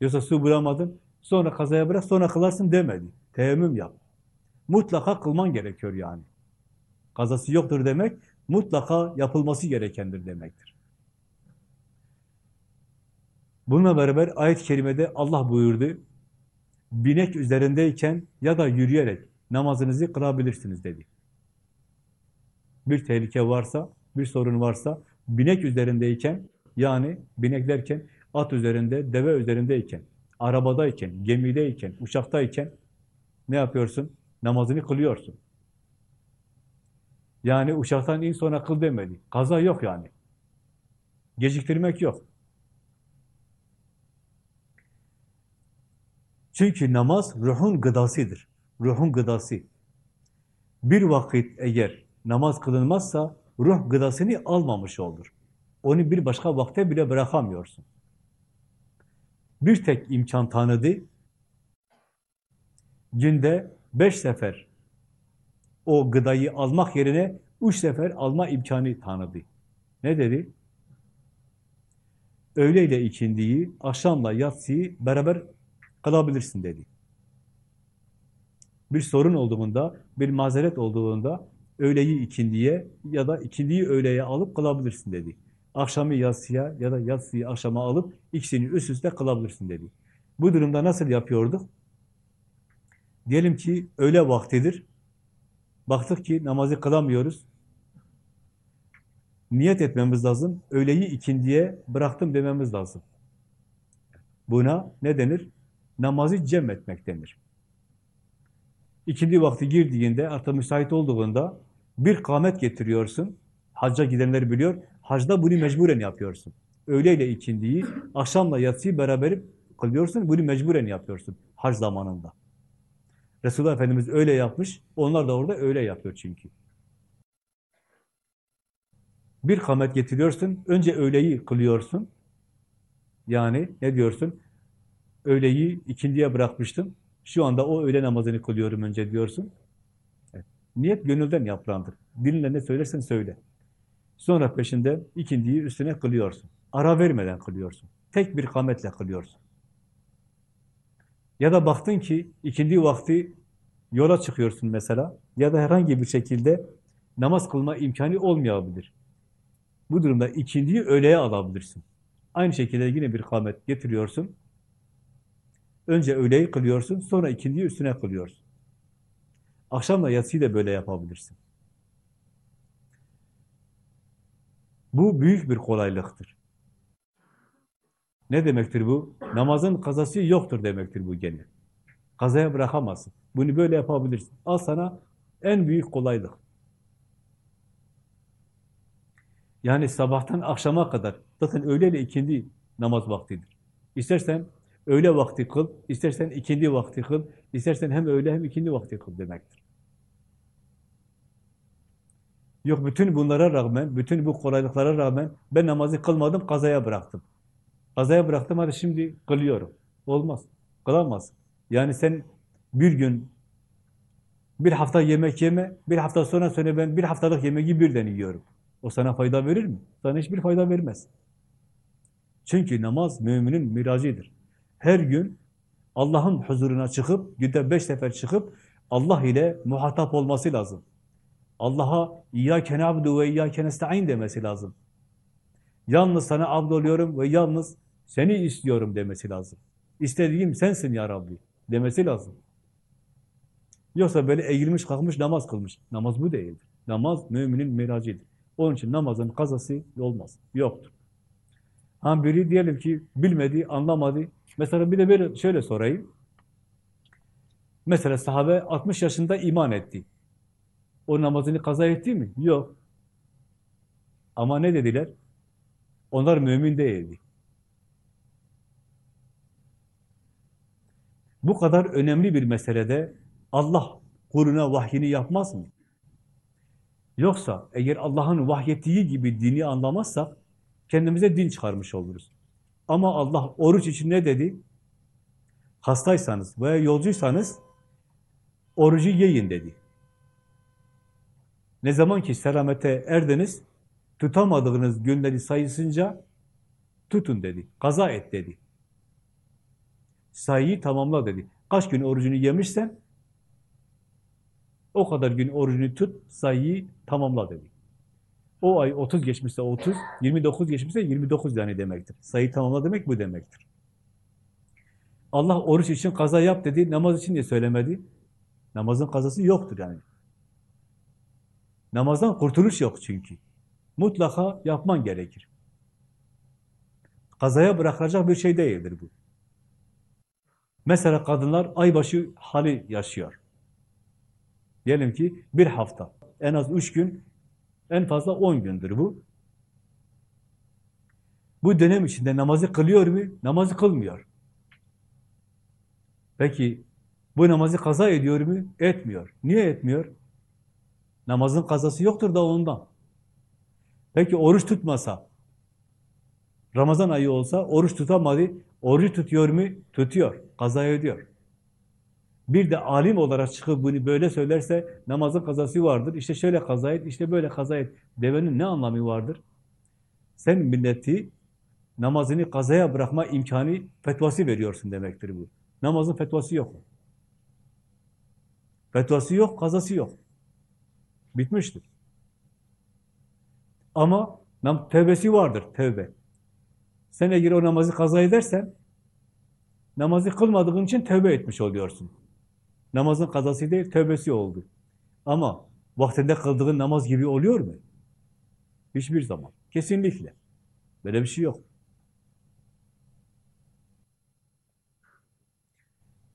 Yoksa su bulamadın, sonra kazaya bırak, sonra kılarsın demedi. Teyemmüm yap. Mutlaka kılman gerekiyor yani. Kazası yoktur demek, mutlaka yapılması gerekendir demektir. Bununla beraber ayet-i kerimede Allah buyurdu, binek üzerindeyken ya da yürüyerek namazınızı kılabilirsiniz dedi. Bir tehlike varsa, bir sorun varsa, binek üzerindeyken, yani binek derken at üzerinde, deve üzerindeyken, arabadayken, gemideyken, uçaktayken ne yapıyorsun? Namazını kılıyorsun. Yani uçaktan in sonra kıl demedi. Kaza yok yani. Geciktirmek yok. Çünkü namaz ruhun gıdasıdır. Ruhun gıdası. Bir vakit eğer namaz kılınmazsa ruh gıdasını almamış olur. Onu bir başka vakte bile bırakamıyorsun. Bir tek imkan tanıdı. Günde beş sefer o gıdayı almak yerine üç sefer alma imkanı tanıdı. Ne dedi? Öğleyle ikindiyi, akşamla yatsıyı beraber kılabilirsin dedi. Bir sorun olduğunda, bir mazeret olduğunda öğleyi ikindiye ya da ikindiyi öğleye alıp kılabilirsin dedi. Akşamı yatsıya ya da yatsıyı akşama alıp ikisini üst üste kılabilirsin dedi. Bu durumda nasıl yapıyorduk? Diyelim ki öğle vaktidir. Baktık ki namazı kılamıyoruz. Niyet etmemiz lazım. Öğleyi ikindiye bıraktım dememiz lazım. Buna ne denir? Namazı cem etmek denir. İkindi vakti girdiğinde, artık müsait olduğunda bir kâmet getiriyorsun. Hacca gidenler biliyor. Hacda bunu mecburen yapıyorsun. Öğleyle ikindiyi, akşamla yatsıyı beraber kılıyorsun. Bunu mecburen yapıyorsun hac zamanında. Resulullah Efendimiz öyle yapmış, onlar da orada öyle yapıyor çünkü. Bir kamet getiriyorsun, önce öğleyi kılıyorsun. Yani ne diyorsun? Öğleyi ikindiye bırakmıştım. Şu anda o öğle namazını kılıyorum önce diyorsun. Evet. Niyet gönülden yapılandır. Dilinle ne söylersen söyle. Sonra peşinde ikindiyi üstüne kılıyorsun. Ara vermeden kılıyorsun. Tek bir kametle kılıyorsun. Ya da baktın ki ikindi vakti yola çıkıyorsun mesela ya da herhangi bir şekilde namaz kılma imkanı olmayabilir. Bu durumda ikindiyi öğleye alabilirsin. Aynı şekilde yine bir kamet getiriyorsun. Önce öğleyi kılıyorsun, sonra ikindiyi üstüne kılıyorsun. Akşamla yatsıyı da böyle yapabilirsin. Bu büyük bir kolaylıktır. Ne demektir bu? Namazın kazası yoktur demektir bu gene. Kazaya bırakamazsın. Bunu böyle yapabilirsin. Al sana en büyük kolaylık. Yani sabahtan akşama kadar, zaten öğleyle ikindi namaz vaktidir. İstersen öğle vakti kıl, istersen ikindi vakti kıl, istersen hem öğle hem ikindi vakti kıl demektir. Yok bütün bunlara rağmen, bütün bu kolaylıklara rağmen ben namazı kılmadım, kazaya bıraktım. Kazaya bıraktım, hadi şimdi kılıyorum. Olmaz, kılamaz. Yani sen bir gün, bir hafta yemek yeme, bir hafta sonra söyle ben bir haftalık yemeği birden yiyorum. O sana fayda verir mi? Sana hiçbir fayda vermez. Çünkü namaz müminin miracıdır. Her gün Allah'ın huzuruna çıkıp, günde beş sefer çıkıp Allah ile muhatap olması lazım. Allah'a İyyâke na'budu ve İyyâke nesta'in demesi lazım. Yalnız sana abd oluyorum ve yalnız seni istiyorum demesi lazım. İstediğim sensin ya Rabbi demesi lazım. Yoksa böyle eğilmiş kalkmış namaz kılmış. Namaz bu değildir. Namaz müminin miracıdır. Onun için namazın kazası olmaz. Yoktur. Ha biri diyelim ki bilmedi, anlamadı. Mesela bir de böyle şöyle sorayım. Mesela sahabe 60 yaşında iman etti. O namazını kaza etti mi? Yok. Ama ne dediler? Onlar mümin değildi. Bu kadar önemli bir meselede Allah kuluna vahyini yapmaz mı? Yoksa eğer Allah'ın vahyettiği gibi dini anlamazsak kendimize din çıkarmış oluruz. Ama Allah oruç için ne dedi? Hastaysanız veya yolcuysanız orucu yiyin dedi. Ne zaman ki selamete erdiniz, tutamadığınız günleri sayısınca tutun dedi, kaza et dedi. Sayıyı tamamla dedi. Kaç gün orucunu yemişsen o kadar gün orucunu tut, sayıyı tamamla dedi. O ay 30 geçmişse 30, 29 geçmişse 29 yani demektir. Sayı tamamla demek bu demektir. Allah oruç için kaza yap dedi, namaz için niye söylemedi? Namazın kazası yoktur yani. Namazdan kurtuluş yok çünkü. Mutlaka yapman gerekir. Kazaya bırakılacak bir şey değildir bu. Mesela kadınlar aybaşı hali yaşıyor. Diyelim ki bir hafta, en az üç gün, en fazla on gündür bu. Bu dönem içinde namazı kılıyor mu? Namazı kılmıyor. Peki bu namazı kaza ediyor mu? Etmiyor. Niye etmiyor? Namazın kazası yoktur da ondan. Peki oruç tutmasa, Ramazan ayı olsa oruç tutamadı, orucu tutuyor mu? Tutuyor, kaza ediyor. Bir de alim olarak çıkıp bunu böyle söylerse namazın kazası vardır. İşte şöyle kaza et, işte böyle kaza et. Devenin ne anlamı vardır? Sen milleti namazını kazaya bırakma imkanı fetvası veriyorsun demektir bu. Namazın fetvası yok. Fetvası yok, kazası yok. Bitmiştir. Ama tevbesi vardır, tevbe. Sen eğer o namazı kaza edersen, namazı kılmadığın için tevbe etmiş oluyorsun. Namazın kazası değil, tövbesi oldu. Ama vaktinde kıldığın namaz gibi oluyor mu? Hiçbir zaman. Kesinlikle. Böyle bir şey yok.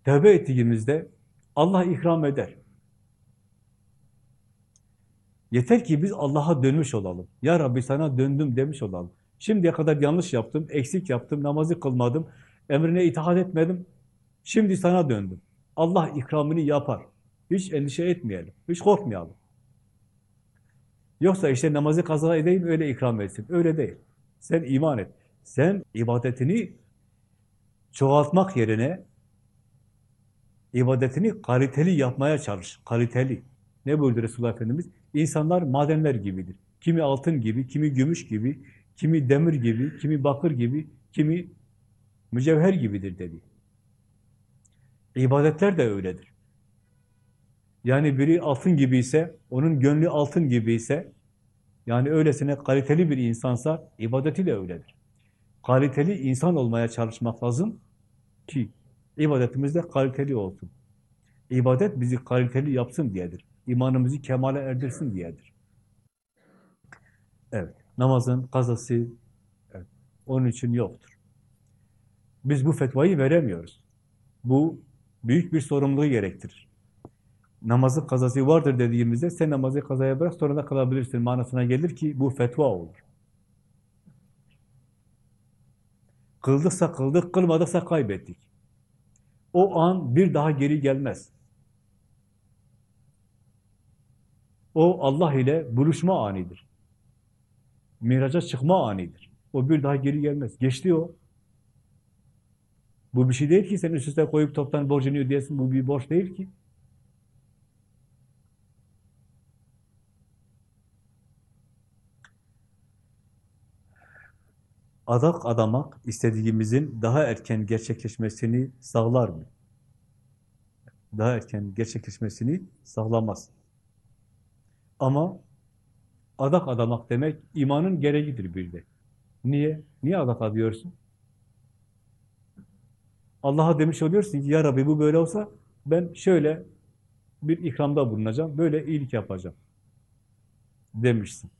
Tövbe ettiğimizde Allah ikram eder. Yeter ki biz Allah'a dönmüş olalım. Ya Rabbi sana döndüm demiş olalım. Şimdiye kadar yanlış yaptım, eksik yaptım, namazı kılmadım, emrine itaat etmedim. Şimdi sana döndüm. Allah ikramını yapar. Hiç endişe etmeyelim, hiç korkmayalım. Yoksa işte namazı kaza edeyim, öyle ikram etsin. Öyle değil. Sen iman et. Sen ibadetini çoğaltmak yerine ibadetini kaliteli yapmaya çalış. Kaliteli. Ne buyurdu Resulullah Efendimiz? İnsanlar madenler gibidir. Kimi altın gibi, kimi gümüş gibi, kimi demir gibi, kimi bakır gibi, kimi mücevher gibidir dedi. İbadetler de öyledir. Yani biri altın gibi ise, onun gönlü altın gibi ise, yani öylesine kaliteli bir insansa, ibadeti de öyledir. Kaliteli insan olmaya çalışmak lazım ki ibadetimiz de kaliteli olsun. İbadet bizi kaliteli yapsın diyedir. İmanımızı kemale erdirsin diyedir. Evet, namazın kazası evet, onun için yoktur. Biz bu fetvayı veremiyoruz. Bu büyük bir sorumluluğu gerektirir. Namazın kazası vardır dediğimizde sen namazı kazaya bırak sonra da kılabilirsin manasına gelir ki bu fetva olur. Kıldıksa kıldık, kılmadıksa kaybettik. O an bir daha geri gelmez. O Allah ile buluşma anidir. Miraca çıkma anidir. O bir daha geri gelmez. Geçti o. Bu bir şey değil ki sen üst üste koyup toptan borcunu ödeyesin. Bu bir borç değil ki. Adak adamak istediğimizin daha erken gerçekleşmesini sağlar mı? Daha erken gerçekleşmesini sağlamaz. Ama adak adamak demek imanın gereğidir bir de. Niye? Niye adak adıyorsun? Allah'a demiş oluyorsun ki ya Rabbi bu böyle olsa ben şöyle bir ikramda bulunacağım, böyle iyilik yapacağım demişsin.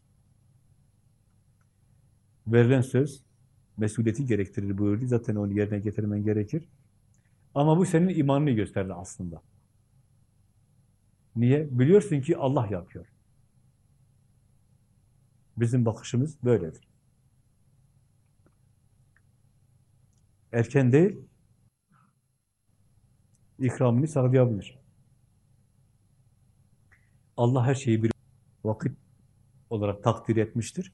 Verilen söz mesuliyeti gerektirir buyurdu. Zaten onu yerine getirmen gerekir. Ama bu senin imanını gösterdi aslında. Niye? Biliyorsun ki Allah yapıyor. Bizim bakışımız böyledir. Erken değil, ikramını sağlayabilir. Allah her şeyi bir vakit olarak takdir etmiştir.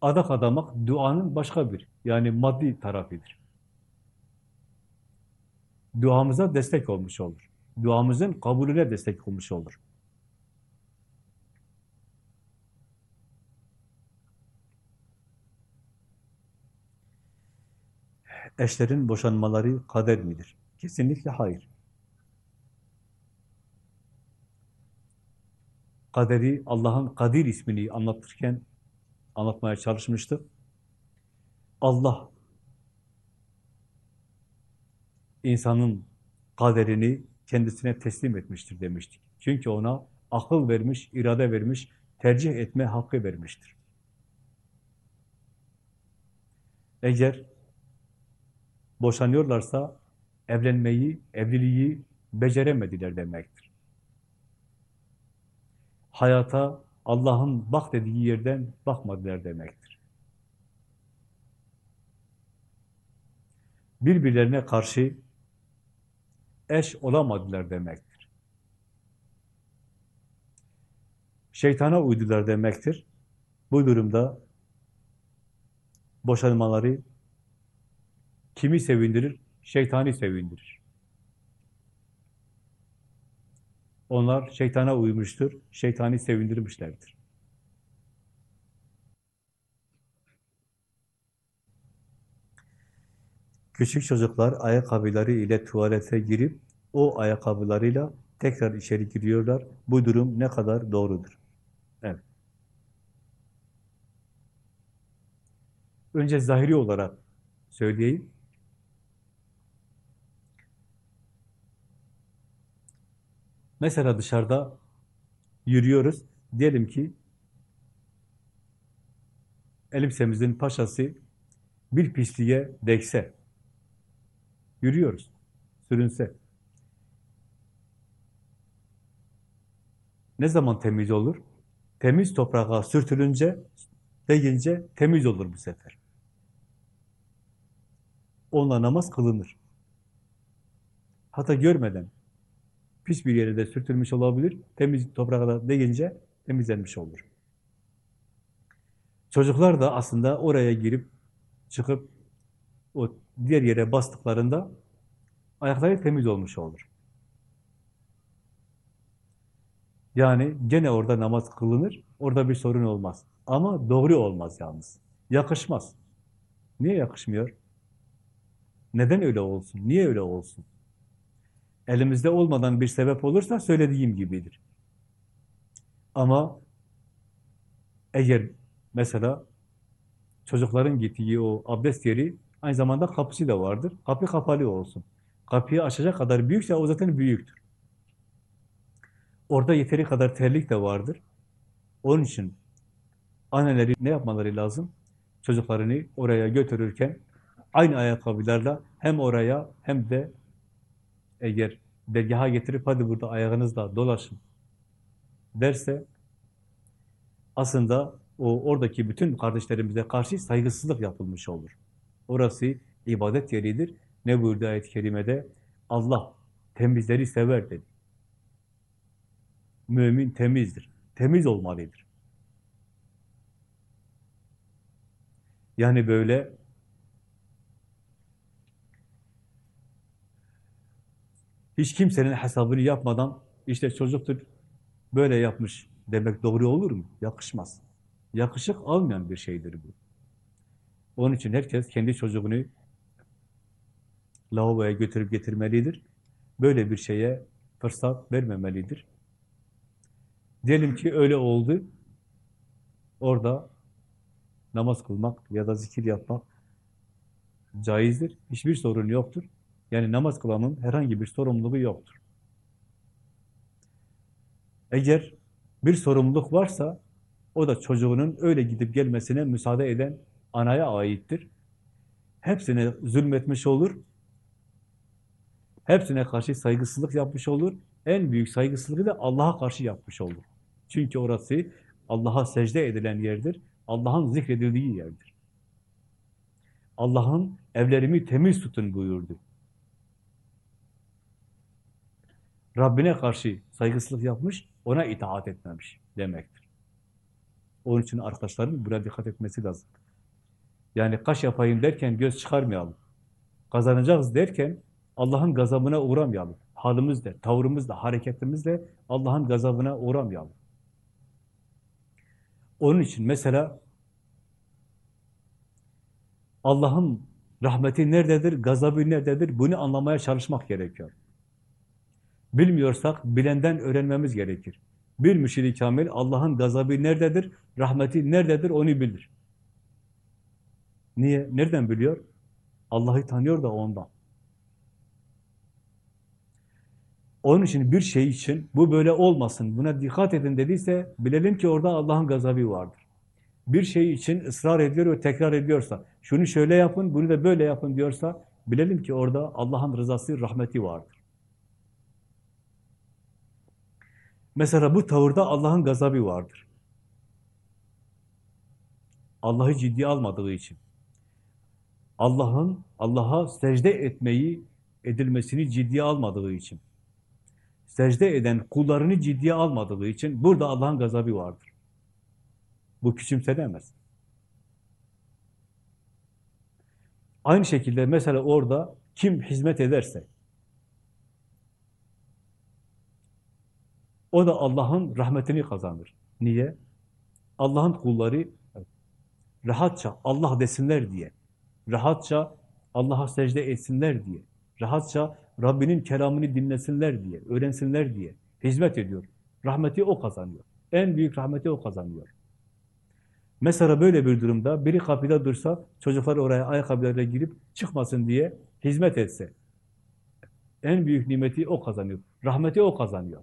Adak adamak duanın başka bir, yani maddi tarafıdır. Duamıza destek olmuş olur. Duamızın kabulüne destek olmuş olur. Eşlerin boşanmaları kader midir? Kesinlikle hayır. Kaderi, Allah'ın Kadir ismini anlatırken anlatmaya çalışmıştık. Allah insanın kaderini kendisine teslim etmiştir demiştik. Çünkü ona akıl vermiş, irade vermiş, tercih etme hakkı vermiştir. Eğer boşanıyorlarsa evlenmeyi, evliliği beceremediler demektir. Hayata Allah'ın bak dediği yerden bakmadılar demektir. Birbirlerine karşı eş olamadılar demektir. Şeytana uydular demektir. Bu durumda boşanmaları kimi sevindirir? Şeytani sevindirir. Onlar şeytana uymuştur, şeytani sevindirmişlerdir. Küçük çocuklar ayakkabıları ile tuvalete girip o ayakkabılarıyla tekrar içeri giriyorlar. Bu durum ne kadar doğrudur? Evet. Önce zahiri olarak söyleyeyim. Mesela dışarıda yürüyoruz. Diyelim ki elbisemizin paşası bir pisliğe değse, yürüyoruz, sürünse. Ne zaman temiz olur? Temiz toprağa sürtülünce, değince temiz olur bu sefer. Onunla namaz kılınır. Hatta görmeden, pis bir yere de sürtülmüş olabilir, temiz toprağa da değince temizlenmiş olur. Çocuklar da aslında oraya girip, çıkıp, o diğer yere bastıklarında ayakları temiz olmuş olur. Yani gene orada namaz kılınır, orada bir sorun olmaz. Ama doğru olmaz yalnız. Yakışmaz. Niye yakışmıyor? Neden öyle olsun? Niye öyle olsun? Elimizde olmadan bir sebep olursa söylediğim gibidir. Ama eğer mesela çocukların gittiği o abdest yeri aynı zamanda kapısı da vardır. Kapı kapalı olsun. Kapıyı açacak kadar büyükse o zaten büyüktür. Orada yeteri kadar terlik de vardır. Onun için anneleri ne yapmaları lazım? Çocuklarını oraya götürürken aynı ayakkabılarla hem oraya hem de eğer dergaha getirip hadi burada ayağınızla dolaşın derse aslında o oradaki bütün kardeşlerimize karşı saygısızlık yapılmış olur. Orası ibadet yeridir. Ne buyurdu ayet-i kerimede? Allah temizleri sever dedi. Mümin temizdir. Temiz olmalıdır. Yani böyle hiç kimsenin hesabını yapmadan işte çocuktur böyle yapmış demek doğru olur mu? Yakışmaz. Yakışık almayan bir şeydir bu. Onun için herkes kendi çocuğunu lavaboya götürüp getirmelidir. Böyle bir şeye fırsat vermemelidir. Diyelim ki öyle oldu. Orada namaz kılmak ya da zikir yapmak caizdir. Hiçbir sorun yoktur. Yani namaz kılanın herhangi bir sorumluluğu yoktur. Eğer bir sorumluluk varsa o da çocuğunun öyle gidip gelmesine müsaade eden anaya aittir. Hepsine zulmetmiş olur. Hepsine karşı saygısızlık yapmış olur. En büyük saygısızlığı da Allah'a karşı yapmış olur. Çünkü orası Allah'a secde edilen yerdir. Allah'ın zikredildiği yerdir. Allah'ın evlerimi temiz tutun buyurdu. Rabbine karşı saygısızlık yapmış, ona itaat etmemiş demektir. Onun için arkadaşların buna dikkat etmesi lazım. Yani kaş yapayım derken göz çıkarmayalım. Kazanacağız derken Allah'ın gazabına uğramayalım. Halimizle, tavrımızla, hareketimizle Allah'ın gazabına uğramayalım. Onun için mesela Allah'ın Rahmeti nerededir, gazabı nerededir? Bunu anlamaya çalışmak gerekiyor. Bilmiyorsak bilenden öğrenmemiz gerekir. Bir müşrik kamil Allah'ın gazabı nerededir, rahmeti nerededir onu bilir. Niye? Nereden biliyor? Allah'ı tanıyor da ondan. Onun için bir şey için bu böyle olmasın, buna dikkat edin dediyse bilelim ki orada Allah'ın gazabı vardır. Bir şey için ısrar ediyor ve tekrar ediyorsa, şunu şöyle yapın, bunu da böyle yapın diyorsa bilelim ki orada Allah'ın rızası, rahmeti vardır. Mesela bu tavırda Allah'ın gazabı vardır. Allah'ı ciddiye almadığı için. Allah'ın Allah'a secde etmeyi, edilmesini ciddiye almadığı için. Secde eden kullarını ciddiye almadığı için burada Allah'ın gazabı vardır. Bu küçümsenemez. Aynı şekilde mesela orada kim hizmet ederse o da Allah'ın rahmetini kazanır. Niye? Allah'ın kulları rahatça Allah desinler diye, rahatça Allah'a secde etsinler diye, rahatça Rabbinin kelamını dinlesinler diye, öğrensinler diye hizmet ediyor. Rahmeti o kazanıyor. En büyük rahmeti o kazanıyor. Mesela böyle bir durumda biri kapıda dursa, çocuklar oraya ayakkabılarıyla girip çıkmasın diye hizmet etse, en büyük nimeti o kazanıyor. Rahmeti o kazanıyor.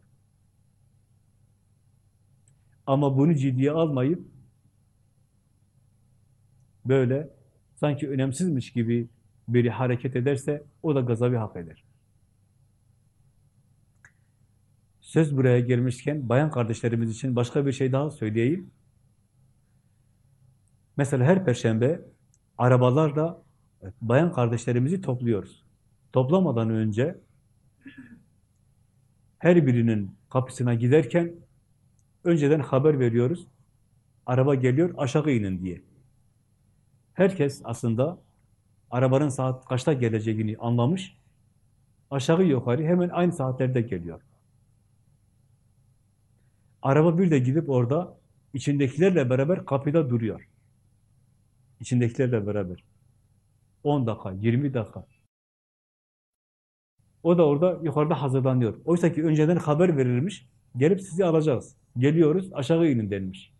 Ama bunu ciddiye almayıp böyle sanki önemsizmiş gibi biri hareket ederse o da gazabı hak eder. Söz buraya gelmişken bayan kardeşlerimiz için başka bir şey daha söyleyeyim. Mesela her perşembe arabalarla bayan kardeşlerimizi topluyoruz. Toplamadan önce her birinin kapısına giderken önceden haber veriyoruz. Araba geliyor, aşağı inin diye. Herkes aslında arabanın saat kaçta geleceğini anlamış. Aşağı yukarı hemen aynı saatlerde geliyor. Araba bir de gidip orada içindekilerle beraber kapıda duruyor. İçindekilerle beraber. 10 dakika, 20 dakika. O da orada yukarıda hazırlanıyor. Oysa ki önceden haber verilmiş, gelip sizi alacağız. Geliyoruz, aşağı inin denmiş.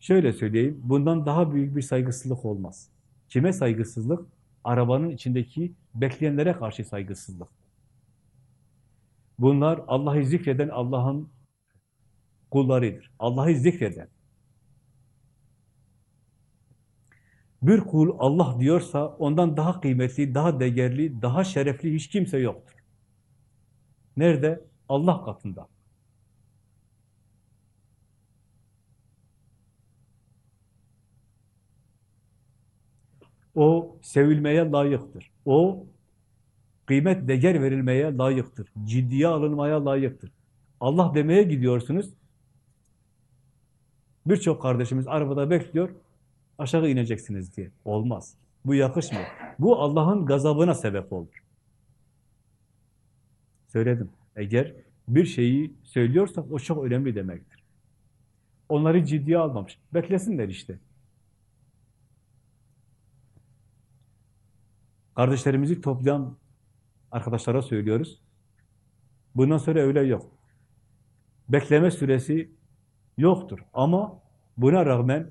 Şöyle söyleyeyim, bundan daha büyük bir saygısızlık olmaz. Kime saygısızlık? Arabanın içindeki bekleyenlere karşı saygısızlık. Bunlar Allah'ı zikreden Allah'ın kullarıdır. Allah'ı zikreden. Bir kul Allah diyorsa ondan daha kıymetli, daha değerli, daha şerefli hiç kimse yoktur. Nerede? Allah katında. O sevilmeye layıktır. O kıymet, değer verilmeye layıktır. Ciddiye alınmaya layıktır. Allah demeye gidiyorsunuz. Birçok kardeşimiz arabada bekliyor, aşağı ineceksiniz diye. Olmaz. Bu yakışmıyor. Bu Allah'ın gazabına sebep olur. Söyledim. Eğer bir şeyi söylüyorsak o çok önemli demektir. Onları ciddiye almamış. Beklesinler işte. Kardeşlerimizi toplayan arkadaşlara söylüyoruz. Bundan sonra öyle yok. Bekleme süresi yoktur. Ama buna rağmen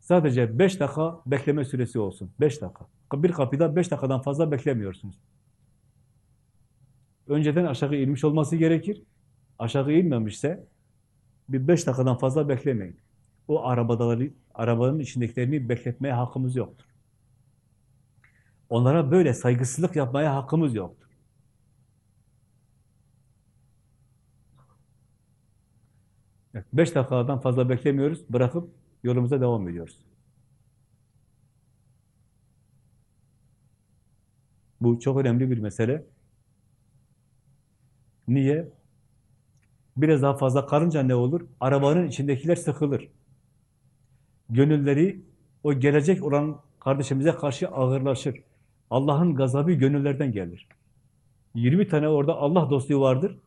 sadece beş dakika bekleme süresi olsun. Beş dakika. Bir kapıda beş dakikadan fazla beklemiyorsunuz. Önceden aşağı inmiş olması gerekir. Aşağı inmemişse bir beş dakikadan fazla beklemeyin. O arabadaları, arabanın içindekilerini bekletmeye hakkımız yoktur. Onlara böyle saygısızlık yapmaya hakkımız yoktur. Evet, beş dakikadan fazla beklemiyoruz, bırakıp yolumuza devam ediyoruz. Bu çok önemli bir mesele. Niye? Biraz daha fazla karınca ne olur? Arabanın içindekiler sıkılır. Gönülleri o gelecek olan kardeşimize karşı ağırlaşır. Allah'ın gazabı gönüllerden gelir. 20 tane orada Allah dostluğu vardır.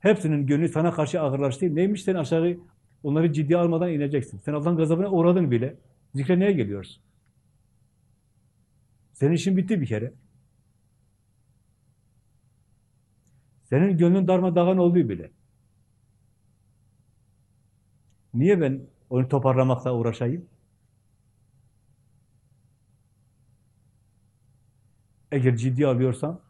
Hepsinin gönlü sana karşı ağırlaştı. Neymiş sen aşağı Onları ciddiye almadan ineceksin. Sen Allah'ın gazabına uğradın bile. Zikre neye geliyorsun? Senin işin bitti bir kere. Senin gönlün darmadağın olduğu bile. Niye ben onu toparlamakla uğraşayım? Eğer ciddi alıyorsan,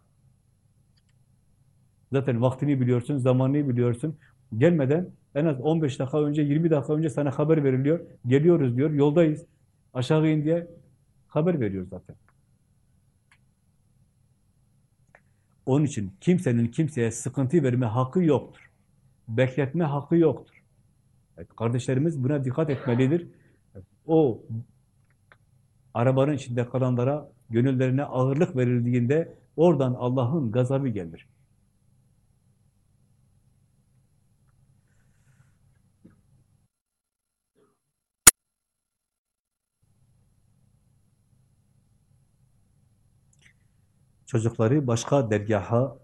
zaten vaktini biliyorsun, zamanını biliyorsun. Gelmeden en az 15 dakika önce, 20 dakika önce sana haber veriliyor. Geliyoruz diyor, yoldayız. Aşağı in diye haber veriyor zaten. Onun için kimsenin kimseye sıkıntı verme hakkı yoktur. Bekletme hakkı yoktur. Evet, kardeşlerimiz buna dikkat etmelidir. O arabanın içinde kalanlara gönüllerine ağırlık verildiğinde oradan Allah'ın gazabı gelir. Çocukları başka dergaha,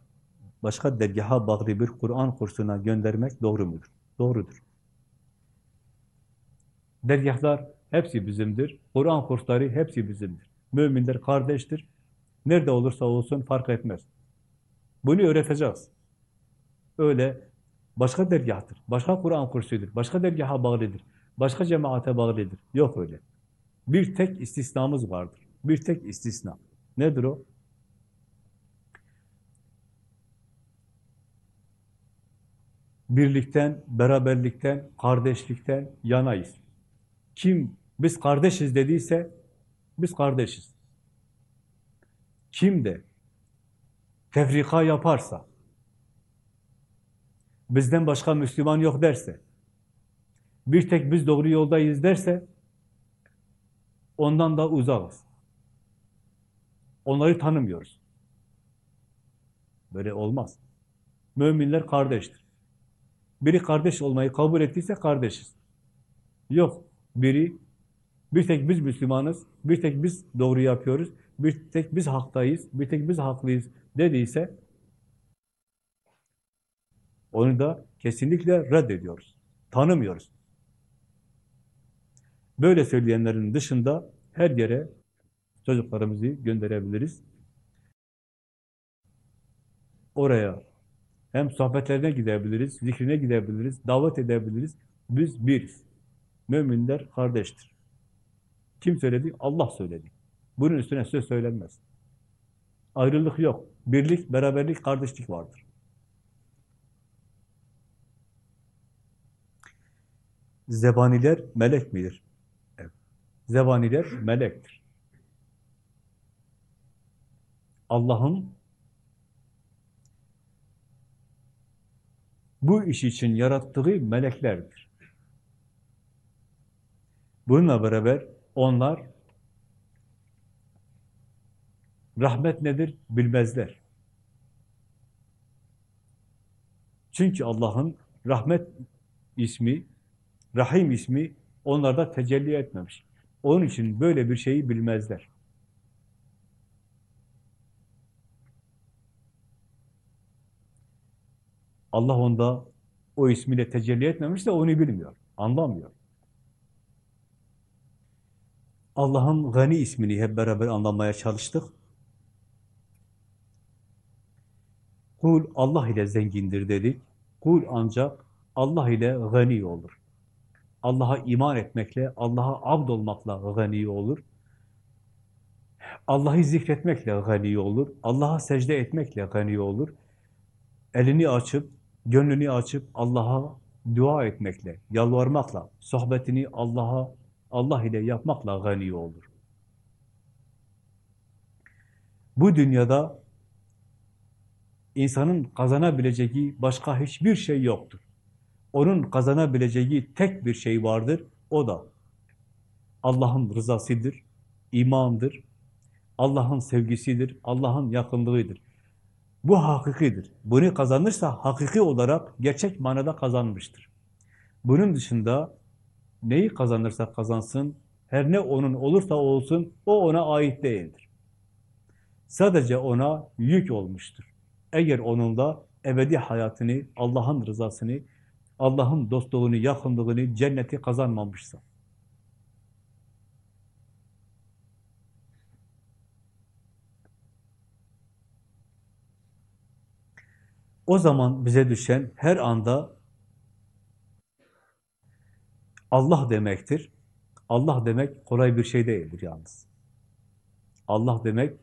başka dergaha bağlı bir Kur'an kursuna göndermek doğru mudur? Doğrudur. Dergahlar hepsi bizimdir. Kur'an kursları hepsi bizimdir. Müminler kardeştir. Nerede olursa olsun fark etmez. Bunu öğreteceğiz. Öyle başka dergahtır, başka Kur'an kursudur, başka dergaha bağlıdır, başka cemaate bağlıdır. Yok öyle. Bir tek istisnamız vardır. Bir tek istisna. Nedir o? Birlikten, beraberlikten, kardeşlikten yanayız. Kim biz kardeşiz dediyse biz kardeşiz. Kim de tefrika yaparsa, bizden başka Müslüman yok derse, bir tek biz doğru yoldayız derse, ondan da uzağız. Onları tanımıyoruz. Böyle olmaz. Müminler kardeştir. Biri kardeş olmayı kabul ettiyse kardeşiz. Yok, biri bir tek biz Müslümanız, bir tek biz doğru yapıyoruz, bir tek biz haktayız, bir tek biz haklıyız dediyse onu da kesinlikle reddediyoruz. Tanımıyoruz. Böyle söyleyenlerin dışında her yere çocuklarımızı gönderebiliriz. Oraya hem sohbetlerine gidebiliriz, zikrine gidebiliriz, davet edebiliriz. Biz biriz. Müminler kardeştir. Kim söyledi? Allah söyledi. Bunun üstüne söz söylenmez. Ayrılık yok. Birlik, beraberlik, kardeşlik vardır. Zebaniler melek midir? Evet. Zebaniler melektir. Allah'ın bu iş için yarattığı meleklerdir. Bununla beraber onlar rahmet nedir bilmezler. Çünkü Allah'ın rahmet ismi, Rahim ismi onlarda tecelli etmemiş. Onun için böyle bir şeyi bilmezler. Allah onda o ismiyle tecelli etmemişse onu bilmiyor, anlamıyor. Allah'ın Gani ismini hep beraber anlamaya çalıştık. Kul Allah ile zengindir dedik. Kul ancak Allah ile gani olur. Allah'a iman etmekle, Allah'a abd olmakla gani olur. Allah'ı zikretmekle gani olur. Allah'a secde etmekle gani olur. Elini açıp, gönlünü açıp Allah'a dua etmekle, yalvarmakla, sohbetini Allah'a Allah ile yapmakla gani olur. Bu dünyada insanın kazanabileceği başka hiçbir şey yoktur. Onun kazanabileceği tek bir şey vardır, o da Allah'ın rızasıdır, imandır, Allah'ın sevgisidir, Allah'ın yakınlığıdır. Bu hakikidir. Bunu kazanırsa hakiki olarak gerçek manada kazanmıştır. Bunun dışında neyi kazanırsa kazansın, her ne onun olursa olsun, o ona ait değildir. Sadece ona yük olmuştur. Eğer onunla ebedi hayatını, Allah'ın rızasını, Allah'ın dostluğunu, yakınlığını, cenneti kazanmamışsan. O zaman bize düşen her anda Allah demektir. Allah demek kolay bir şey değildir yalnız. Allah demek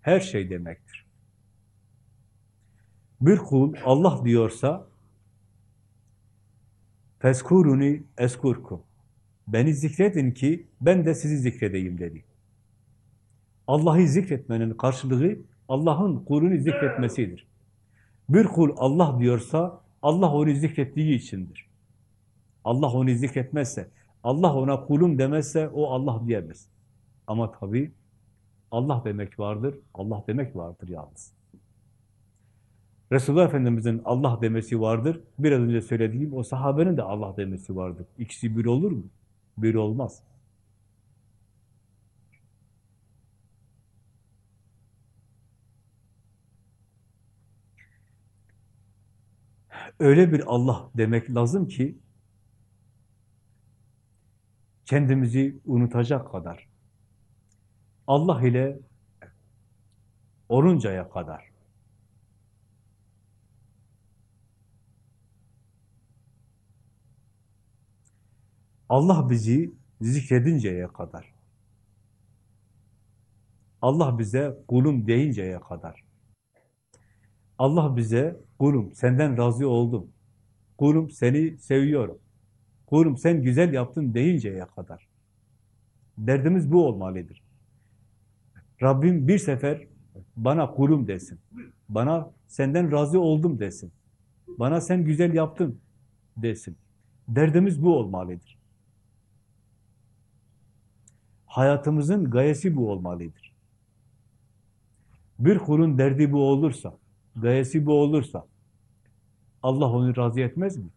her şey demektir. Bir kul Allah diyorsa Feskuruni eskurkum. Beni zikredin ki ben de sizi zikredeyim dedi. Allah'ı zikretmenin karşılığı Allah'ın kulunu zikretmesidir. Bir kul Allah diyorsa Allah onu zikrettiği içindir. Allah onu zikretmezse, Allah ona kulum demezse o Allah diyemez. Ama tabii Allah demek vardır, Allah demek vardır yalnız. Resulullah Efendimiz'in Allah demesi vardır. Biraz önce söylediğim o sahabenin de Allah demesi vardır. İkisi bir olur mu? Bir olmaz. Öyle bir Allah demek lazım ki kendimizi unutacak kadar Allah ile oruncaya kadar. Allah bizi zikredinceye kadar Allah bize kulum deyinceye kadar Allah bize kulum senden razı oldum kulum seni seviyorum kulum sen güzel yaptın deyinceye kadar derdimiz bu olmalıdır. Rabbim bir sefer bana kulum desin. Bana senden razı oldum desin. Bana sen güzel yaptın desin. Derdimiz bu olmalıdır. Hayatımızın gayesi bu olmalıdır. Bir kulun derdi bu olursa, gayesi bu olursa, Allah onu razı etmez mi?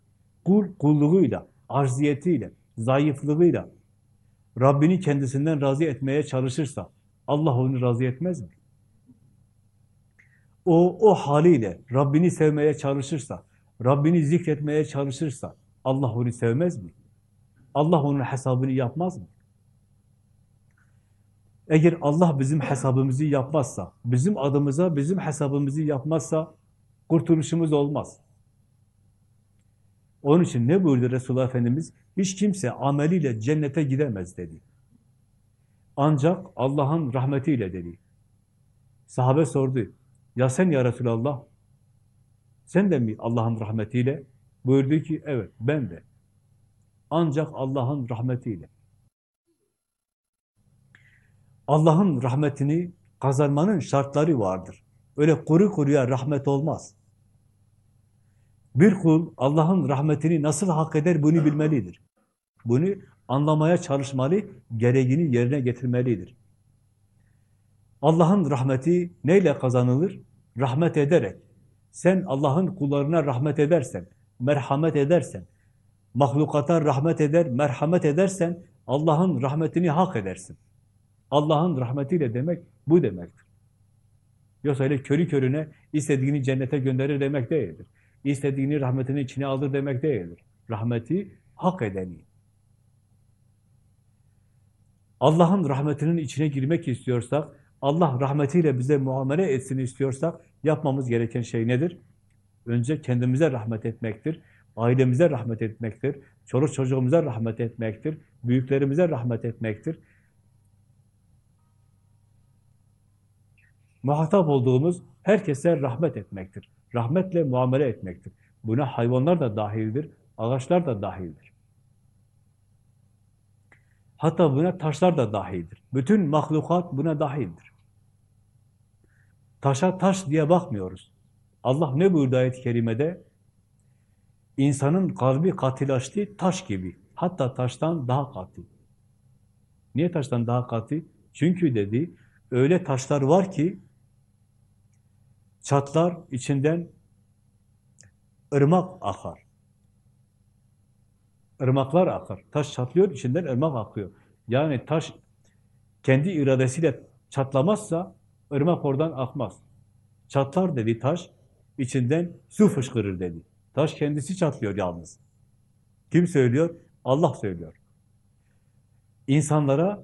Kul kulluğuyla, arziyetiyle, zayıflığıyla, Rabbini kendisinden razı etmeye çalışırsa, Allah onu razı etmez mi? O, o haliyle Rabbini sevmeye çalışırsa, Rabbini zikretmeye çalışırsa, Allah onu sevmez mi? Allah onun hesabını yapmaz mı? Eğer Allah bizim hesabımızı yapmazsa, bizim adımıza bizim hesabımızı yapmazsa, kurtuluşumuz olmaz. Onun için ne buyurdu Resulullah Efendimiz? Hiç kimse ameliyle cennete gidemez dedi. Ancak Allah'ın rahmetiyle dedi. Sahabe sordu. Ya sen ya Resulallah? Sen de mi Allah'ın rahmetiyle? Buyurdu ki evet ben de. Ancak Allah'ın rahmetiyle. Allah'ın rahmetini kazanmanın şartları vardır. Öyle kuru kuruya rahmet olmaz. Bir kul Allah'ın rahmetini nasıl hak eder bunu bilmelidir. Bunu anlamaya çalışmalı, gereğini yerine getirmelidir. Allah'ın rahmeti neyle kazanılır? Rahmet ederek. Sen Allah'ın kullarına rahmet edersen, merhamet edersen, mahlukata rahmet eder, merhamet edersen Allah'ın rahmetini hak edersin. Allah'ın rahmetiyle demek bu demektir. Yoksa öyle körü körüne istediğini cennete gönderir demek değildir. İstediğini rahmetinin içine alır demek değildir. Rahmeti hak edeni. Allah'ın rahmetinin içine girmek istiyorsak, Allah rahmetiyle bize muamele etsin istiyorsak, yapmamız gereken şey nedir? Önce kendimize rahmet etmektir, ailemize rahmet etmektir, çoluk çocuğumuza rahmet etmektir, büyüklerimize rahmet etmektir. Muhatap olduğumuz herkese rahmet etmektir. Rahmetle muamele etmektir. Buna hayvanlar da dahildir, ağaçlar da dahildir. Hatta buna taşlar da dahildir. Bütün mahlukat buna dahildir. Taşa taş diye bakmıyoruz. Allah ne buyurdu ayet-i kerimede? İnsanın kalbi katılaştı taş gibi. Hatta taştan daha katı. Niye taştan daha katı? Çünkü dedi, öyle taşlar var ki çatlar içinden ırmak akar. Irmaklar akar. Taş çatlıyor, içinden ırmak akıyor. Yani taş kendi iradesiyle çatlamazsa ırmak oradan akmaz. Çatlar dedi taş, içinden su fışkırır dedi. Taş kendisi çatlıyor yalnız. Kim söylüyor? Allah söylüyor. İnsanlara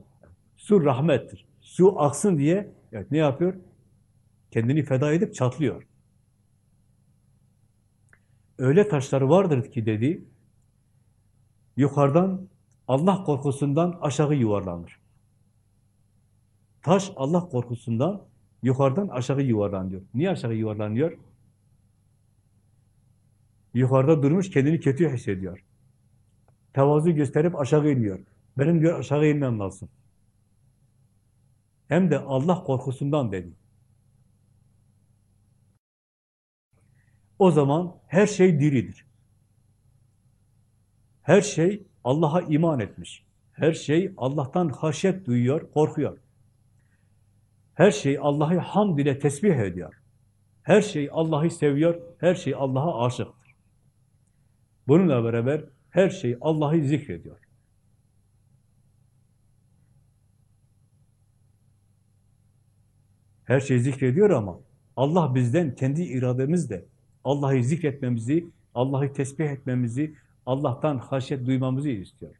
su rahmettir. Su aksın diye evet, ne yapıyor? Kendini feda edip çatlıyor. Öyle taşları vardır ki dedi, yukarıdan Allah korkusundan aşağı yuvarlanır. Taş Allah korkusundan yukarıdan aşağı yuvarlanıyor. Niye aşağı yuvarlanıyor? Yukarıda durmuş kendini kötü hissediyor. Tevazu gösterip aşağı iniyor. Benim diyor aşağı inmem lazım. Hem de Allah korkusundan dedi. O zaman her şey diridir. Her şey Allah'a iman etmiş. Her şey Allah'tan haşyet duyuyor, korkuyor. Her şey Allah'ı hamd ile tesbih ediyor. Her şey Allah'ı seviyor, her şey Allah'a aşıktır. Bununla beraber her şey Allah'ı zikrediyor. Her şey zikrediyor ama Allah bizden kendi irademizle Allah'ı zikretmemizi, Allah'ı tesbih etmemizi, Allah'tan haşyet duymamızı istiyor.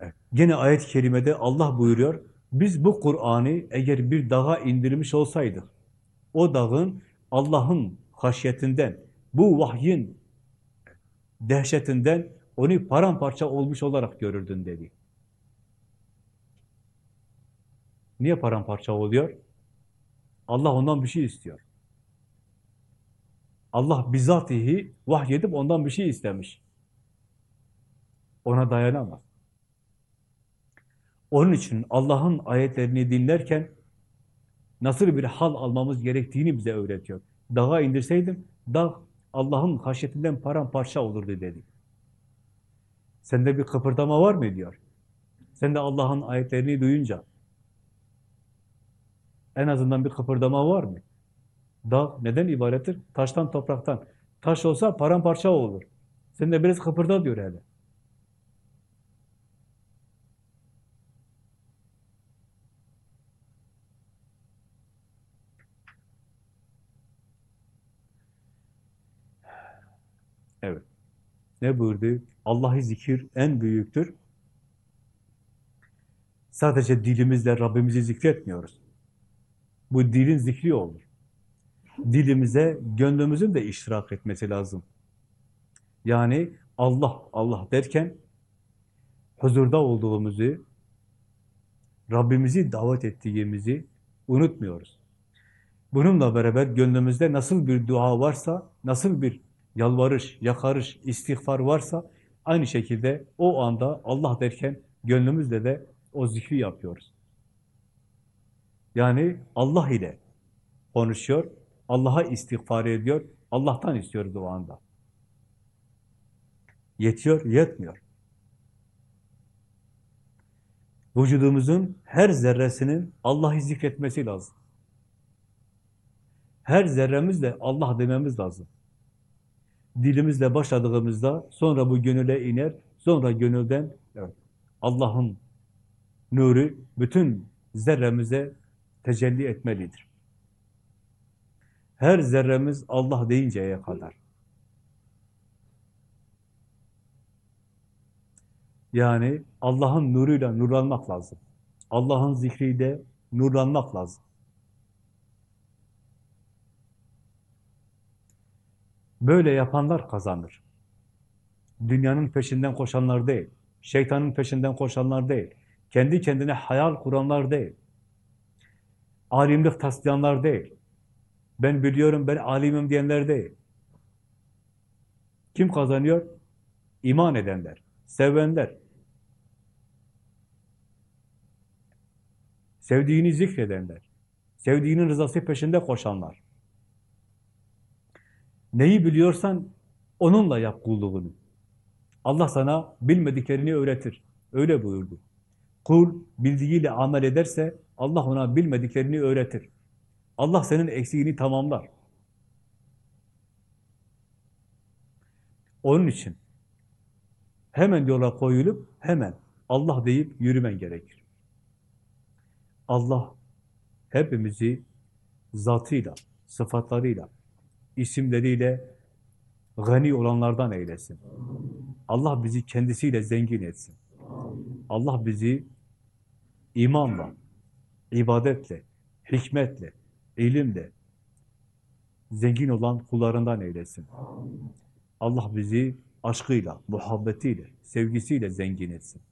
Evet. Gene ayet-i kerimede Allah buyuruyor, biz bu Kur'an'ı eğer bir dağa indirmiş olsaydık, o dağın Allah'ın haşyetinden, bu vahyin dehşetinden onu paramparça olmuş olarak görürdün dedi. Niye paramparça oluyor? Allah ondan bir şey istiyor. Allah bizatihi vahyedip ondan bir şey istemiş. Ona dayanamaz. Onun için Allah'ın ayetlerini dinlerken nasıl bir hal almamız gerektiğini bize öğretiyor. Dağa indirseydim, dağ Allah'ın haşyetinden paramparça olurdu dedi. Sende bir kıpırdama var mı diyor. Sen de Allah'ın ayetlerini duyunca en azından bir kıpırdama var mı? Dağ neden ibarettir? Taştan, topraktan. Taş olsa paramparça olur. Sen de biraz kıpırda diyor hele. Evet. Ne buyurdu? Allah'ı zikir en büyüktür. Sadece dilimizle Rabbimizi zikretmiyoruz. Bu dilin zikri olur. Dilimize gönlümüzün de iştirak etmesi lazım. Yani Allah, Allah derken huzurda olduğumuzu, Rabbimizi davet ettiğimizi unutmuyoruz. Bununla beraber gönlümüzde nasıl bir dua varsa, nasıl bir yalvarış, yakarış, istiğfar varsa aynı şekilde o anda Allah derken gönlümüzde de o zikri yapıyoruz. Yani Allah ile konuşuyor, Allah'a istiğfar ediyor, Allah'tan istiyoruz o anda. Yetiyor, yetmiyor. Vücudumuzun her zerresinin Allah'ı zikretmesi lazım. Her zerremizle Allah dememiz lazım. Dilimizle başladığımızda sonra bu gönüle iner, sonra gönülden evet, Allah'ın nuru bütün zerremize tecelli etmelidir. Her zerremiz Allah deyinceye kadar. Yani Allah'ın nuruyla nurlanmak lazım. Allah'ın zikriyle nurlanmak lazım. Böyle yapanlar kazanır. Dünyanın peşinden koşanlar değil, şeytanın peşinden koşanlar değil, kendi kendine hayal kuranlar değil, alimlik taslayanlar değil, ben biliyorum, ben alimim diyenler değil. Kim kazanıyor? İman edenler, sevenler. Sevdiğini zikredenler, sevdiğinin rızası peşinde koşanlar. Neyi biliyorsan onunla yap kulluğunu. Allah sana bilmediklerini öğretir. Öyle buyurdu. Kul bildiğiyle amel ederse Allah ona bilmediklerini öğretir. Allah senin eksiğini tamamlar. Onun için hemen yola koyulup hemen Allah deyip yürümen gerekir. Allah hepimizi zatıyla, sıfatlarıyla, isimleriyle gani olanlardan eylesin. Allah bizi kendisiyle zengin etsin. Allah bizi imanla, ibadetle, hikmetle, ilimle zengin olan kullarından eylesin. Allah bizi aşkıyla, muhabbetiyle, sevgisiyle zengin etsin.